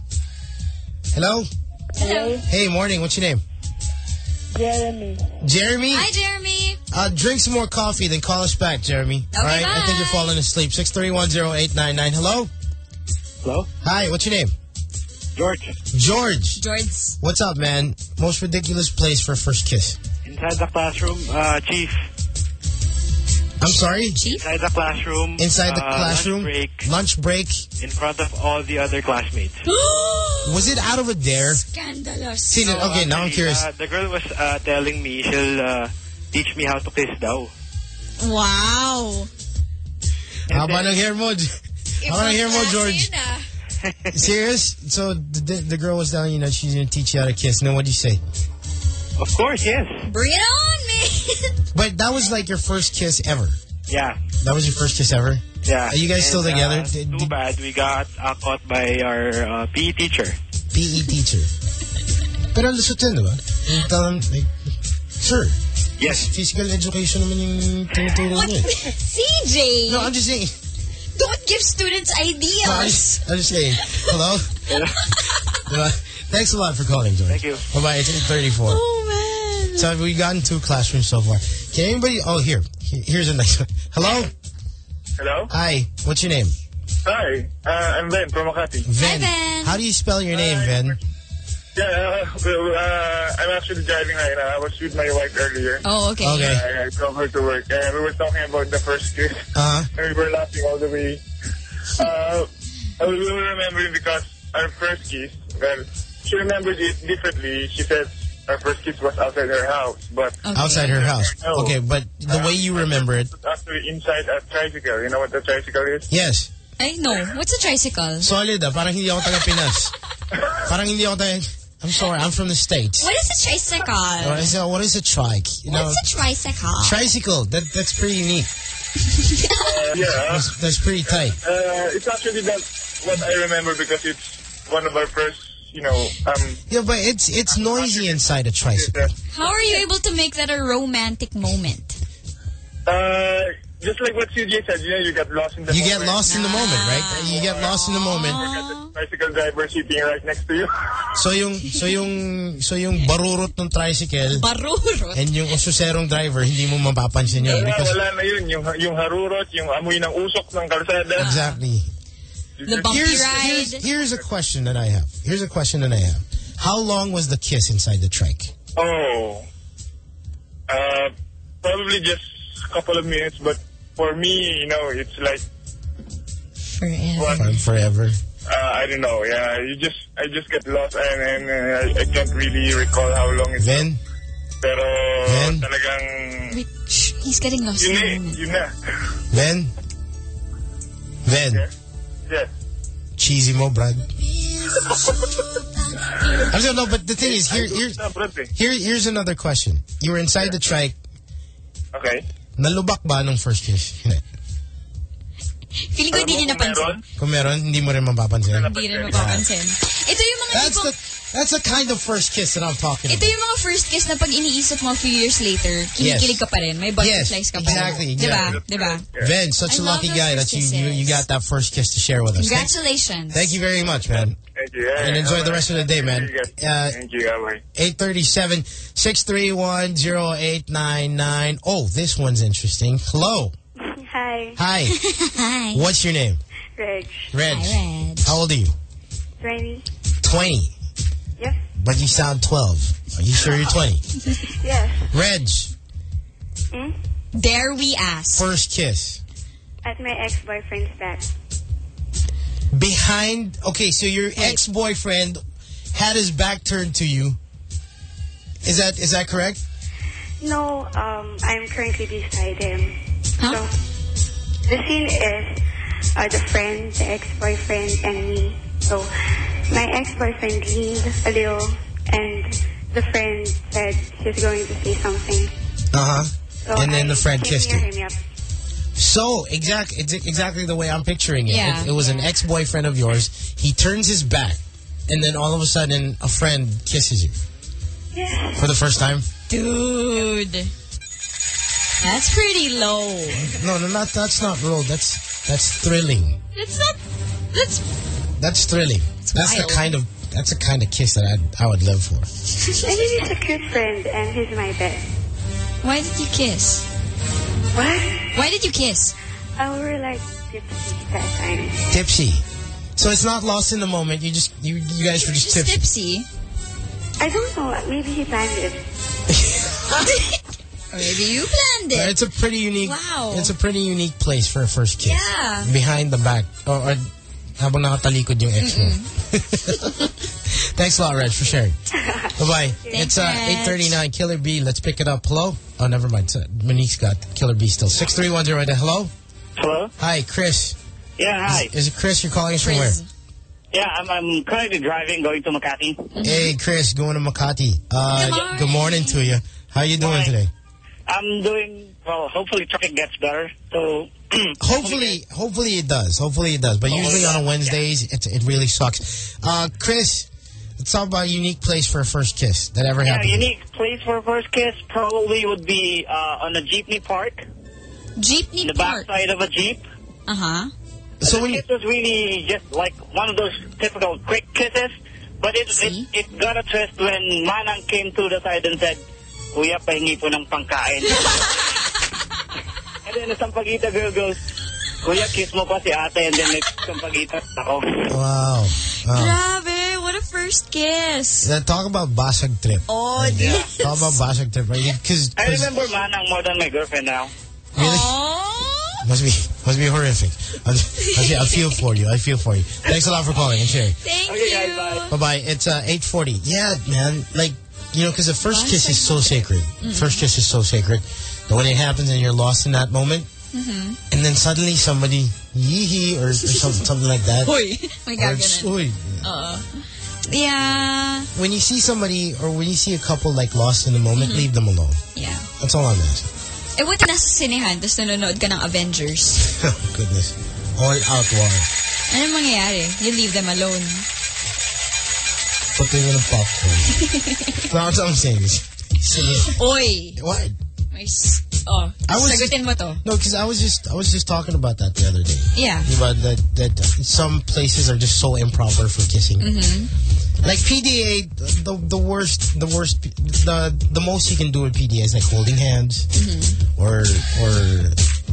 hello. Hello. Hey, morning. What's your name? Jeremy. Jeremy? Hi, Jeremy. Uh, drink some more coffee, then call us back, Jeremy. Okay, All right? I think you're falling asleep. 6310899. Hello? Hello? Hi, what's your name? George. George. George. What's up, man? Most ridiculous place for a first kiss. Inside the classroom, uh, Chief. I'm sorry? Inside the classroom. Inside the uh, classroom? Lunch break. Lunch break. In front of all the other classmates. Was it out of a dare? Scandalous. See, No, okay, now I'm curious. Uh, the girl was uh, telling me she'll uh, teach me how to kiss daw. Wow. Haba ng hair mo. Haba ng hair mo, George. Serious? So the, the girl was telling you that she's going to teach you how to kiss. Now, what do you say? Of course, yes. Bring it on, man. But that was like your first kiss ever. Yeah. That was your first kiss ever? Yeah. Are you guys still together? Uh, Did- too bad we got uh, caught by our uh, PE teacher. PE teacher. Pero lusot yun, di ba? Tell them, like, sir. Yes. Physical education naman yung tinuturo What? niya. eh. CJ. No, I'm just saying. Don't give students No, I'm ideas. just, I'm just saying. Hello? Diba? Thanks a lot for calling, George. Thank you. Bye-bye. It's 834. Oh, man. So we've gotten two classrooms so far. Can anybody... Oh, here. Here- Here's a nice one. Hello? Hello? Hi. What's your name? Hi, uh, I'm Ben from Makati. Ven. How do you spell your name, Ven? Yeah, uh, well, uh, I'm actually driving right now. I was with my wife earlier. Oh, okay. Okay. I, I drove her to work, and we were talking about the first kiss. Uh-huh. And we were laughing all the way. Uh, I was really remembering because our first kiss, well, she remembers it differently. She says her first kiss was outside her house, but Outside her house. No. Okay, but the way you remember it... actually inside a tricycle. You know what the tricycle is? Yes. I know. What's a tricycle? Solid ah. Parang hindi ako taga-Pinas. Parang hindi ako taga... I'm sorry, I'm from the States. What is a tricycle? What is a, what is a trike? You know, What's a tricycle? tricycle. That that's pretty neat. Uh, yeah. That's, that's pretty tight. Uh, it's actually that what I remember because it's one of our first, you know, um, Yeah, but it's it's noisy inside a tricycle. How are you able to make that a romantic moment? uh, just like what CJ said, you know, you get lost in the You moment. get lost in the moment, right? You get lost in the moment. Bicycle driver sitting right next to you. So yung so yung so yung barurot ng tricycle Barurot? and yung ususerong driver hindi mo mapapansin yun wala, because wala na yun. Yung, yung harurot, yung amoy ng usok ng kalsada. exactly. The bumpy Here's, ride. here's here's a question that I have. Here's a question that I have. How long was the kiss inside the trike? Oh. Uh, probably just a couple of minutes, but for me, you know, it's like, Forever. For- Forever. uh, I don't know. Yeah, you just, I just get lost and, and uh, I, I can't really recall how long it's Then Pero Then? talagang, Wait, shh, he's getting lost. yun in na, the eh, moment. yun na. then then Yeah. Cheesy mo, Brad. I don't know, but the thing is, here, here's, here, here's another question. You were inside the trike. Okay. Nalubak ba nung first kiss? Hindi. Feeling ko hindi niya napansin. Kung meron, hindi mo rin mapapansin. Hindi rin mapapansin. Ito yung mga That's ibang- the, that's the kind of first kiss that I'm talking Ito about. yung mga first kiss na pag iniisip mo a few years later, kinikilig ka pa rin. May butterflies ka pa rin. Exactly, Diba? exactly. Diba? Ben, such I a lucky guy that you, you you got that first kiss to share with us. Congratulations. thank you very much, man. Thank you. Yeah, And enjoy the rest of the day, man. Uh, Thank you. Bye. 837 631 0899. Oh, this one's interesting. Hello. Hi. Hi. Hi. What's your name? Reg. Reg. Reg. How old are you? 20. 20. Yep. But you sound 12. Are you sure you're 20? Yes. Reg, Hmm? Dare we ask? first kiss. At my ex-boyfriend's back. Behind, okay, so your ex-boyfriend had his back turned to you. Is that is that correct? No, um, I'm currently beside him. So, the scene is uh, the friend, the ex-boyfriend, and me. So, my ex-boyfriend leaned a little, and the friend said she's going to say something. Uh-huh. So and then I the friend kissed you. him, yep. So, exact, it's exactly the way I'm picturing it. Yeah. It, it was an ex-boyfriend of yours. He turns his back, and then all of a sudden, a friend kisses you. Yeah. For the first time? Dude. That's pretty low. No, no, not that's not low. That's that's thrilling. That's not... That's... That's thrilling. that's wild. the kind of that's the kind of kiss that I I would live for. Maybe he's a cute friend and he's my best. Why did you kiss? What? Why did you kiss? Uh, we were like tipsy that time. Tipsy. So it's not lost in the moment. You just you you guys were just tipsy. Tipsy. I don't know. Maybe he planned it. Or maybe you planned it. It's a pretty unique. Wow. It's a pretty unique place for a first kiss. Yeah. Behind the back or, or habang nakatalikod yung ex mo. Thanks a lot, Reg, for sharing. Bye bye. It's uh, 8:39. Killer B. Let's pick it up. Hello. Oh, never mind. So, Monique's got Killer B still. Six three one zero right there. Hello. Hello? Hi, Chris. Yeah, hi. Is, is it Chris? You're calling us from where? Yeah, I'm, I'm currently driving, going to Makati. Hey, Chris, going to Makati. Uh, good morning to you. How are you doing today? I'm doing, well, hopefully traffic gets better. So, Hopefully, hopefully it does. Hopefully it does. But usually on a Wednesdays, it, it really sucks. Uh, Chris, let's talk about a unique place for a first kiss that ever yeah, happened. unique place for a first kiss probably would be uh, on a jeepney park. Jeepney the park? backside of a jeep. Uh-huh. So the kiss was really just like one of those typical quick kisses. But it, it, it got a twist when Manang came to the side and said, Kuya, pahingi po ng pangkain. and then the Sampaguita girl goes, Kuya, kiss mo pa si ate. And then next Sampaguita ako. Wow. wow. Grabe, what a first kiss. Uh, talk about basag trip. Oh, Right there. yes. Talk about basag trip, right? Because I remember Manang more than my girlfriend now. Really? must be must be horrific. I, I, I feel for you. I feel for you. Thanks a lot for calling and sharing. Thank you. bye. Bye bye. It's uh, 8:40. Yeah, man. Like you know, because the first kiss is so sacred. First kiss is so sacred. But when it happens and you're lost in that moment, Mm-hmm. and then suddenly somebody yee or, or something, something like that. Hoy. May Or just, uy. Uh, yeah. When you see somebody or when you see a couple like lost in the moment, Mhm. leave them alone. Yeah. That's all I'm asking. Eh, buti nasa sinehan, tapos nanonood ka ng Avengers. Oh, goodness. All out war. Ano mangyayari? You leave them alone. Put them in a popcorn. no, that's what I'm saying. Oy! What? May s- oh, I was sagutin mo to. No, because I was just I was just talking about that the other day. Yeah. About that that some places are just so improper for kissing. Mm-hmm. Like PDA, the the worst the worst the the most you can do with PDA is like holding hands Mm-hmm. or or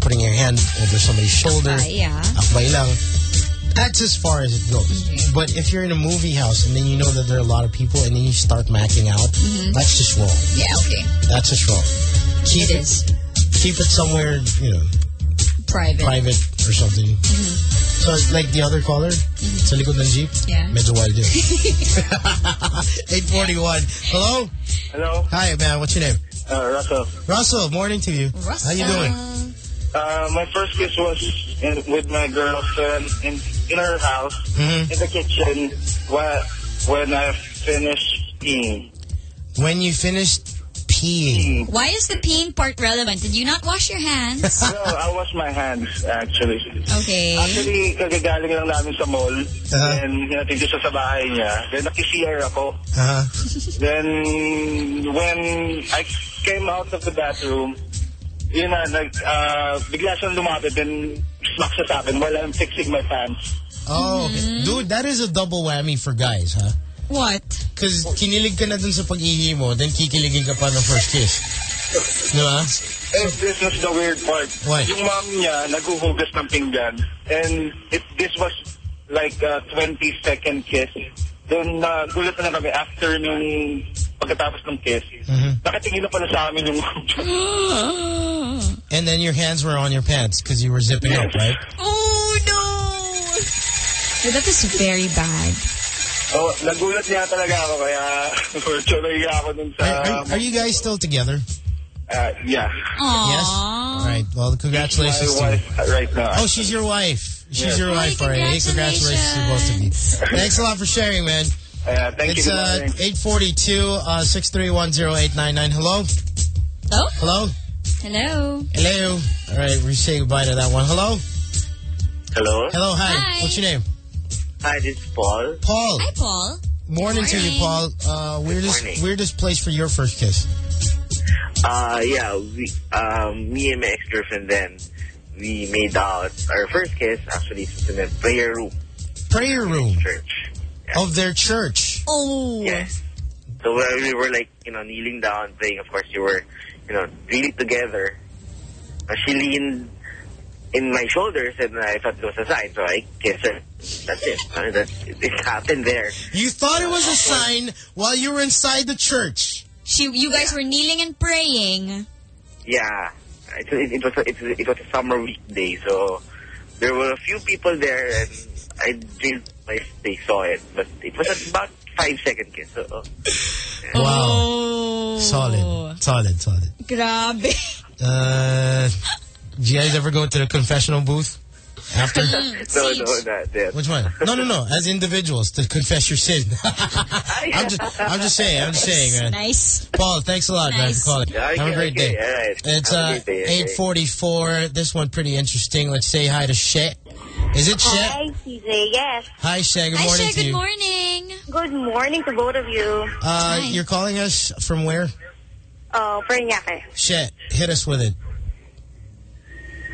putting your hand over somebody's shoulder. Akbay, yeah. Akbay lang. That's as far as it goes. But if you're in a movie house and then you know that there are a lot of people and then you start macking out, Mhm. that's just wrong. Yeah, okay. That's just wrong. Keep it, keep it somewhere, you know, Private. private or something. So it's like the other caller, sa likod ng jeep, Yeah. medyo wild yun. 841. Hello? Hello? Hi, man. What's your name? Uh, Russell. Russell, morning to you. How you doing? Uh, my first kiss was in, with my girlfriend in, in her house, Mhm. in the kitchen, where, when I finished peeing. When you finished peeing. Why is the peeing part relevant? Did you not wash your hands? no, I wash my hands, actually. Okay. Actually, kagagaling lang namin sa mall. Uh-huh. Then, hinatid ko siya sa bahay niya. Then, nakisiyer ako. Uh-huh. Then, when I came out of the bathroom, yun na, nag, uh, bigla siyang lumapit and smack siya sa akin while I'm fixing my pants. Oh, okay. Dude, that is a double whammy for guys, huh? What? Because kinilig ka na dun sa pag-ihi mo, then kikiligin ka pa ng first kiss. Di ba? And this was the weird part. What? Yung mom niya, naghuhugas ng pinggan. And it, this was like a 20-second kiss. Then, nagulat na lang kami after nung pagkatapos ng kiss. Mhm. Nakatingin na pala sa amin yung And then your hands were on your pants because you were zipping up, right? Oh, no! Oh, that is very bad. Oh, nagulat niya talaga ako kaya medyo naiya ako dun sa... Are, are, are you guys still together? Uh, yeah. Yes? All right. Well, congratulations My to you. right now. Oh, she's your wife. She's Yes. your wife, all right. Hey, congratulations to both of you. Thanks a lot for sharing, man. Uh, thank it's you. uh, Good 842 uh, 6310899. Hello? Oh? Hello? Hello? Hello? All right, we say goodbye to that one. Hello? Hello. Hello, hi. Hi. What's your name? Hi, this is Paul. Paul. Hi, Paul. Morning, to you, Paul. Uh, weirdest, morning. weirdest place for your first kiss? Uh, yeah, we, um, me and my ex-girlfriend then, we made out our first kiss, actually, it was in a prayer room. Prayer room Church. of their church. Oh. Yes. So when we were like, you know, kneeling down, playing, of course, you were, you know, really together. Uh, she leaned in my shoulders and I thought it was a sign, so I kissed her. That's it. Uh, That's, it happened there. You thought it was a sign while you were inside the church. She, you guys were kneeling and praying. Yeah. It, it, it was a, it, it was a summer weekday, so there were a few people there and I didn't know if they saw it, but it was about five second kiss. So, uh, Wow. Solid. Solid, solid. Grabe. Uh, do you guys ever go to the confessional booth after? no, no, not that. Which one? No, no, no. As individuals to confess your sin. I'm just, I'm just saying. I'm just saying, man. Nice. Paul, thanks a lot, man, for calling. Yeah, Have a great okay, day. all right. It's uh, great day, okay. 8:44. This one pretty interesting. Let's say hi to Shet. Is it Shet? Hi, CJ. Yes. Hi, Shet. Good Hi, morning Shet, to good you. morning. Good morning to both of you. Uh, you're calling us from where? Oh, Parañaque. Shet, hit us with it.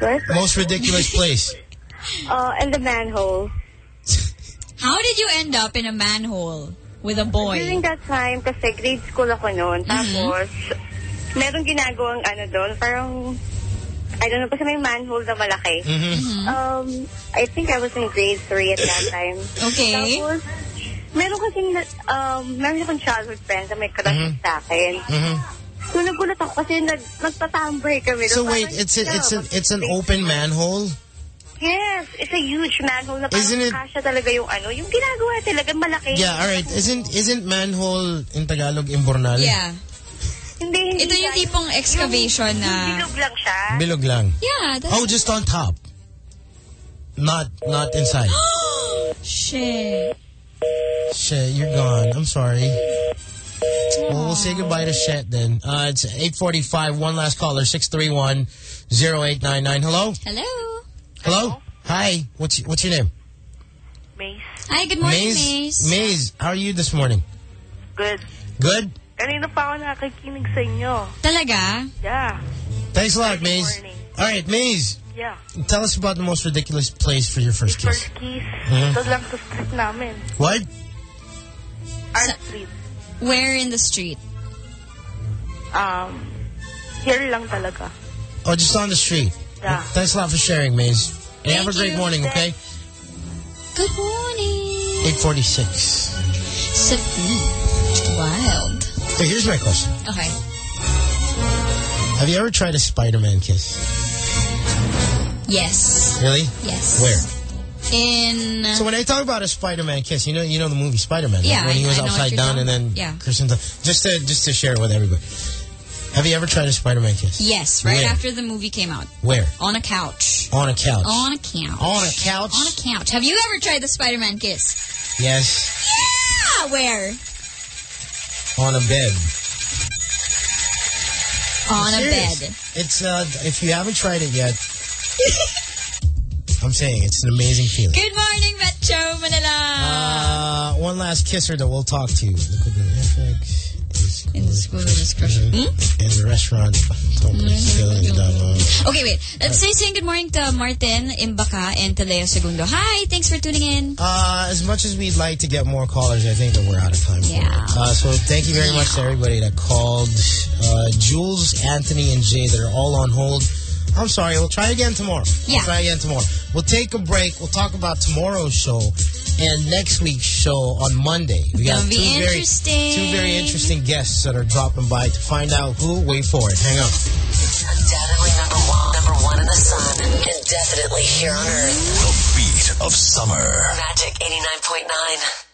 What? Most ridiculous place. Uh, and the manhole. How did you end up in a manhole with a boy? During that time, kasi grade school ako noon. Tapos, merong ginagawang ano doon, parang, I don't know, kasi may manhole na malaki. Mm-hmm. Um, I think I was in grade 3 at that time. Okay. Tapos, meron kasing, um, meron akong childhood friend na may crush Mm-hmm. sa akin. Mhm. So, nagulat ako kasi nag, nagtatambay kami. So wait, it's a, it's a, it's an open manhole. Yes, it's a huge manhole na parang Isn't it- kasya talaga yung ano, yung ginagawa talaga malaki. Yeah, all right. Isn't isn't manhole in Tagalog imbornal? Yeah. Hindi, hindi. Ito yung tipong excavation na... Bilog lang siya. Bilog lang. Yeah, that's... Oh, just on top. Not not inside. Shit. Shit, you're gone. I'm sorry. Well, we'll say goodbye to Shet then. Uh, it's 845. One last caller. 631-0899. Hello? Hello. Hello? Hi. What's what's your name? Maze. Hi, good morning, Maze. Maze, how are you this morning? Good. Good? Kanina pa ako nakikinig sa inyo. Talaga? Yeah. Thanks a lot, Maze. All right, Maze. Yeah. Tell us about the most ridiculous place for your first kiss. First kiss. Ito lang sa street namin. What? Art street. Where in the street? Um, here lang talaga. Oh, just on the street. Yeah. Thanks a lot for sharing, Maze. And have a great you. morning, okay? Good morning. 846. So, mm, wild. Hey, here's my question. Okay. Have you ever tried a Spider-Man kiss? Yes. Really? Yes. Where? In... So when I talk about a Spider-Man kiss, you know, you know the movie Spider-Man, right? Yeah, when he was I upside down and then. Yeah. Christian, just to just to share it with everybody. Have you ever tried a Spider-Man kiss? Yes, right Where? after the movie came out. Where? On a couch. On a couch. On a couch. On a couch? On a couch. Have you ever tried the Spider-Man kiss? Yes. Yeah! Where? On a bed. On a bed. It's uh, if you haven't tried it yet, I'm saying it's an amazing feeling. Good morning, Metro Manila. Uh, one last kisser that we'll talk to. Look at the FX. In the school of this crush. Hmm? In the restaurant. Okay, wait. Let's say saying good morning to Martin Imbaka and to Leo Segundo. Hi, thanks for tuning in. Uh, as much as we'd like to get more callers, I think that we're out of time. Yeah. Uh, so thank you very much to everybody that called. Uh, Jules, Anthony, and Jay that are all on hold. I'm sorry. We'll try again tomorrow. Yeah. We'll try again tomorrow. We'll take a break. We'll talk about tomorrow's show and next week's show on Monday. We got two very, interesting. two very interesting guests that are dropping by to find out who. Wait for it. Hang on. Undoubtedly number one, number one in the sun, and definitely here on Earth. The beat of summer. Magic 89.9.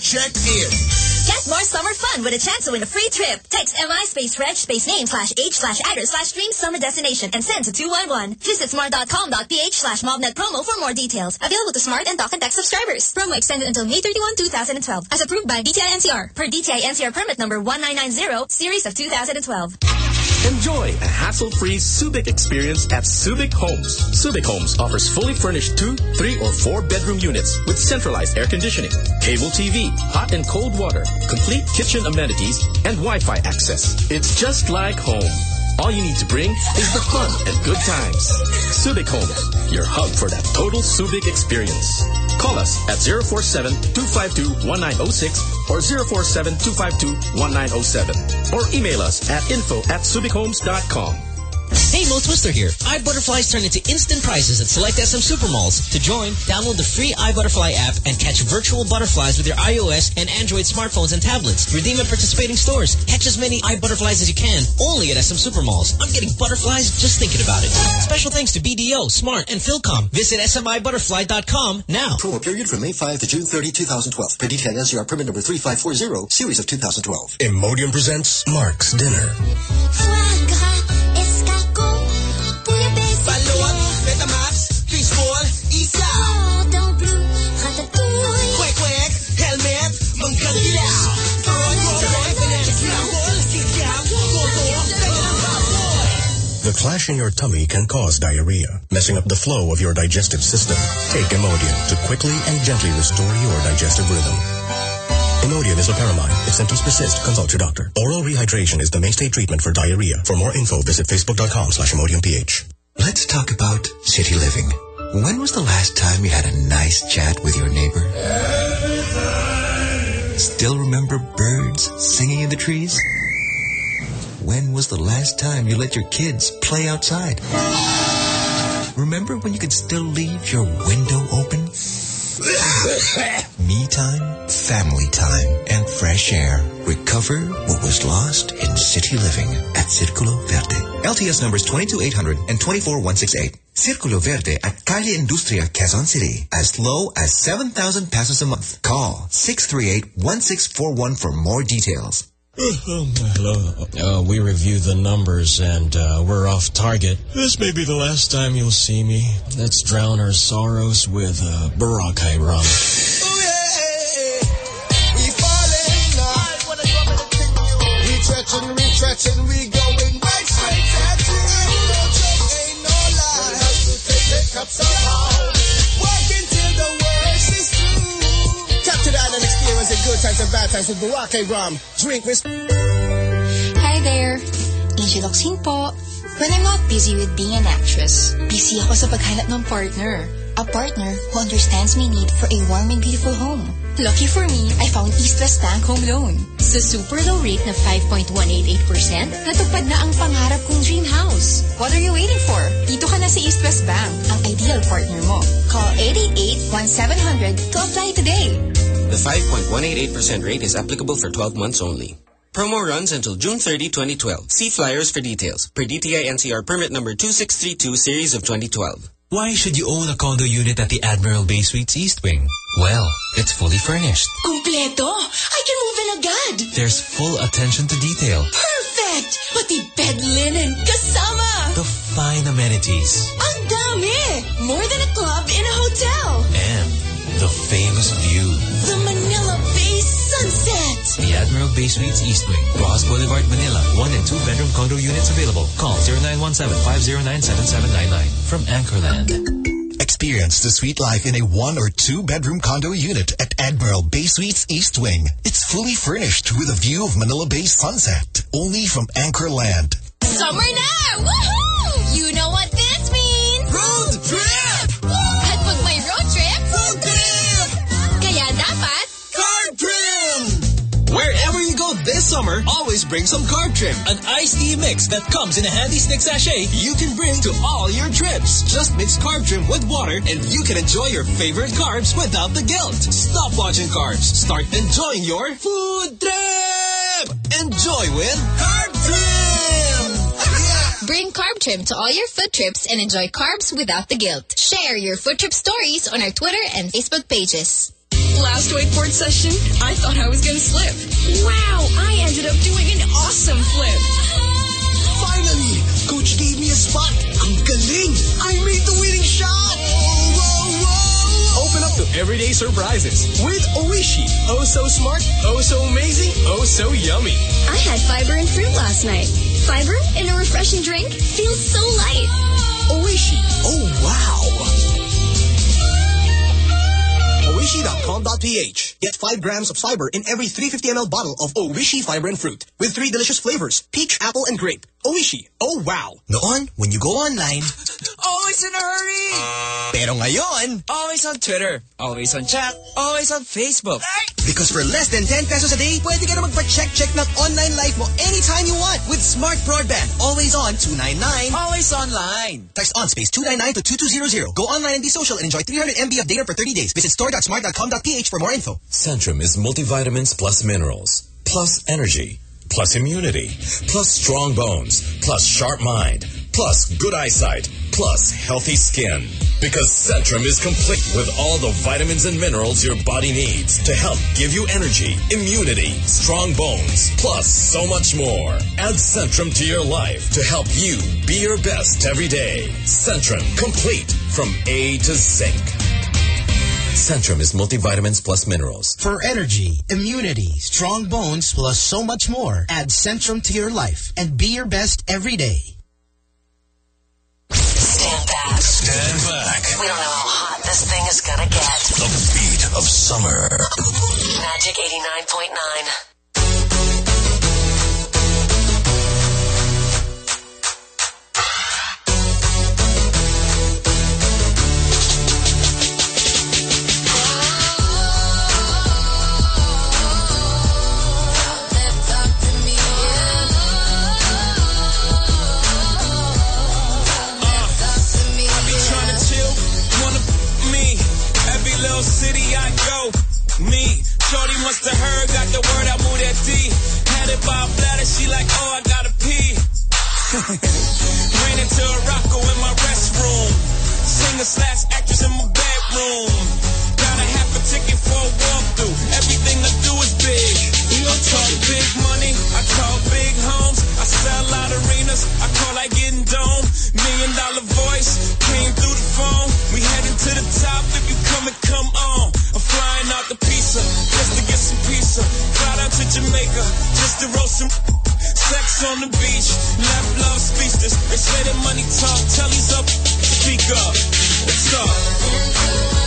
Check in. Get more summer fun with a chance to win a free trip. Text MI space reg space name slash age slash address slash dream summer destination and send to 211. Visit smart.com.ph slash mobnet promo for more details. Available to smart and talk and text subscribers. Promo extended until May 31, 2012. As approved by DTI NCR. Per DTI NCR permit number 1990, series of 2012. Enjoy a hassle-free Subic experience at Subic Homes. Subic Homes offers fully furnished two, three, or four bedroom units with centralized air conditioning, cable TV, hot and cold water, complete kitchen amenities, and Wi-Fi access. It's just like home. All you need to bring is the fun and good times. Subic Homes, your hub for that total Subic experience. Call us at 047-252-1906 or 047-252-1907 or email us at info at subichomes.com. Hey, Mo Twister here. iButterflies turn into instant prizes at select SM Supermalls. To join, download the free iButterfly app and catch virtual butterflies with your iOS and Android smartphones and tablets. Redeem at participating stores. Catch as many iButterflies as you can, only at SM Supermalls. I'm getting butterflies just thinking about it. Special thanks to BDO, Smart, and Philcom. Visit smibutterfly.com now. Promo period from May 5 to June 30, 2012. Per DTI NCR permit number 3540, series of 2012. Imodium presents Mark's Dinner. The clash in your tummy can cause diarrhea, messing up the flow of your digestive system. Take Imodium to quickly and gently restore your digestive rhythm. Imodium is a loperamide. If symptoms persist, consult your doctor. Oral rehydration is the mainstay treatment for diarrhea. For more info, visit facebook.com slash imodiumph. Let's talk about city living. When was the last time you had a nice chat with your neighbor? Still remember birds singing in the trees? When was the last time you let your kids play outside? Remember when you could still leave your window open? Me time, family time, and fresh air. Recover what was lost in city living at Circulo Verde. LTS numbers 22800 and 24168. Circulo Verde at Calle Industria, Quezon City. As low as 7,000 pesos a month. Call 638-1641 for more details. Hello. Uh, we review the numbers and uh, we're off target. This may be the last time you'll see me. Let's drown our sorrows with uh, Boracay rum. Retrenching, retrenching, we going right straight at you. Ain't no joke, ain't no lie. Take it and bad times with Boracay rum. Drink with. Hi there. Angel Oxin po. When I'm not busy with being an actress, busy ako sa paghanap ng partner. A partner who understands my need for a warm and beautiful home. Lucky for me, I found East West Bank Home Loan. Sa super low rate na 5.188%, natupad na ang pangarap kong dream house. What are you waiting for? Dito ka na sa East West Bank, ang ideal partner mo. Call 888-1700 to apply today. The 5.188% rate is applicable for 12 months only. Promo runs until June 30, 2012. See flyers for details. Per DTI NCR permit number 2632 series of 2012. Why should you own a condo unit at the Admiral Bay Suites East Wing? Well, it's fully furnished. Kumpleto! I can move in agad! There's full attention to detail. Perfect! Pati bed linen, kasama! The fine amenities. Ang dami! More than a club the famous view. The Manila Bay sunset! The Admiral Bay Suites East Wing, Roxas Boulevard, Manila. One and two bedroom condo units available. Call 0917-509-7799 from Anchorland. Experience the sweet life in a one or two bedroom condo unit at Admiral Bay Suites East Wing. It's fully furnished with a view of Manila Bay sunset. Only from Anchorland. Summer now! Woohoo! You know what summer, always bring some Carb Trim, an iced tea mix that comes in a handy stick sachet you can bring to all your trips. Just mix Carb Trim with water and you can enjoy your favorite carbs without the guilt. Stop watching carbs. Start enjoying your food trip. Enjoy with Carb Trim. bring Carb Trim to all your food trips and enjoy carbs without the guilt. Share your food trip stories on our Twitter and Facebook pages. Last wakeboard session, I thought I was gonna slip. Wow, I ended up doing an awesome flip. Finally, coach gave me a spot. Ang galing! I made the winning shot! Open up to everyday surprises with Oishi. Oh so smart, oh so amazing, oh so yummy. I had fiber and fruit last night. fiber in a refreshing drink feels so light. Oishi. Oh, wow. Oishi.com.ph. Get 5 grams of fiber in every 350 ml bottle of Oishi Fiber and Fruit with three delicious flavors, peach, apple, and grape. Oishi. Oh, wow. Noon, when you go online, Always in a hurry. pero ngayon, Always on Twitter. Always on chat. Always on Facebook. Because for less than 10 pesos a day, pwede ka na magpa-check-check ng online life mo anytime you want with Smart Broadband. Always on 299. Always online. Text on space 299 to 2200. Go online and be social and enjoy 300 MB of data for 30 days. Visit store.smart.com.ph for more info. Centrum is multivitamins plus minerals, plus energy, plus immunity, plus strong bones, plus sharp mind, plus good eyesight, plus healthy skin. Because Centrum is complete with all the vitamins and minerals your body needs to help give you energy, immunity, strong bones, plus so much more. Add Centrum to your life to help you be your best every day. Centrum, complete from A to Zinc. Centrum is multivitamins plus minerals. For energy, immunity, strong bones, plus so much more, add Centrum to your life and be your best every day. Stand back. Stand back. We don't know how hot this thing is gonna get. The beat of summer. Magic 89.9. little city I go, me. Shorty must have heard, got the word, I moved that D. Had it by a bladder, she like, oh, I gotta pee. Ran into a rocko in my restroom. Singer slash actress in my bedroom. Got a half a ticket for a walkthrough. Everything I do is big. Don't talk big money. I talk big homes. I sell out arenas. I call like getting dome. Million dollar voice came through the phone. We heading to the top. If you come and come on. I'm flying out the pizza just to get some pizza. Fly down to Jamaica just to roast some. Sex on the beach, left love speechless. They say that money talk, tell he's up, speak up. Let's go.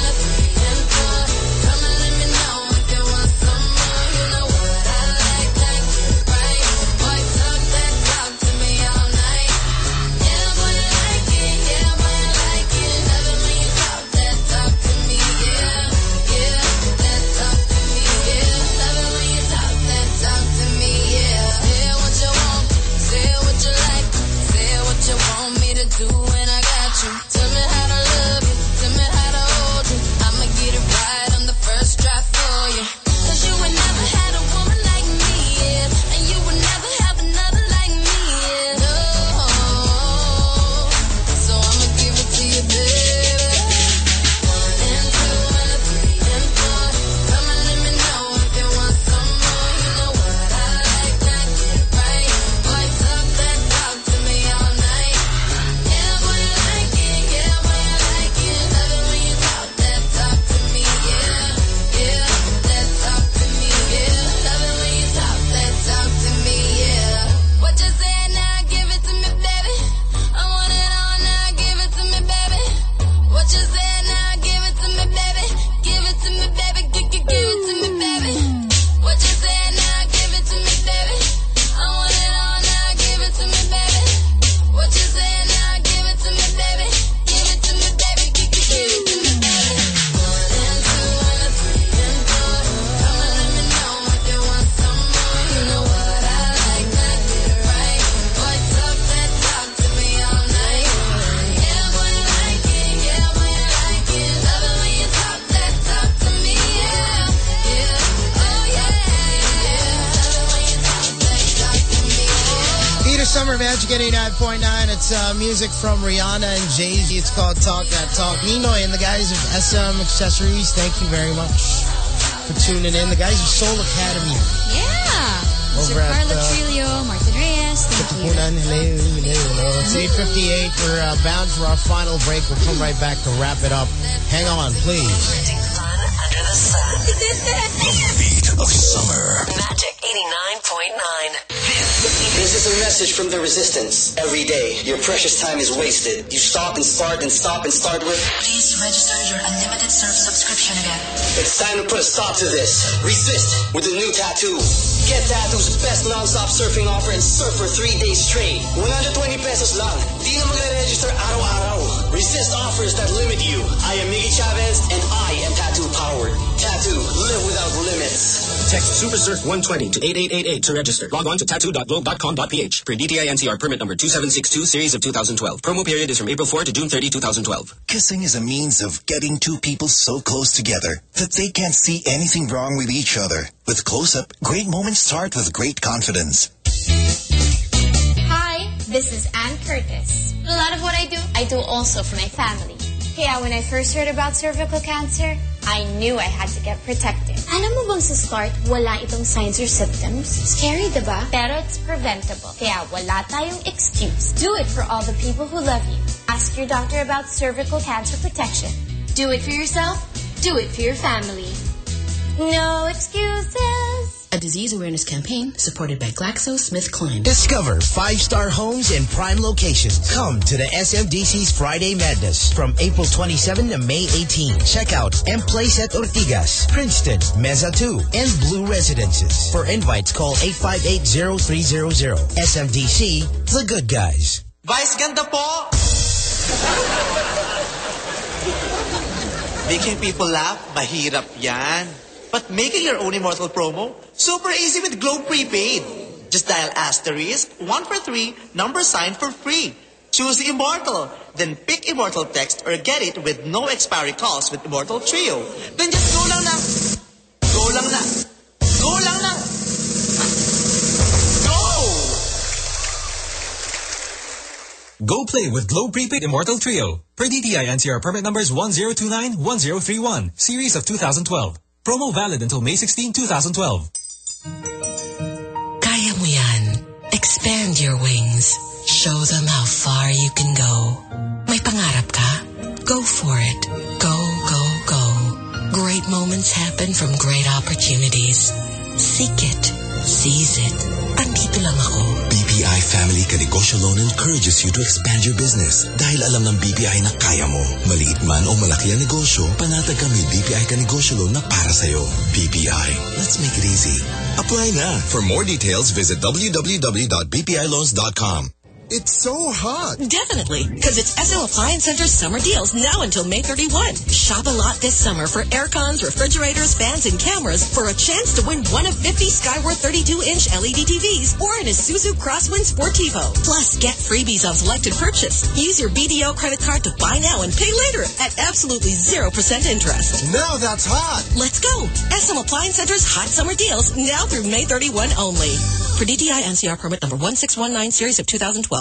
89.9. It's uh, music from Rihanna and Jay-Z. It's called Talk That Talk. Ninoy and the guys of SM Accessories, thank you very much for tuning in. The guys of Soul Academy. Yeah. Mr. Over at, Carlo uh, Trillo, Martin Reyes, thank you. It's 8.58. We're uh, bound for our final break. We'll come right back to wrap it up. Hang on, please. The. The beat of summer. Magic 89.9. This This is a message from the resistance. Every day, your precious time is wasted. You stop and start and stop and start with. Please register your unlimited surf subscription again. It's time to put a stop to this. Resist with a new tattoo. Get Tattoo's best non-stop surfing offer and surf for three days straight. 120 pesos lang. Di na magre-register araw-araw. Resist offers that limit you. I am Miggy Chavez and I am Tattoo Powered. Tattoo, live without limits. Text SuperSurf 120 to 8888 to register. Log on to tattoo.globe.com.ph for DTI NCR permit number 2762 series of 2012. Promo period is from April 4 to June 30, 2012. Kissing is a means of getting two people so close together that they can't see anything wrong with each other. With Close-Up, great moments start with great confidence. Hi, this is Anne Curtis. A lot of what I do, I do also for my family. Kaya when I first heard about cervical cancer, I knew I had to get protected. Alam mo bang sa start, wala itong signs or symptoms? Scary, diba? Pero it's preventable. Kaya wala tayong excuse. Do it for all the people who love you. Ask your doctor about cervical cancer protection. Do it for yourself. Do it for your family. No excuses. A disease awareness campaign supported by GlaxoSmithKline. Discover five-star homes in prime locations. Come to the SMDC's Friday Madness from April 27 to May 18. Check out M Place at Ortigas, Princeton, Mezza 2, and Blue Residences. For invites, call 858-0300. SMDC, the good guys. Vice ganda po! Making people laugh, mahirap yan. But making your own Immortal promo, super easy with Globe Prepaid. Just dial asterisk 1 for 3, number sign for free. Choose Immortal, then pick Immortal text or get it with no expiry cost with Immortal Trio. Then just go lang na. Go lang na. Go lang na. Go Go play with Globe Prepaid Immortal Trio. Per DTI NCR permit numbers 1029, 1031, series of 2012. Promo valid until May 16, 2012. Kaya mo yan. Expand your wings. Show them how far you can go. May pangarap ka? Go for it. Go, go, go. Great moments happen from great opportunities. Seek it. Seize it. BPI Family Kanegosyo Loan encourages you to expand your business dahil alam ng BPI na kaya mo. Maliit man o malaki ang negosyo, panatag ka may BPI Kanegosyo Loan na para sa'yo. BPI, let's make it easy. Apply na. For more details, visit www.bpiloans.com. It's so hot. Definitely, because it's SM Appliance Center's summer deals now until May 31. Shop a lot this summer for air cons, refrigerators, fans, and cameras for a chance to win one of 50 Skyworth 32-inch LED TVs or an Isuzu Crosswind Sportivo. Plus, get freebies on selected purchase. Use your BDO credit card to buy now and pay later at absolutely 0% interest. Now that's hot. Let's go. SM Appliance Center's hot summer deals now through May 31 only. For DTI NCR permit number 1619 series of 2012.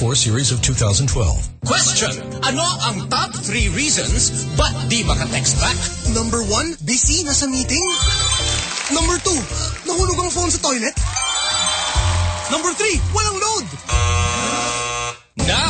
3194 series of 2012. Question, ano ang top three reasons ba't di maka-text back? Number one, busy, nasa meeting. Number two, nahulog ang phone sa toilet. Number three, walang load. Now,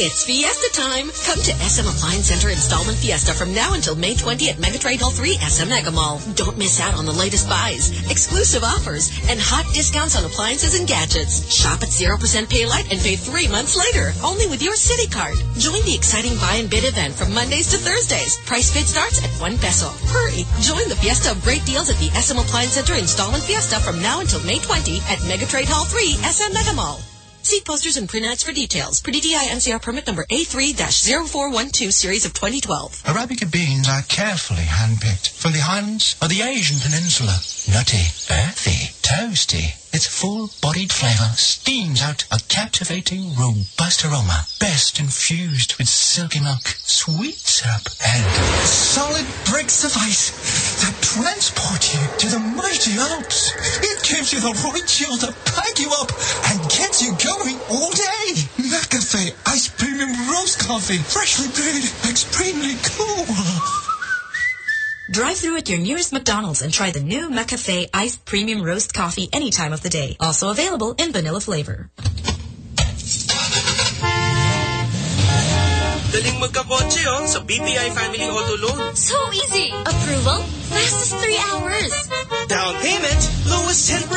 It's Fiesta time. Come to SM Appliance Center Installment Fiesta from now until May 20 at Megatrade Hall 3 SM Mega Mall. Don't miss out on the latest buys, exclusive offers, and hot discounts on appliances and gadgets. Shop at 0% pay light and pay three months later, only with your City Card. Join the exciting buy and bid event from Mondays to Thursdays. Price bid starts at 1 peso. Hurry! Join the Fiesta of great deals at the SM Appliance Center Installment Fiesta from now until May 20 at Megatrade Hall 3 SM Mega Mall. See posters and print ads for details. Per DTI NCR permit number A3-0412 series of 2012. Arabica beans are carefully handpicked from the highlands of the Asian peninsula. Nutty, earthy, toasty. Its full-bodied flavor steams out a captivating, robust aroma, best infused with silky milk, sweet syrup, and solid bricks of ice that transport you to the mighty Alps. It gives you the right chill to pack you up and gets you going all day. McCafe Ice Premium Roast Coffee, freshly brewed, extremely cool. Drive through at your nearest McDonald's and try the new McCafe Iced Premium Roast Coffee any time of the day. Also available in vanilla flavor. Daling magkakotse oh, sa BPI Family Auto Loan. So easy. Approval? Fastest three hours. Down payment, lowest 10%.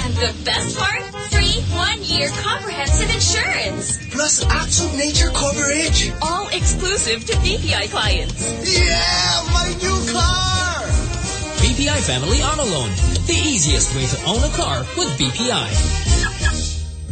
And the best part? Free one-year comprehensive insurance. Plus actual nature coverage. All exclusive to BPI clients. Yeah, my new car! BPI Family Auto Loan. The easiest way to own a car with BPI.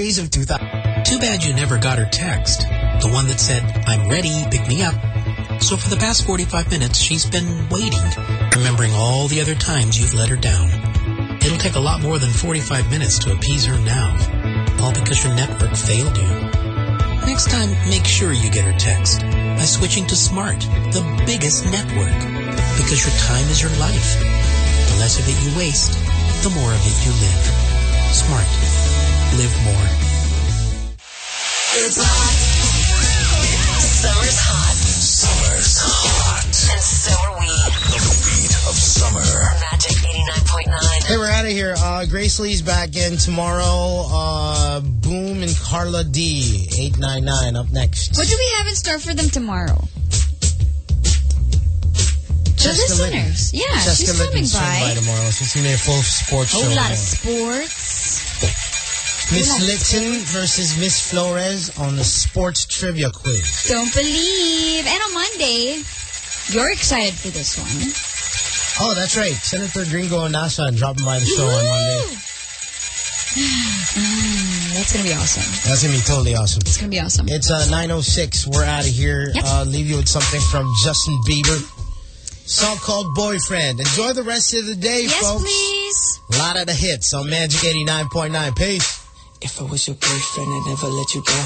of 2000. Too bad you never got her text. The one that said, I'm ready, pick me up. So for the past 45 minutes, she's been waiting, remembering all the other times you've let her down. It'll take a lot more than 45 minutes to appease her now, all because your network failed you. Next time, make sure you get her text by switching to Smart, the biggest network, because your time is your life. The less of it you waste, the more of it you live. Smart. Live more. It's hot. Summer's hot. Summer's hot. And so are we. The beat of summer. Magic 89.9. Hey, we're out of here. Uh, Grace Lee's back in tomorrow. Uh, Boom and Carla D. 899 up next. What do we have in store for them tomorrow? The Jessica Litton. listeners. Yeah, Jessica she's Litton coming by. by tomorrow. So it's going to be a full sports A show. lot of sports. Miss Litton versus Miss Flores on the sports trivia quiz. Don't believe. And on Monday, you're excited for this one. Oh, that's right. Senator Gringo Honasan dropping by the show on Monday. Mm, that's going to be awesome. That's going to be totally awesome. It's going to be awesome. It's uh, 9.06. We're out of here. Yep. Uh, leave you with something from Justin Bieber. Song called Boyfriend. Enjoy the rest of the day, Yes, folks. please. A lot of the hits on Magic 89.9. Peace. If I was your boyfriend, I'd never let you go.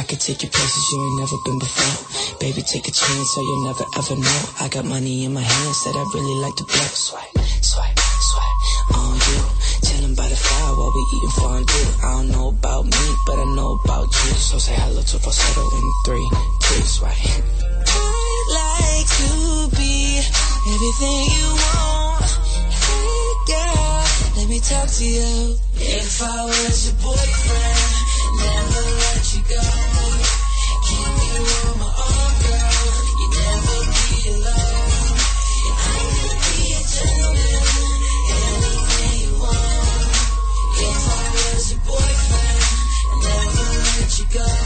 I could take you places you ain't never been before. Baby, take a chance so you'll never ever know. I got money in my hands that I really like to blow. Swipe, swipe, swipe on you. Chilling by the fire while we eating fondue. I don't know about me, but I know about you. So say hello to falsetto in three, two, swipe. I'd like to be everything you want. Let me talk to you. If I was your boyfriend, never let you go. Keep you on my arm, girl. You never be alone. I would be a gentleman, anything you want. If I was your boyfriend, never let you go.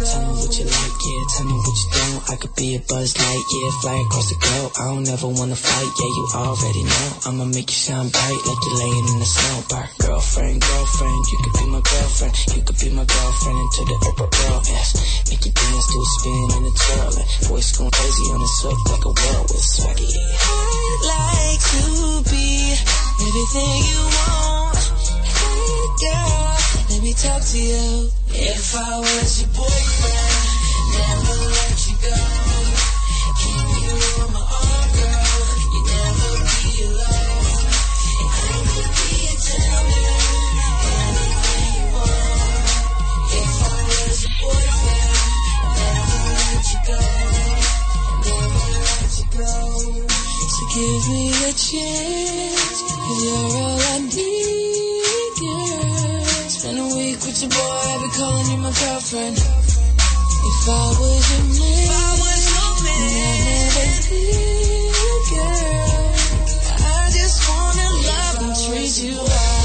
Tell me what you like, yeah. Tell me what you don't. I could be a buzz light, yeah. Fly across the globe. I don't ever wanna fight, yeah. You already know. I'ma make you shine bright like you're laying in the snow. Bar. Girlfriend, girlfriend, you could be my girlfriend. You could be my girlfriend until the upper girl, yes. Make you dance to a spin and a twirl. And voice going crazy on the swift like a whirlwind swaggy. I'd like to be everything you want. Hey, girl, let me talk to you. If I was your boyfriend, never let you go. Keep you on my arm, girl. You'd never be alone. And I could be a gentleman. Anything you want. If I was your boyfriend, never let you go. Never let you go. So give me a chance. Cause you're all I need with boy, I be calling you my girlfriend. If I was your man, if I was man, I never leave, girl. I just wanna love and treat you right.